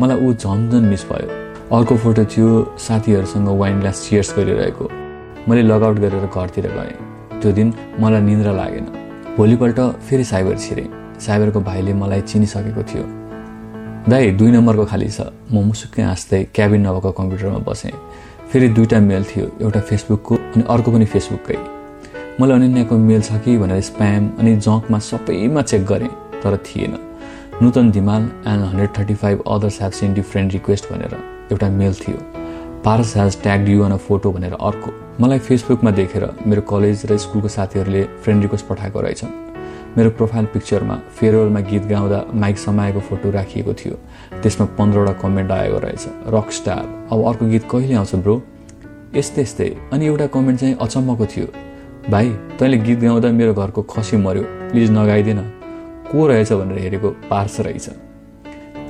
मलाई ऊ झन्झन मिस भयो। अर्को फोटो थियो साथीहरूसँग वाइन ग्लास चियर्स गरिरहेको। मैले लगआउट गरेर घरतिर गएँ। त्यो दिन मलाई निन्द्रा लागेन। भोलिपल्ट फेरि साइबर छिरेँ। साइबरको भाइले मलाई चिनिसकेको थियो। दाई दुई नम्बरको खाली छ। म मुसुक्कै हाँस्दै क्याबिन नभएको कम्प्युटरमा बसेँ। फेरि दुईवटा मेल थियो। एउटा फेसबुकको अनि अर्को पनि फेसबुककै। मैले अनन्याको मेल छ कि भनेर स्प्याम अनि जङ्कमा सबैमा चेक गरेँ तर थिएन। Nutan Dhimal and hundred thirty five others have send you friend request भनेर। एउटा मेल थियो। Paras has tag you on a photo भनेर अर्को मलाई फेसबुकमा देखेर मेरो कलेज र स्कुलको साथीहरूले फ्रेन्ड रिक्वेस्ट पठाएको रहेछन्। मेरो प्रोफाइल पिक्चरमा फेयरवेलमा गीत गाउँदा माइक समाएको फोटो राखिएको थियो। त्यसमा पन्ध्रवटा कमेन्ट आएको रहेछ। रक स्टार अब अर्को गीत कहिले आउँछ ब्रो यस्तै यस्तै। अनि एउटा कमेन्ट चाहिँ अचम्मको थियो। भाइ तैँले गीत गाउँदा मेरो घरको खसी मऱ्यो। प्लिज नगाइदिन। को रहेछ भनेर हेरेको पार्स रहेछ।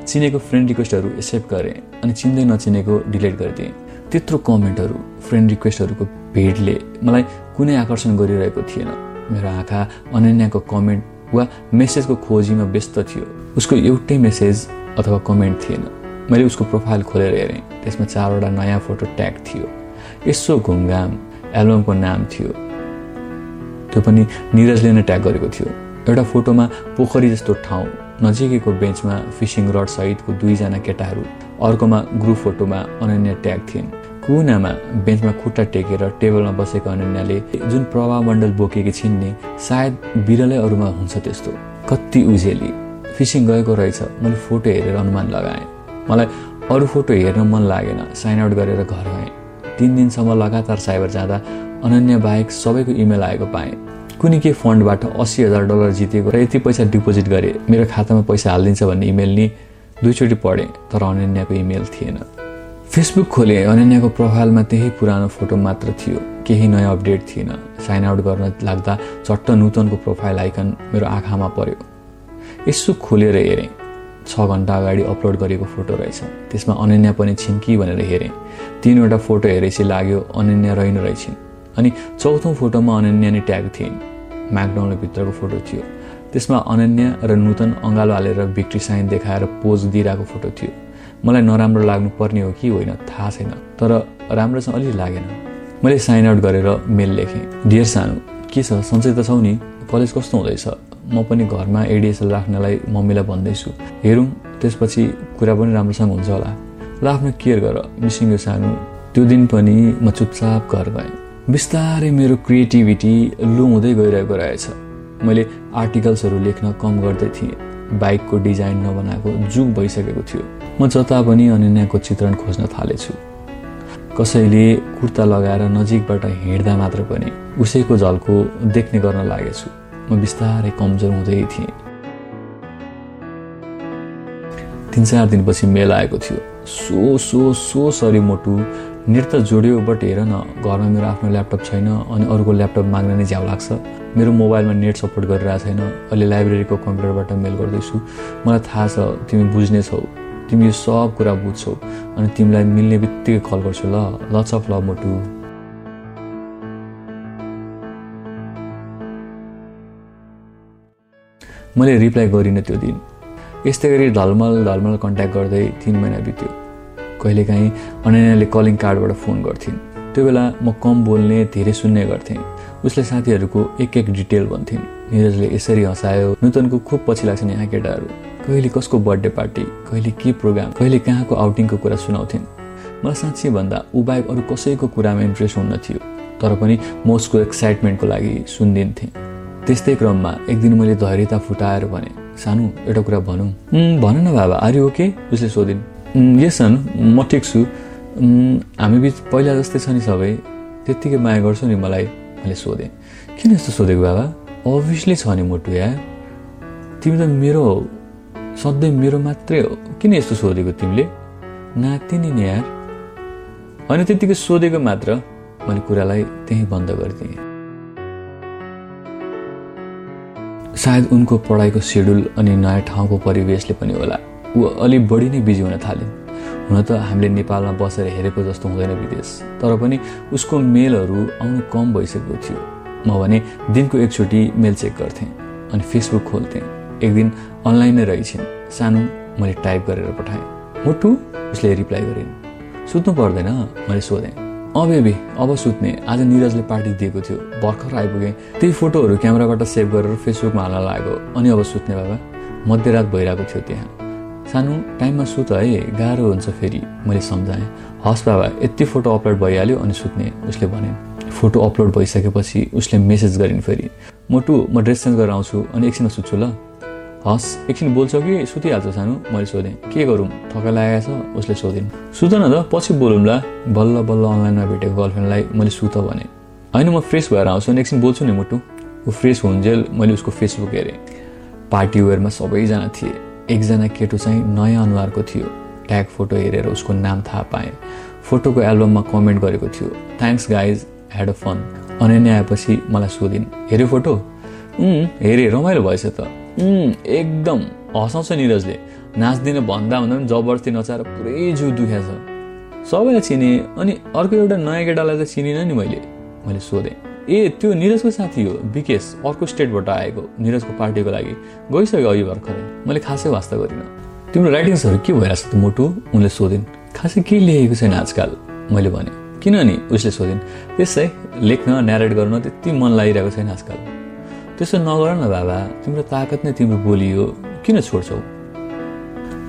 चिनेको फ्रेन्ड रिक्वेस्टहरू एक्सेप्ट गरेँ अनि चिन्दै नचिनेको डिलिट गरिदिएँ। त्यत्रो कमेन्टहरू फ्रेन्ड रिक्वेस्टहरूको भिडले मलाई कुनै आकर्षण गरिरहेको थिएन। मेरो आँखा अनन्याको कमेन्ट वा मेसेजको खोजीमा व्यस्त थियो। उसको एउटै मेसेज अथवा कमेन्ट थिएन। मैले उसको प्रोफाइल खोलेर हेरेँ। त्यसमा चारवटा नयाँ फोटो ट्याग थियो। यसो घुमघाम एल्बमको नाम थियो। त्यो पनि निरजले नै ट्याग गरेको थियो। एउटा फोटोमा पोखरी जस्तो ठाउँ। नजिकैको बेन्चमा फिसिङ रड सहितको दुईजना केटाहरू अर्कोमा ग्रुप फोटोमा अनन्य ट्याग थिइन्। कुनामा बेन्चमा खुट्टा टेकेर टेबलमा बसेको अनन्याले जुन प्रभावमण्डल बोकेकी छिन् नि सायद बिरलै अरूमा हुन्छ त्यस्तो। कति उजेली। फिसिङ गएको रहेछ मैले फोटो हेरेर अनुमान लगाएँ। मलाई अरू फोटो हेर्न मन लागेन साइन आउट गरेर घर गएँ। तिन दिनसम्म लगातार साइबर जाँदा अनन्य बाहेक सबैको इमेल आएको पाएँ। कुनै के फन्डबाट अस्सी हजार डलर जितेको र यति पैसा डिपोजिट गरेँ मेरो खातामा पैसा हालिदिन्छ भन्ने इमेल नि दुईचोटि पढेँ तर अनन्याको इमेल थिएन। फेसबुक खोलेँ अनन्याको प्रोफाइलमा त्यही पुरानो फोटो मात्र थियो केही नयाँ अपडेट थिएन। साइन आउट गर्न लाग्दा चट्ट नूतनको प्रोफाइल आइकन मेरो आँखामा पर्यो। यसो खोलेर हेरेँ। छ घन्टा अगाडि अपलोड गरेको फोटो रहेछ। त्यसमा अनन्या पनि छिन् कि भनेर हेरेँ। तिनवटा फोटो हेरेपछि लाग्यो अनन्या रहेन रहेछन्। अनि चौथो फोटोमा अनन्या नै ट्याग थिइन्। भित्रको फोटो थियो। त्यसमा अनन्या र नूतन अँगालो हालेर भिक्ट्री साइन देखाएर पोज दिइरहेको फोटो थियो। मलाई नराम्रो लाग्नु पर्ने हो कि होइन थाहा छैन तर राम्रो चाहिँ अलिक लागेन। मैले साइन आउट गरेर मेल लेखेँ डियर सानो के छ? सन्चै त छौ नि? कलेज कस्तो हुँदैछ? म पनि घरमा एडिएसएल राख्नलाई मम्मीलाई भन्दैछु। हेरौँ त्यसपछि कुरा पनि राम्रोसँग हुन्छ होला। ल आफ्नो केयर गर मिसिङ सानो। त्यो दिन पनि म चुपचाप घर गएँ बिस्तारै मेरो क्रिएटिभिटी लु हुँदै गइरहेको रहेछ। मैले आर्टिकल्सहरू लेख्न कम गर्दै थिएँ। बाइकको डिजाइन नबनाएको जुग भइसकेको थियो। म जता पनि अनन्याको चित्रण खोज्न थालेछु। कसैले कुर्ता लगाएर नजिकबाट हिँड्दा मात्र पनि उसैको झल्को देख्ने गर्न लागेछु। म बिस्तारै कमजोर हुँदै थिएँ। तिन चार दिनपछि मेल आएको थियो। सो सो सो सरी मोटु। त जोड्यो बट हेर न घरमा मेरो आफ्नो ल्यापटप छैन अनि अरूको ल्यापटप माग्न नै झ्याउ लाग्छ। मेरो मोबाइलमा नेट सपोर्ट गरिरहेको छैन अहिले लाइब्रेरीको कम्प्युटरबाट मेल गर्दैछु। मलाई थाहा छ तिमी बुझ्नेछौ तिमी यो सब कुरा बुझ्छौ अनि तिमीलाई मिल्ने बित्तिकै कल गर्छु ल। लट्स अफ लभ मोटु मैले रिप्लाई गरिनँ त्यो दिन। यस्तै गरी ढलमल ढलमल कन्ट्याक्ट गर्दै तिन महिना बित्यो। कहिलेकाहीँ अनन्याले कलिङ कार्डबाट फोन गर्थिन् त्यो बेला म कम बोल्ने धेरै सुन्ने गर्थेँ। उसले साथीहरूको एक एक डिटेल भन्थिन् निरजले यसरी हँसायो नुतनको खुब पछि लाग्छन् यहाँ केटाहरू। कहिले कसको बर्थडे पार्टी? कहिले के प्रोग्राम? कहिले कहाँको आउटिङको कुरा सुनाउँथिन्? मलाई साँच्ची भन्दा ऊ बाहेक अरू कसैको कुरामा इन्ट्रेस्ट हुन्न थियो। तर पनि म उसको एक्साइटमेन्टको लागि सुनिदिन्थेँ। त्यस्तै क्रममा एक दिन मैले धैर्यता फुटाएर भने सानो एउटा कुरा भनौँ? भन न बाबा आर्य ओके? उसले सोधिन्। यस सानो म ठिक छु हामी बिच पहिला जस्तै छ नि सबै त्यत्तिकै माया गर्छौ नि मलाई मैले सोधेँ किन यस्तो सोधेको बाबा अभियसली छ नि मोटु या तिमी त मेरो सधैँ मेरो मात्रै हो किन यस्तो सोधेको तिमीले नातिनी नि यार होइन त्यत्तिकै सोधेको मात्र मैले कुरालाई त्यहीँ बन्द गरिदिएँ सायद उनको पढाइको सेड्युल अनि नयाँ ठाउँको परिवेशले पनि होला ऊ अलि बढी नै बिजी हुन थाल्यो। हुन त हामीले नेपालमा बसेर हेरेको जस्तो हुँदैन विदेश। तर पनि उसको मेलहरू आउनु कम भइसकेको थियो। म भने दिनको एकचोटि मेल चेक गर्थेँ अनि फेसबुक खोल्थेँ। एक दिन अनलाइन नै रहेछन्। सानो मैले टाइप गरेर पठाएँ। मोटु उसले रिप्लाई गरिन्। सुत्नु पर्दैन मैले सोधेँ। अँ बेबी अब सुत्ने। आज निरजले पार्टी दिएको थियो। भर्खर आइपुगेँ। त्यही फोटोहरू क्यामेराबाट सेभ गरेर फेसबुकमा हाल्न लाग्यो अनि अब सुत्ने बाबा मध्यरात भइरहेको थियो त्यहाँ। सानो टाइममा सुत है गाह्रो हुन्छ फेरि मैले सम्झाएँ। हस् बाबा यति फोटो अपलोड भइहाल्यो अनि सुत्ने उसले भने। फोटो अपलोड भइसकेपछि उसले मेसेज गरिन् फेरि। मोटु म ड्रेस चेन्ज गरेर आउँछु अनि एकछिनमा सुत्छु ल। हस् एकछिन बोल्छौ कि? सुतिहाल्छ सानो मैले सोधेँ। के गरौँ? थकाइ लागेको छ? उसले सोधिन्। सुत त पछि बोलौँला। बल्ल बल्ल अनलाइनमा भेटेको गर्लफ्रेन्डलाई मैले सुत भने। होइन म फ्रेस भएर आउँछु अनि एकछिन बोल्छु नि मुटु। ऊ फ्रेस हुन्जेल मैले उसको फेसबुक हेरेँ। पार्टी वेयरमा सबैजना थिए। एकजना केटो चाहिँ नयाँ अनुहारको थियो। ट्याग फोटो हेरेर उसको नाम थाहा पाएँ। फोटोको एल्बममा कमेन्ट गरेको थियो thanks guys had a fun Ananya आएपछि मलाई सोधिन् हेऱ्यो फोटो? हेरेँ रमाइलो भएछ त। एकदम हँसाउँछ निरजले। नाच्दिन भन्दा भन्दा पनि जबरजस्ती नचाएर पुरै जिउ दुख्या छ सबैलाई चिने अनि अर्को एउटा नयाँ केटालाई त चिनिनँ नि मैले। मैले सोधेँ। ए त्यो निरजको साथी हो विकेश अर्को स्टेटबाट आएको निरजको पार्टीको लागि। गइसक्यो अघि भर्खरै। मैले खासै वास्ता गरिनँ। तिम्रो राइटिङ्सहरू के भइरहेछ त मोटु? उनले सोधिन्। खासै के लेखेको छैन आजकल? मैले भने। किन नि उसले सोधिन् त्यसै लेख्न न्यारेट गर्न त्यति मन लागिरहेको छैन आजकल। त्यसो नगर न बाबा तिम्रो ताकत नै तिम्रो बोली हो। किन छोड्छौ?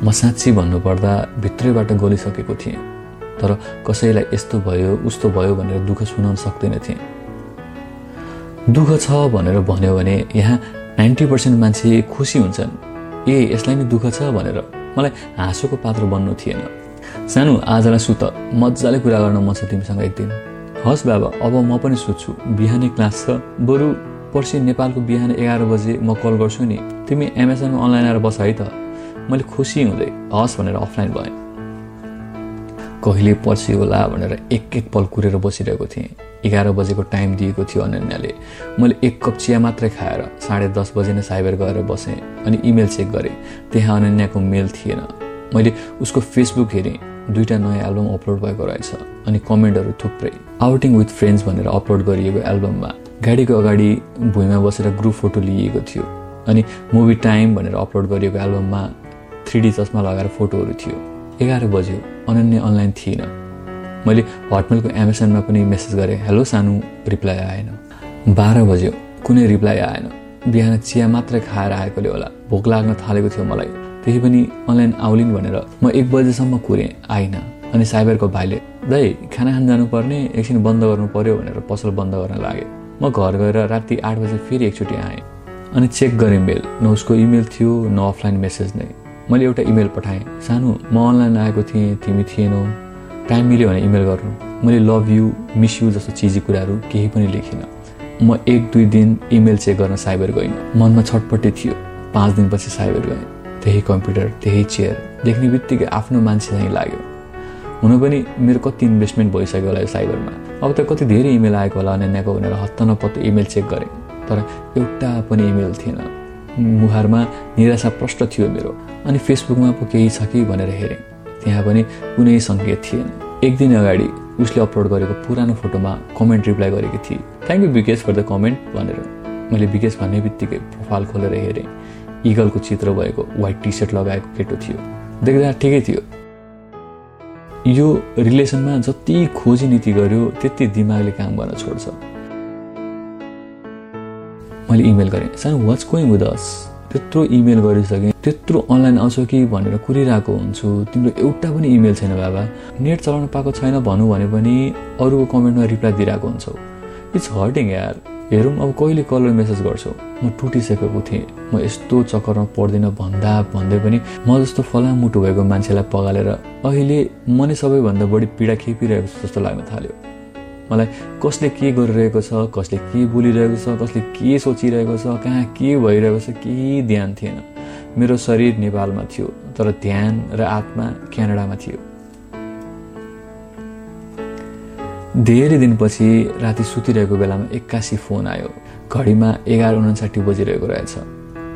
म साँच्ची भन्नुपर्दा भित्रैबाट गोलिसकेको थिएँ। तर कसैलाई यस्तो भयो उस्तो भयो भनेर दुःख सुनाउन सक्दैन थिएँ। दुःख छ भनेर भन्यो भने यहाँ नाइन्टी पर्सेन्ट मान्छे खुसी हुन्छन्। ए यसलाई नै दुःख छ भनेर। मलाई हाँसोको पात्र बन्नु थिएन। सानो आजलाई सुत। मजाले कुरा गर्न मन छ तिमीसँग एक दिन हस् बाबा अब म पनि सुत्छु। बिहानै क्लास छ। बरु पर्सि नेपालको बिहान एघार बजे म कल गर्छु नि। तिमी एमाजोनमा अनलाइन आएर बस है त। मैले खुसी हुँदै हस् भनेर अफलाइन भएँ। कहिले पर्सि होला भनेर एक एक पल कुरेर बसिरहेको थिएँ। एघार बजेको टाइम दिएको थियो अनन्याले। मैले एक कप चिया मात्रै खाएर साढे दस बजे नै साइबर गएर बसेँ अनि इमेल चेक गरेँ। त्यहाँ अनन्याको मेल थिएन। मैले उसको फेसबुक हेरेँ। दुईवटा नयाँ एल्बम अपलोड भएको रहेछ अनि कमेन्टहरू थुप्रै। आउटिङ विथ फ्रेन्ड्स भनेर अपलोड गरिएको एल्बममा गाडीको अगाडि भुइँमा बसेर ग्रुप फोटो लिइएको थियो अनि मुभी टाइम भनेर अपलोड गरिएको एल्बममा थ्री डी चस्मा लगाएर फोटोहरू थियो। एघार बज्यो। अनन्य अनलाइन थिएन। मैले हटमेलको एमाजोनमा पनि मेसेज गरेँ हेलो सानो रिप्लाई आएन। बाह्र बज्यो कुनै रिप्लाई आएन। बिहान चिया मात्रै खाएर आएकोले होला भोक लाग्न थालेको थियो मलाई। त्यही पनि अनलाइन आउलिन् भनेर म एक बजेसम्म कुरेँ आइन। अनि साइबरको भाइले दाइ खाना खान जानुपर्ने एकछिन बन्द गर्नु पर्यो भनेर पसल बन्द गर्न लागेँ। म घर गएर राति आठ बजे फेरि एकचोटि आएँ। अनि चेक गरेँ मेल न उसको इमेल थियो न अफलाइन मेसेज नै। मैले एउटा इमेल पठाएँ सानो म अनलाइन आएको थिएँ तिमी थिएनौ। टाइम मिल्यो भने इमेल गर्नु। मैले लभ यु मिस यु जस्तो चिजी कुराहरू केही पनि लेखिनँ। म एक दुई दिन इमेल चेक गर्न साइबर गइनँ। मनमा छटपट्टि थियो। पाँच दिनपछि साइबर गएँ। त्यही कम्प्युटर त्यही चेयर। देख्ने बित्तिकै आफ्नो मान्छे चाहिँ लाग्यो। हुन पनि मेरो कति इन्भेस्टमेन्ट भइसक्यो होला यो साइबरमा। अब त कति धेरै इमेल आएको होला अनन्याको भनेर हत्त नपत्तो इमेल चेक गरेँ। तर एउटा पनि इमेल थिएन। मुहारमा निराशा प्रष्ट थियो मेरो। अनि फेसबुकमा पो केही छ कि भनेर हेरेँ। त्यहाँ पनि कुनै सङ्केत थिएन। एक दिन अगाडि उसले अपलोड गरेको पुरानो फोटोमा कमेन्ट रिप्लाई गरेकी थिए। Thank you Vikesh for the comment भनेर। मैले विकेश भन्ने बित्तिकै प्रोफाइल खोलेर हेरेँ। इगलको चित्र भएको वाइट टी सर्ट लगाएको केटो थियो। देख्दा ठिकै थियो। यो रिलेसनमा जति खोजी नीति गर्यो त्यति दिमागले काम गर्न छोड्छ। मैले इमेल गरेँ सानो वाट्स कोइङ विथ अस त्यत्रो इमेल गरिसकेँ। त्यत्रो अनलाइन आउँछ कि भनेर कुरिरहेको हुन्छु। तिम्रो एउटा पनि इमेल छैन बाबा। नेट चलाउन पाएको छैन भनौँ भने पनि अरूको कमेन्टमा रिप्लाई दिइरहेको हुन्छौ। इट्स हर्टिङ यार। हेरौँ अब कहिले कलर मेसेज गर्छौ? म टुटिसकेको थिएँ। म यस्तो चक्करमा पर्दिनँ भन्दा भन्दै पनि म जस्तो फला मुटु भएको मान्छेलाई पगालेर अहिले म नै सबैभन्दा बढी पीडा खेपिरहेको जस्तो लाग्न थाल्यो। मलाई कसले के गरिरहेको छ कसले के बोलिरहेको छ कसले के सोचिरहेको छ कहाँ के भइरहेको छ केही ध्यान थिएन। मेरो शरीर नेपालमा थियो तर ध्यान र आत्मा क्यानाडामा थियो। धेरै दिनपछि राति सुतिरहेको बेलामा एक्कासी फोन आयो। घडीमा एघार उन्साठी बजिरहेको रहेछ।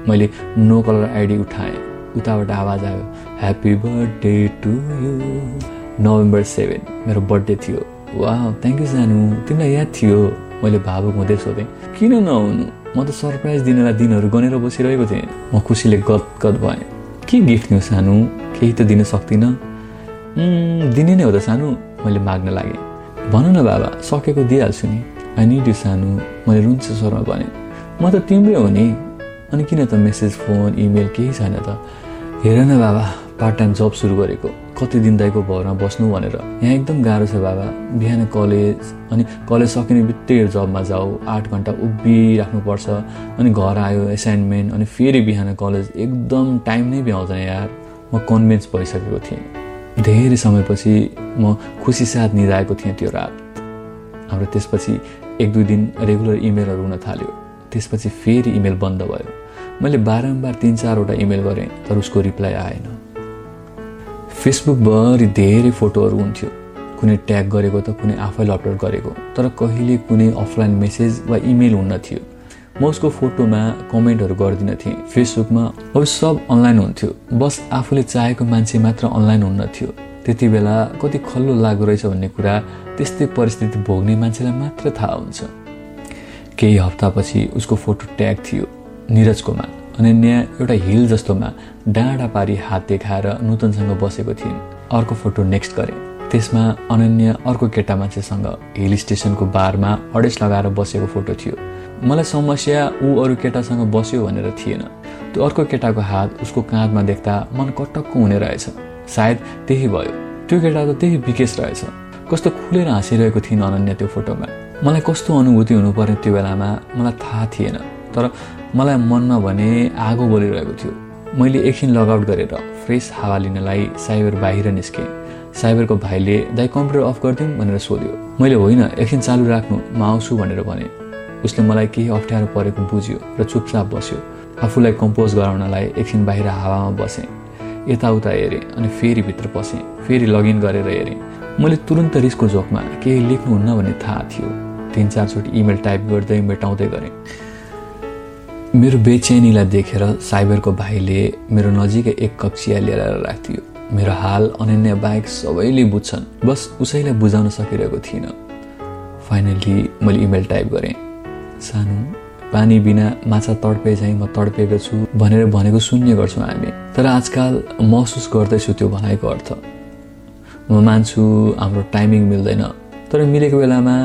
मैले नो कलर आइडी उठाएँ। उताबाट आवाज आयो happy birthday to you November seven मेरो बर्थडे थियो। वा थ्याङ्क यू सानो तिमीलाई याद थियो मैले भावुक हुँदै सोधेँ। किन नहुनु? म त सरप्राइज दिनलाई दिनहरू गनेर बसिरहेको थिएँ। म खुसीले गदगद भएँ। के गिफ्ट दिउँ सानो केही त दिन सक्दिनँ? दिने नै हो त सानो मैले माग्न लागेँ। भन न बाबा सकेको दिइहाल्छु नि। आई निड यु सानो मैले रुन्छ स्वरमा भने। म त तिम्रै हो नि। अनि किन त मेसेज फोन इमेल केही छैन त? हेर न बाबा। पार्ट टाइम जब सुरु गरेको कति दिन दाइको भरमा बस्नु भनेर। यहाँ एकदम गाह्रो छ बाबा। बिहान कलेज अनि कलेज सकिने बित्तिकै जबमा जाऊ आठ घन्टा उभिराख्नुपर्छ। अनि घर आयो एसाइनमेन्ट अनि फेरि बिहान कलेज। एकदम टाइम नै भ्याउँदैन यार। म कन्भिन्स भइसकेको थिएँ। धेरै समयपछि म खुसी साथ निधाएको थिएँ त्यो रात। हाम्रो त्यसपछि एक दुई दिन रेगुलर इमेलहरू हुन थाल्यो। त्यसपछि फेरि इमेल बन्द भयो। मैले बारम्बार तिन चारवटा इमेल गरेँ तर उसको रिप्लाई आएन। फेसबुकभरि धेरै फोटोहरू हुन्थ्यो। कुनै ट्याग गरेको त कुनै आफैले अपलोड गरेको। तर कहिले कुनै अफलाइन मेसेज वा इमेल हुन्न थियो। म उसको फोटोमा कमेन्टहरू गर्दिनँ थिएँ। फेसबुकमा अब सब अनलाइन हुन्थ्यो। बस आफूले चाहेको मान्छे मात्र अनलाइन हुन्न थियो। त्यति बेला कति खल्लो लाग्दो रहेछ भन्ने कुरा त्यस्तै परिस्थिति भोग्ने मान्छेलाई मात्र थाहा हुन्छ। केही हप्तापछि उसको फोटो ट्याग थियो निरजकोमा अनन्या एउटा हिल जस्तोमा डाँडा पारी हात देखाएर नूतनसँग बसेको थिइन् अर्को फोटो नेक्स्ट गरेँ। त्यसमा अनन्या अर्को केटा मान्छेसँग हिल स्टेसनको बारमा अडेस लगाएर बसेको फोटो थियो। मलाई समस्या ऊ अरू केटासँग बस्यो भनेर थिएन। त्यो अर्को केटाको हात उसको काँधमा देख्दा मन कटक्क हुने रहेछ। सायद त्यही भयो। त्यो केटा त त्यही विकेश रहेछ। कस्तो खुलेर हाँसिरहेको थिइन् अनन्या त्यो फोटोमा। मलाई कस्तो अनुभूति हुनुपर्ने त्यो बेलामा मलाई थाहा थिएन। तर मलाई मनमा भने आगो बोलिरहेको थियो। मैले एकछिन लगआउट गरेर फ्रेस हावा लिनलाई साइबर बाहिर निस्केँ। साइबरको भाइले दाइ कम्प्युटर अफ गरिदिउँ भनेर सोध्यो। मैले होइन एकछिन चालु राख्नु म आउँछु भनेर भने। उसले मलाई केही अप्ठ्यारो परेको बुझ्यो र चुपचाप बस्यो। आफूलाई कम्पोज गराउनलाई एकछिन बाहिर हावामा बसेँ। यताउता हेरेँ अनि फेरि भित्र पसेँ। फेरि लगइन गरेर हेरेँ। मैले तुरन्त रिसको जोकमा केही लेख्नुहुन्न भन्ने थाहा थियो। तिन चारचोटि इमेल टाइप गर्दै मेटाउँदै गरेँ। मेरो बेचेनीलाई देखेर साइबरको भाइले मेरो नजिकै एक कप चिया लिएर राखिदियो मेरो हाल अनन्य बाहेक सबैले बुझ्छन्। बस उसैलाई बुझाउन सकिरहेको थिइनँ। फाइनल्ली मैले इमेल टाइप गरेँ। सानो पानी बिना माछा तडपे चाहिँ म तडपेको छु भनेर भनेको सुन्ने गर्छौँ हामी। तर आजकल महसुस गर्दैछु त्यो भनाइको अर्थ। म मान्छु हाम्रो टाइमिङ मिल्दैन। तर मिलेको बेलामा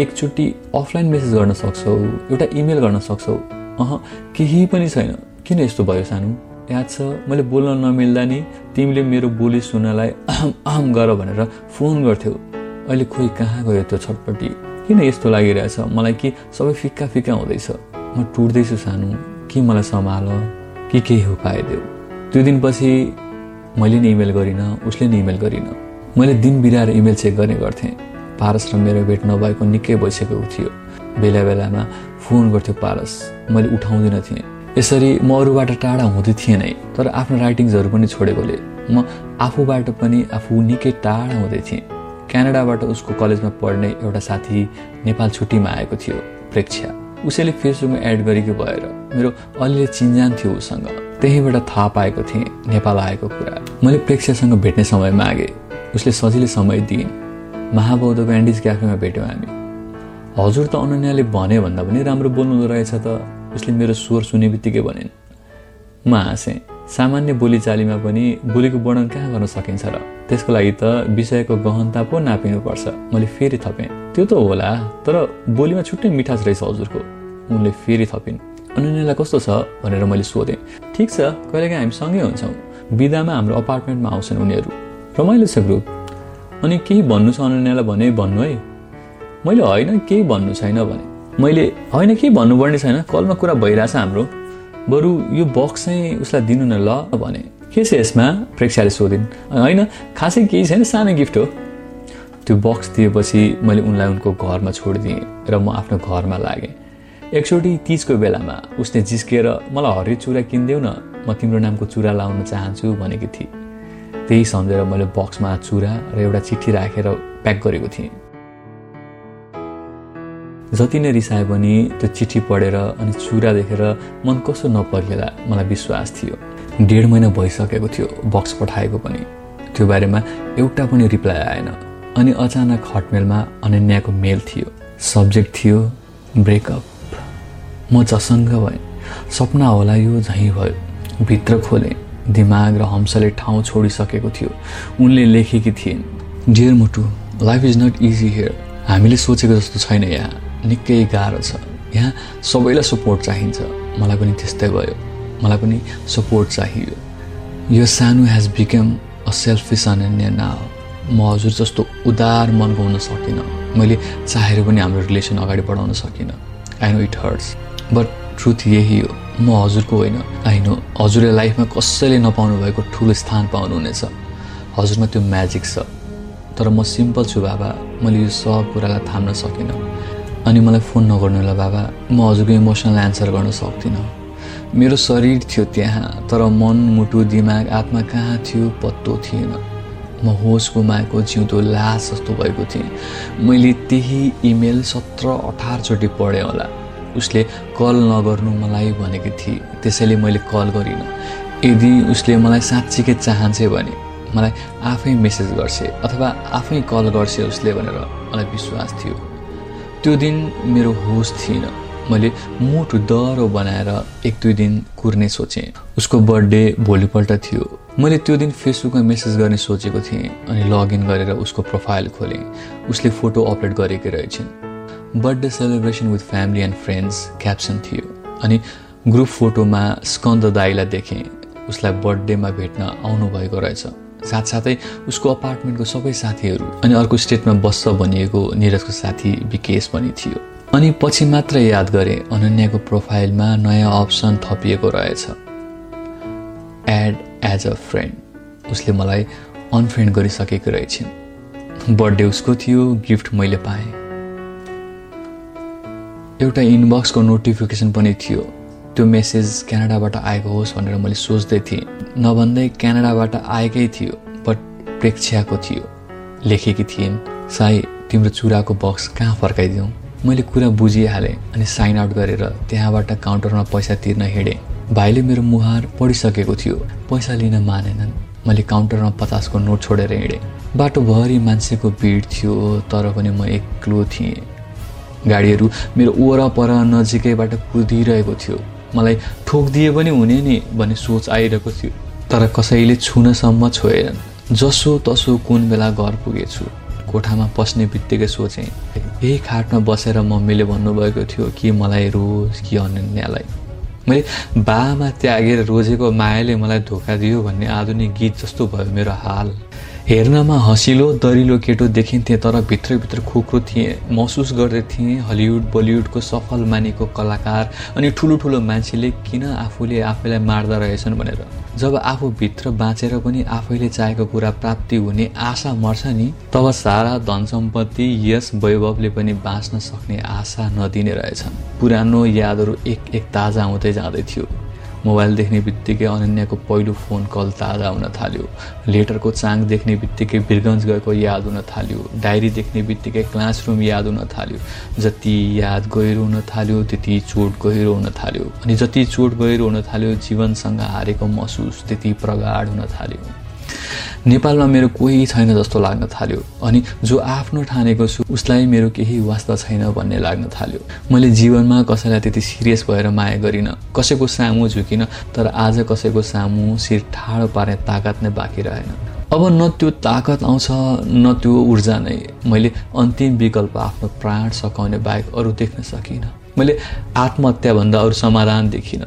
एकचोटि अफलाइन मेसेज गर्न सक्छौ एउटा इमेल गर्न सक्छौ। अह केही पनि छैन। किन यस्तो भयो सानो? याद छ मैले बोल्न नमिल्दा नि तिमीले मेरो बोली सुन्नलाई अहम अहम गर भनेर फोन गर्थ्यौ। अहिले खोइ कहाँ गयो त्यो छटपट्टि? किन यस्तो लागिरहेछ? मलाई कि सबै फिक्का फिक्का हुँदैछ। म टुट्दैछु सानो। कि मलाई सम्हाल? कि केही उपाय देऊ? त्यो दिनपछि मैले नै इमेल गरिनँ उसले नै इमेल गरिनँ। मैले दिन बिराएर इमेल चेक गर्ने गर्थेँ। पारस र मेरो भेट नभएको निकै भइसकेको थियो। बेला बेलामा फोन गर्थ्यो पारस। मैले उठाउँदिनँ थिएँ। यसरी म अरूबाट टाढा हुँदै थिएँ नै तर आफ्नो राइटिङ्सहरू पनि छोडेकोले म आफूबाट पनि आफू निकै टाढा हुँदै थिएँ। क्यानाडाबाट उसको कलेजमा पढ्ने एउटा साथी नेपाल छुट्टीमा आएको थियो प्रेक्षा। उसैले फेसबुकमा एड गरेको भएर मेरो अलिअलि चिन्जान थियो उसँग। त्यहीँबाट थाहा पाएको थिएँ नेपाल आएको कुरा। मैले प्रेक्षासँग भेट्ने समय मागेँ उसले सजिलै समय दिइन्। महाबौद्धको एन्डिज क्याफेमा भेट्यौँ हामी। हजुर त अनन्याले भने भन्दा पनि राम्रो बोल्नु रहेछ त उसले मेरो स्वर सुने बित्तिकै भनिन्। म हाँसेँ सामान्य बोलीचालीमा पनि बोलीको वर्णन कहाँ गर्न सकिन्छ र? त्यसको लागि त विषयको गहनता पो नापिनुपर्छ। मैले फेरि थपेँ। त्यो त होला तर बोलीमा छुट्टै मिठास रहेछ हजुरको। उनले फेरि थपिन्। अनन्यालाई कस्तो छ भनेर मैले सोधेँ। ठिक छ कहिलेकाहीँ हामी सँगै हुन्छौँ। बिदामा हाम्रो अपार्टमेन्टमा आउँछन् उनीहरू। रमाइलो छ ग्रुप। अनि केही भन्नु छ अनन्यालाई भने भन्नु है। मैले होइन केही भन्नु छैन भने। मैले होइन केही भन्नुपर्ने छैन। कलमा कुरा भइरहेछ हाम्रो। बरु यो बक्स चाहिँ उसलाई दिनु न ल भने। के छ यसमा? प्रेक्षाले सोधिन्। होइन खासै केही छैन सानो गिफ्ट हो। त्यो बक्स दिएपछि मैले उनलाई उनको घरमा छोडिदिएँ र म आफ्नो घरमा लागेँ। एकचोटि तिजको बेलामा उसले जिस्किएर मलाई हरियो चुरा किनिदेऊ न म तिम्रो नामको चुरा लाउन चाहन्छु भनेकी थिएँ। त्यही सम्झेर मैले बक्समा चुरा र एउटा चिठी राखेर प्याक गरेको थिएँ। जति नै रिसाए पनि त्यो चिठी पढेर अनि चुरा देखेर मन कसो नपग्ला मलाई विश्वास थियो। डेढ महिना भइसकेको थियो बक्स पठाएको पनि। त्यो बारेमा एउटा पनि रिप्लाई आएन। अनि अचानक हटमेलमा अनन्याको मेल थियो। सब्जेक्ट थियो ब्रेकअप। म जसङ्ग भएँ। सपना होला यो झैँ भयो। भित्र खोलेँ। दिमाग र हम्सले ठाउँ छोडिसकेको थियो। उनले लेखेकी थिइन् डियर मुटु life is not easy here. हामीले सोचेको जस्तो छैन यहाँ। निकै गाह्रो छ। यहाँ सबैलाई सपोर्ट चाहिन्छ। मलाई पनि त्यस्तै भयो। मलाई पनि सपोर्ट चाहियो। यो सानो has become a selfish Ananya now म हजुर जस्तो उदार मनको हुन सकिनँ। मैले चाहेर पनि हाम्रो रिलेसन अगाडि बढाउन सकिनँ। I know it hurts but truth यही हो। म हजुरको होइन। आई नो हजुरले लाइफमा कसैले नपाउनु भएको ठुलो स्थान पाउनुहुनेछ। हजुरमा त्यो म्याजिक छ। तर म सिम्पल छु बाबा। मैले यो सब कुरालाई थाम्न सकिनँ। अनि मलाई फोन नगर्नु होला बाबा। म हजुरको इमोसनल एन्सर गर्न सक्दिनँ। मेरो शरीर थियो त्यहाँ तर मन मुटु दिमाग आत्मा कहाँ थियो पत्तो थिएन। म होस गुमाएको जिउँदो लास जस्तो भएको थिएँ। मैले त्यही इमेल सत्र अठारचोटि पढेँ होला। उसले कल नगर्नु मलाई भनेकी थिए। त्यसैले मैले कल गरिनँ। यदि उसले मलाई साँच्चीकै चाहन्छे भने मलाई आफै मेसेज गर्छे अथवा आफै कल गर्छे उसले भनेर मलाई विश्वास थियो। त्यो दिन मेरो होस थिएन। मैले मुटु डह्रो बनाएर एक दुई दिन कुर्ने सोचेँ। उसको बर्थडे भोलिपल्ट थियो। मैले त्यो दिन फेसबुकमा मेसेज गर्ने सोचेको थिएँ अनि लगइन गरेर उसको प्रोफाइल खोलेँ। उसले फोटो अपलोड गरेकी रहेछन्। Birthday celebration with family and friends caption थियो। अनि ग्रुप फोटोमा स्कन्द दाईलाई देखेँ। उसलाई बर्थडेमा भेट्न आउनुभएको रहेछ। साथसाथै उसको अपार्टमेन्टको सबै साथीहरू अनि अर्को स्टेटमा बस्छ भनिएको निरजको साथी विकेश पनि थियो। अनि पछि मात्र याद गरेँ अनन्याको प्रोफाइलमा नयाँ अप्सन थपिएको रहेछ। एड एज अ फ्रेन्ड उसले मलाई अनफ्रेन्ड गरिसकेको रहेछन्। बर्थडे उसको थियो गिफ्ट मैले पाएँ। एउटा इनबक्सको नोटिफिकेसन पनि थियो। त्यो मेसेज क्यानाडाबाट आएको होस् भनेर मैले सोच्दै थिएँ। नभन्दै क्यानाडाबाट आएकै थियो बट प्रेक्षाको थियो। लेखेकी थिइन् साई तिम्रो चुराको बक्स कहाँ फर्काइदिउँ? मैले कुरा बुझिहालेँ अनि साइन आउट गरेर त्यहाँबाट काउन्टरमा पैसा तिर्न हिँडेँ। भाइले मेरो मुहार पढिसकेको थियो पैसा लिन मानेनन्। मैले काउन्टरमा पचासको नोट छोडेर हिँडेँ। बाटोभरि मान्छेको भिड थियो तर पनि म एक्लो थिएँ। गाडीहरू मेरो वरपर नजिकैबाट कुदिरहेको थियो। मलाई ठोकिदिए पनि हुने नि भन्ने सोच आइरहेको थियो। तर कसैले छुनसम्म छोएनन्। जसो तसो कुन बेला घर पुगेछु। कोठामा पस्ने बित्तिकै सोचेँ यही खाटमा बसेर मम्मीले भन्नुभएको थियो कि मलाई रोज कि अनन्यालाई। मैले बामा त्यागेर रोजेको मायाले मलाई धोका दियो भन्ने आधुनिक गीत जस्तो भयो मेरो हाल। हेर्नमा हँसिलो दरिलो केटो देखिन्थे तर भित्रभित्र खोक्रो थिएँ। महसुस गर्दै थिएँ हलिउड बलिउडको सफल मानेको कलाकार अनि ठुलो ठुलो मान्छेले किन आफूले आफैलाई मार्दा रहेछन् भनेर। जब आफूभित्र बाँचेर पनि आफैले चाहेको कुरा प्राप्ति हुने आशा मर्छ नि तब सारा धन सम्पत्ति यस वैभवले पनि बाँच्न सक्ने आशा नदिने रहेछन्। पुरानो यादहरू एक एक ताजा हुँदै जाँदै थियो। मोबाइल देख्ने बित्तिकै अनन्याको पहिलो फोन कल ताजा हुन थाल्यो। लेटरको चाङ देख्ने बित्तिकै बिरगन्ज गएको याद हुन थाल्यो। डायरी देख्ने बित्तिकै क्लासरुम याद हुन थाल्यो। जति याद गहिरो हुन थाल्यो त्यति चोट गहिरो हुन थाल्यो। अनि जति चोट गहिरो हुन थाल्यो जीवनसँग हारेको महसुस त्यति प्रगाढ हुन थाल्यो। नेपालमा मेरो कोही छैन जस्तो लाग्न थाल्यो। अनि जो आफ्नो ठानेको छु उसलाई मेरो केही वास्ता छैन भन्ने लाग्न थाल्यो। मैले जीवनमा कसैलाई त्यति सिरियस भएर माया गरिनँ। कसैको सामु झुकिनँ तर आज कसैको सामु शिर ठाडो पार्ने ताकत नै बाँकी रहेन। अब न त्यो ताकत आउँछ न त्यो ऊर्जा नै। मैले अन्तिम विकल्प आफ्नो प्राण सकाउने बाहेक अरू देख्न सकिनँ। मैले आत्महत्याभन्दा अरू समाधान देखिनँ।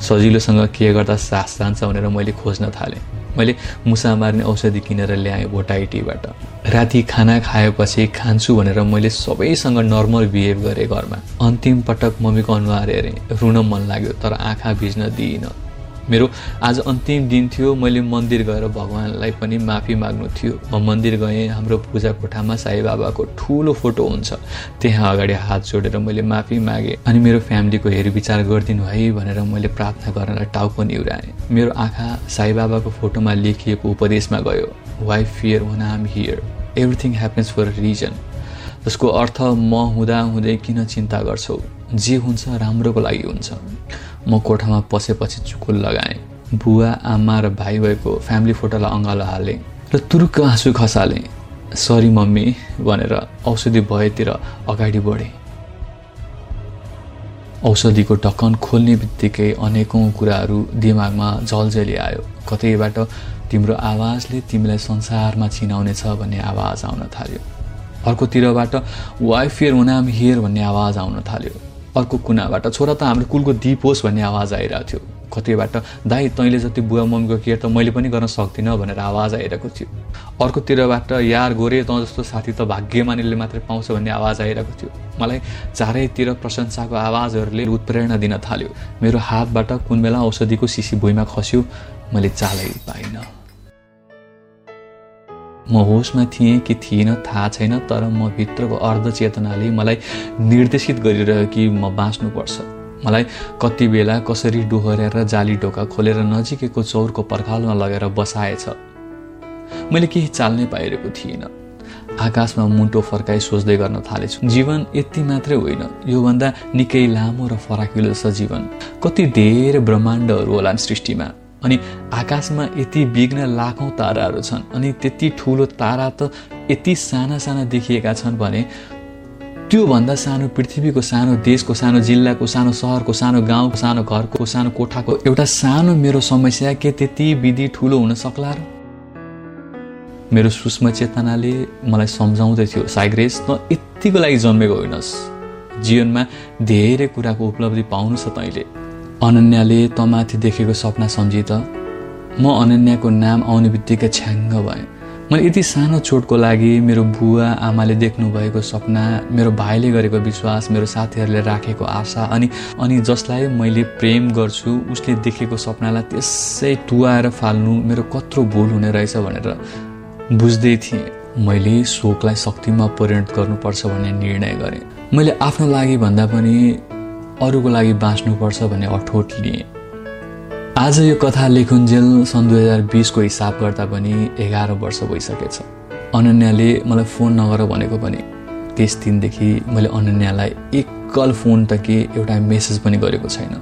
सजिलोसँग के गर्दा सास जान्छ भनेर मैले खोज्न थालेँ। मैले मुसा मार्ने औषधि किनेर ल्याएँ भोटाइटीबाट। राति खाना खाएपछि खान्छु भनेर मैले सबैसँग नर्मल बिहेभ गरेँ घरमा। अन्तिम पटक मम्मीको अनुहार हेरेँ। रुन मन लाग्यो तर आँखा भिज्न दिइनँ। मेरो आज अन्तिम दिन थियो। मैले मन्दिर गएर भगवान्लाई पनि माफी माग्नु थियो। म मन्दिर गएँ हाम्रो पूजा कोठामा साई बाबाको ठुलो फोटो हुन्छ। त्यहाँ अगाडि हात जोडेर मैले माफी मागेँ अनि मेरो फ्यामिलीको हेरविचार गरिदिनु है भनेर मैले प्रार्थना गर्नलाई टाउको निहुराएँ। मेरो आँखा साई बाबाको फोटोमा लेखिएको उपदेशमा गयो why fear when I'm here everything happens for reason जसको अर्थ म हुँदा हुँदै किन चिन्ता गर्छौ? जे हुन्छ राम्रोको लागि हुन्छ। म कोठामा पसेपछि चुकुल लगाएँ। बुवा आमा र भाइ भएको फ्यामिली फोटोलाई अँगालो हालेँ र तुरुक्क आँसु खसालेँ। सरी मम्मी भनेर औषधि भएतिर अगाडि बढेँ। औषधिको ढक्कन खोल्ने बित्तिकै अनेकौँ कुराहरू दिमागमा जलजली आयो। कतैबाट तिम्रो आवाजले तिमीलाई संसारमा छिनाउनेछ भन्ने आवाज आउन थाल्यो। अर्कोतिरबाट वाइफियर हुनाम हियर भन्ने आवाज आउन थाल्यो। अर्को कुनाबाट। छोरा त हाम्रो कुलको दिप होस् भन्ने आवाज आइरहेको थियो। कतिबाट दाई तैँले जति बुवा मम्मीको केयर त मैले पनि गर्न सक्दिनँ भनेर आवाज आइरहेको थियो। अर्कोतिरबाट यार गोरे तँ जस्तो साथी त भाग्यमानीले मात्रै पाउँछ भन्ने आवाज आइरहेको थियो। मलाई चारैतिर प्रशंसाको आवाजहरूले उत्प्रेरणा दिन थाल्यो। मेरो हातबाट कुन बेला औषधिको सिसी भुइँमा खस्यो मैले चालै पाइनँ। म होसमा थिएँ कि थिइनँ थाहा छैन तर म भित्रको अर्धचेतनाले मलाई निर्देशित गरिरह्यो कि म बाँच्नुपर्छ। मलाई कति बेला कसरी डोहोऱ्याएर जाली ढोका खोलेर नजिकैको चौरको पर्खालमा लगेर बसाएछ। मैले केही चाल्नै पाइरहेको थिइनँ आकाशमा मुन्टो फर्काई सोच्दै गर्न थालेछु। जीवन यति मात्रै होइन। योभन्दा निकै लामो र फराकिलो छ जीवन। कति धेरै ब्रह्माण्डहरू होलान् सृष्टिमा। अनि आकाशमा यति बिग्न लाखौँ ताराहरू छन् अनि त्यति ठुलो तारा त यति साना साना देखिएका छन् भने त्योभन्दा सानो पृथ्वीको सानो देशको सानो जिल्लाको सानो सहरको सानो गाउँको सानो घरको सानो कोठाको एउटा सानो मेरो समस्या के त्यति विधि ठुलो हुन सक्ला र? मेरो सूक्ष्म चेतनाले मलाई सम्झाउँदै थियो साइग्रेस त यतिको लागि जन्मेको होइनस्। जीवनमा धेरै कुराको उपलब्धि पाउनु छ तैँले। अनन्याले तमाथि देखेको सपना सम्झि त म अनन्याको नाम आउने बित्तिकै छ्याङ्ग भएँ। मैले यति सानो चोटको लागि मेरो बुवा आमाले देख्नु भएको सपना मेरो भाइले गरेको विश्वास मेरो साथीहरूले राखेको आशा अनि अनि जसलाई मैले प्रेम गर्छु उसले देखेको सपनालाई त्यसै टुवाएर फाल्नु मेरो कत्रो भुल हुने रहेछ भनेर बुझ्दै थिएँ। मैले शोकलाई शक्तिमा परिणत गर्नुपर्छ भन्ने निर्णय गरेँ। मैले आफ्नो लागि भन्दा पनि अरूको लागि बाँच्नुपर्छ भन्ने अठोट लिएँ आज यो कथा लेखुन्जेल सन् दुई हजार बिसको हिसाब गर्दा पनि एघार वर्ष भइसकेछ। अनन्याले मलाई फोन नगर भनेको पनि। त्यस दिनदेखि मैले अनन्यालाई एकल फोन त के एउटा मेसेज पनि गरेको छैन।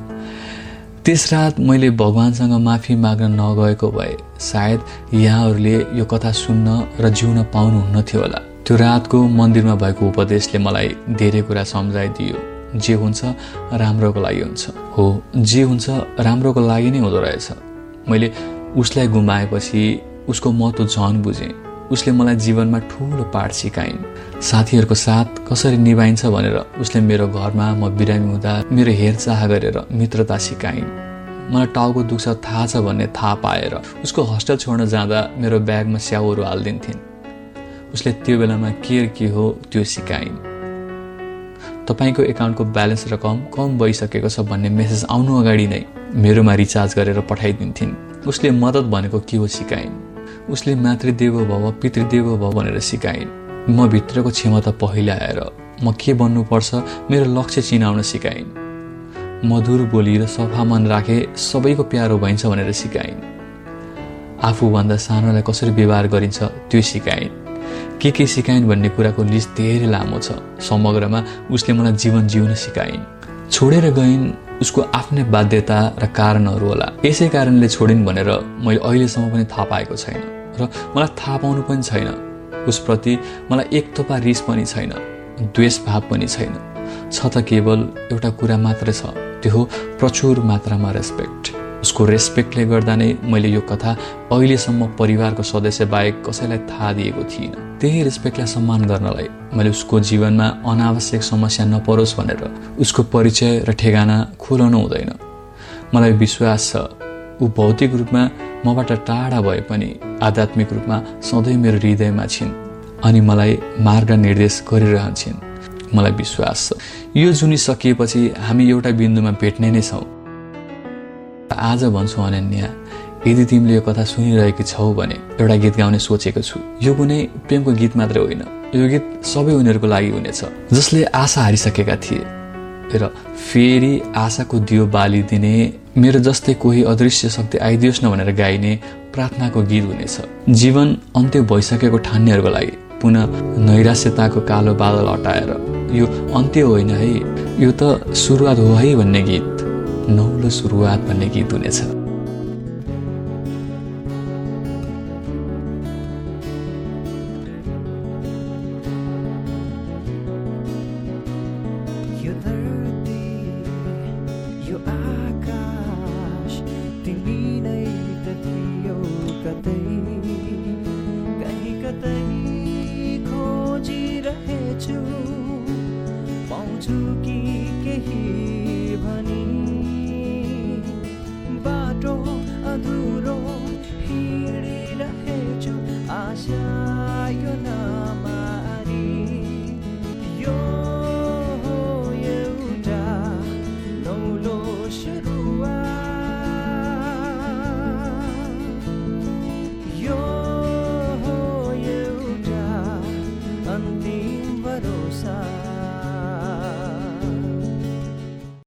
त्यस रात मैले भगवान्सँग माफी माग्न नगएको भए सायद यहाँहरूले यो कथा सुन्न र जिउन पाउनुहुन्न थियो होला। त्यो रातको मन्दिरमा भएको उपदेशले मलाई धेरै कुरा सम्झाइदियो। जे हुन्छ राम्रोको लागि हुन्छ। हो जे हुन्छ राम्रोको लागि नै हुँदो रहेछ। मैले उसलाई गुमाएपछि उसको महत्त्व झन बुझेँ। उसले मलाई जीवनमा ठुलो पाठ सिकाइन्। साथीहरूको साथ कसरी निभाइन्छ भनेर उसले मेरो घरमा म बिरामी हुँदा मेरो हेरचाह गरेर मित्रता सिकाइन्। मलाई टाउको दुख्छ थाहा छ भन्ने थाहा पाएर उसको हस्टेल छोड्न जाँदा मेरो ब्यागमा स्याउहरू हालिदिन्थिन्। उसले त्यो बेलामा केयर के हो त्यो सिकाइन्। तपाईँको एकाउन्टको ब्यालेन्स रकम कम भइसकेको छ भन्ने मेसेज आउनु अगाडि नै मेरोमा रिचार्ज गरेर पठाइदिन्थिन्। उसले मद्दत भनेको के हो सिकाइन्। उसले मातृदेव भव पितृदेव भव भनेर सिकाइन्। म भित्रको क्षमता पहिला आएर म के बन्नुपर्छ मेरो लक्ष्य चिनाउन सिकाइन्। मधुर बोली र सफा मन राखे सबैको प्यारो भइन्छ भनेर सिकाइन्। आफूभन्दा सानोलाई कसरी व्यवहार गरिन्छ त्यो सिकाइन्। के के सिकाइन् भन्ने कुराको लिस्ट धेरै लामो छ। समग्रमा उसले मलाई जीवन जिउन सिकाइन्। छोडेर गइन् उसको आफ्नै बाध्यता र कारणहरू होला। यसै कारणले छोडिन् भनेर मैले अहिलेसम्म पनि थाहा पाएको छैन र मलाई थाहा पाउनु पनि छैन। उसप्रति मलाई एक थोपा रिस पनि छैन द्वेष भाव पनि छैन। छ त केवल एउटा कुरा मात्र छ त्यो हो प्रचुर मात्रामा रेस्पेक्ट। उसको रेस्पेक्टले गर्दा नै मैले यो कथा अहिलेसम्म परिवारको सदस्य बाहेक कसैलाई थाहा दिएको थिइनँ। त्यही रेस्पेक्टलाई सम्मान गर्नलाई मैले उसको जीवनमा अनावश्यक समस्या नपरोस् भनेर उसको परिचय र ठेगाना खुलाउनु हुँदैन। मलाई विश्वास छ ऊ भौतिक रूपमा मबाट टाढा भए पनि आध्यात्मिक रूपमा सधैँ मेरो हृदयमा छिन् अनि मलाई मार्ग निर्देश गरिरहन्छन्। मलाई विश्वास छ यो जुनी सकिएपछि हामी एउटा बिन्दुमा भेट्ने नै छौँ। आज भन्छु अनन्या यदि तिमीले यो कथा सुनिरहेकी छौ भने एउटा गीत गाउने सोचेको छु। यो कुनै प्रेमको गीत मात्रै होइन यो गीत सबै उनीहरूको लागि हुनेछ जसले आशा हारिसकेका थिए। र फेरि आशाको दियो बालिदिने मेरो जस्तै कोही अदृश्य शक्ति आइदियोस् न भनेर गाइने प्रार्थनाको गीत हुनेछ। जीवन अन्त्य भइसकेको ठान्नेहरूको लागि पुनः नैराश्यताको कालो बादल हटाएर यो अन्त्य होइन है यो त सुरुवात हो है भन्ने गीत। नौलो सुरुवात भन्ने गीत हुनेछ।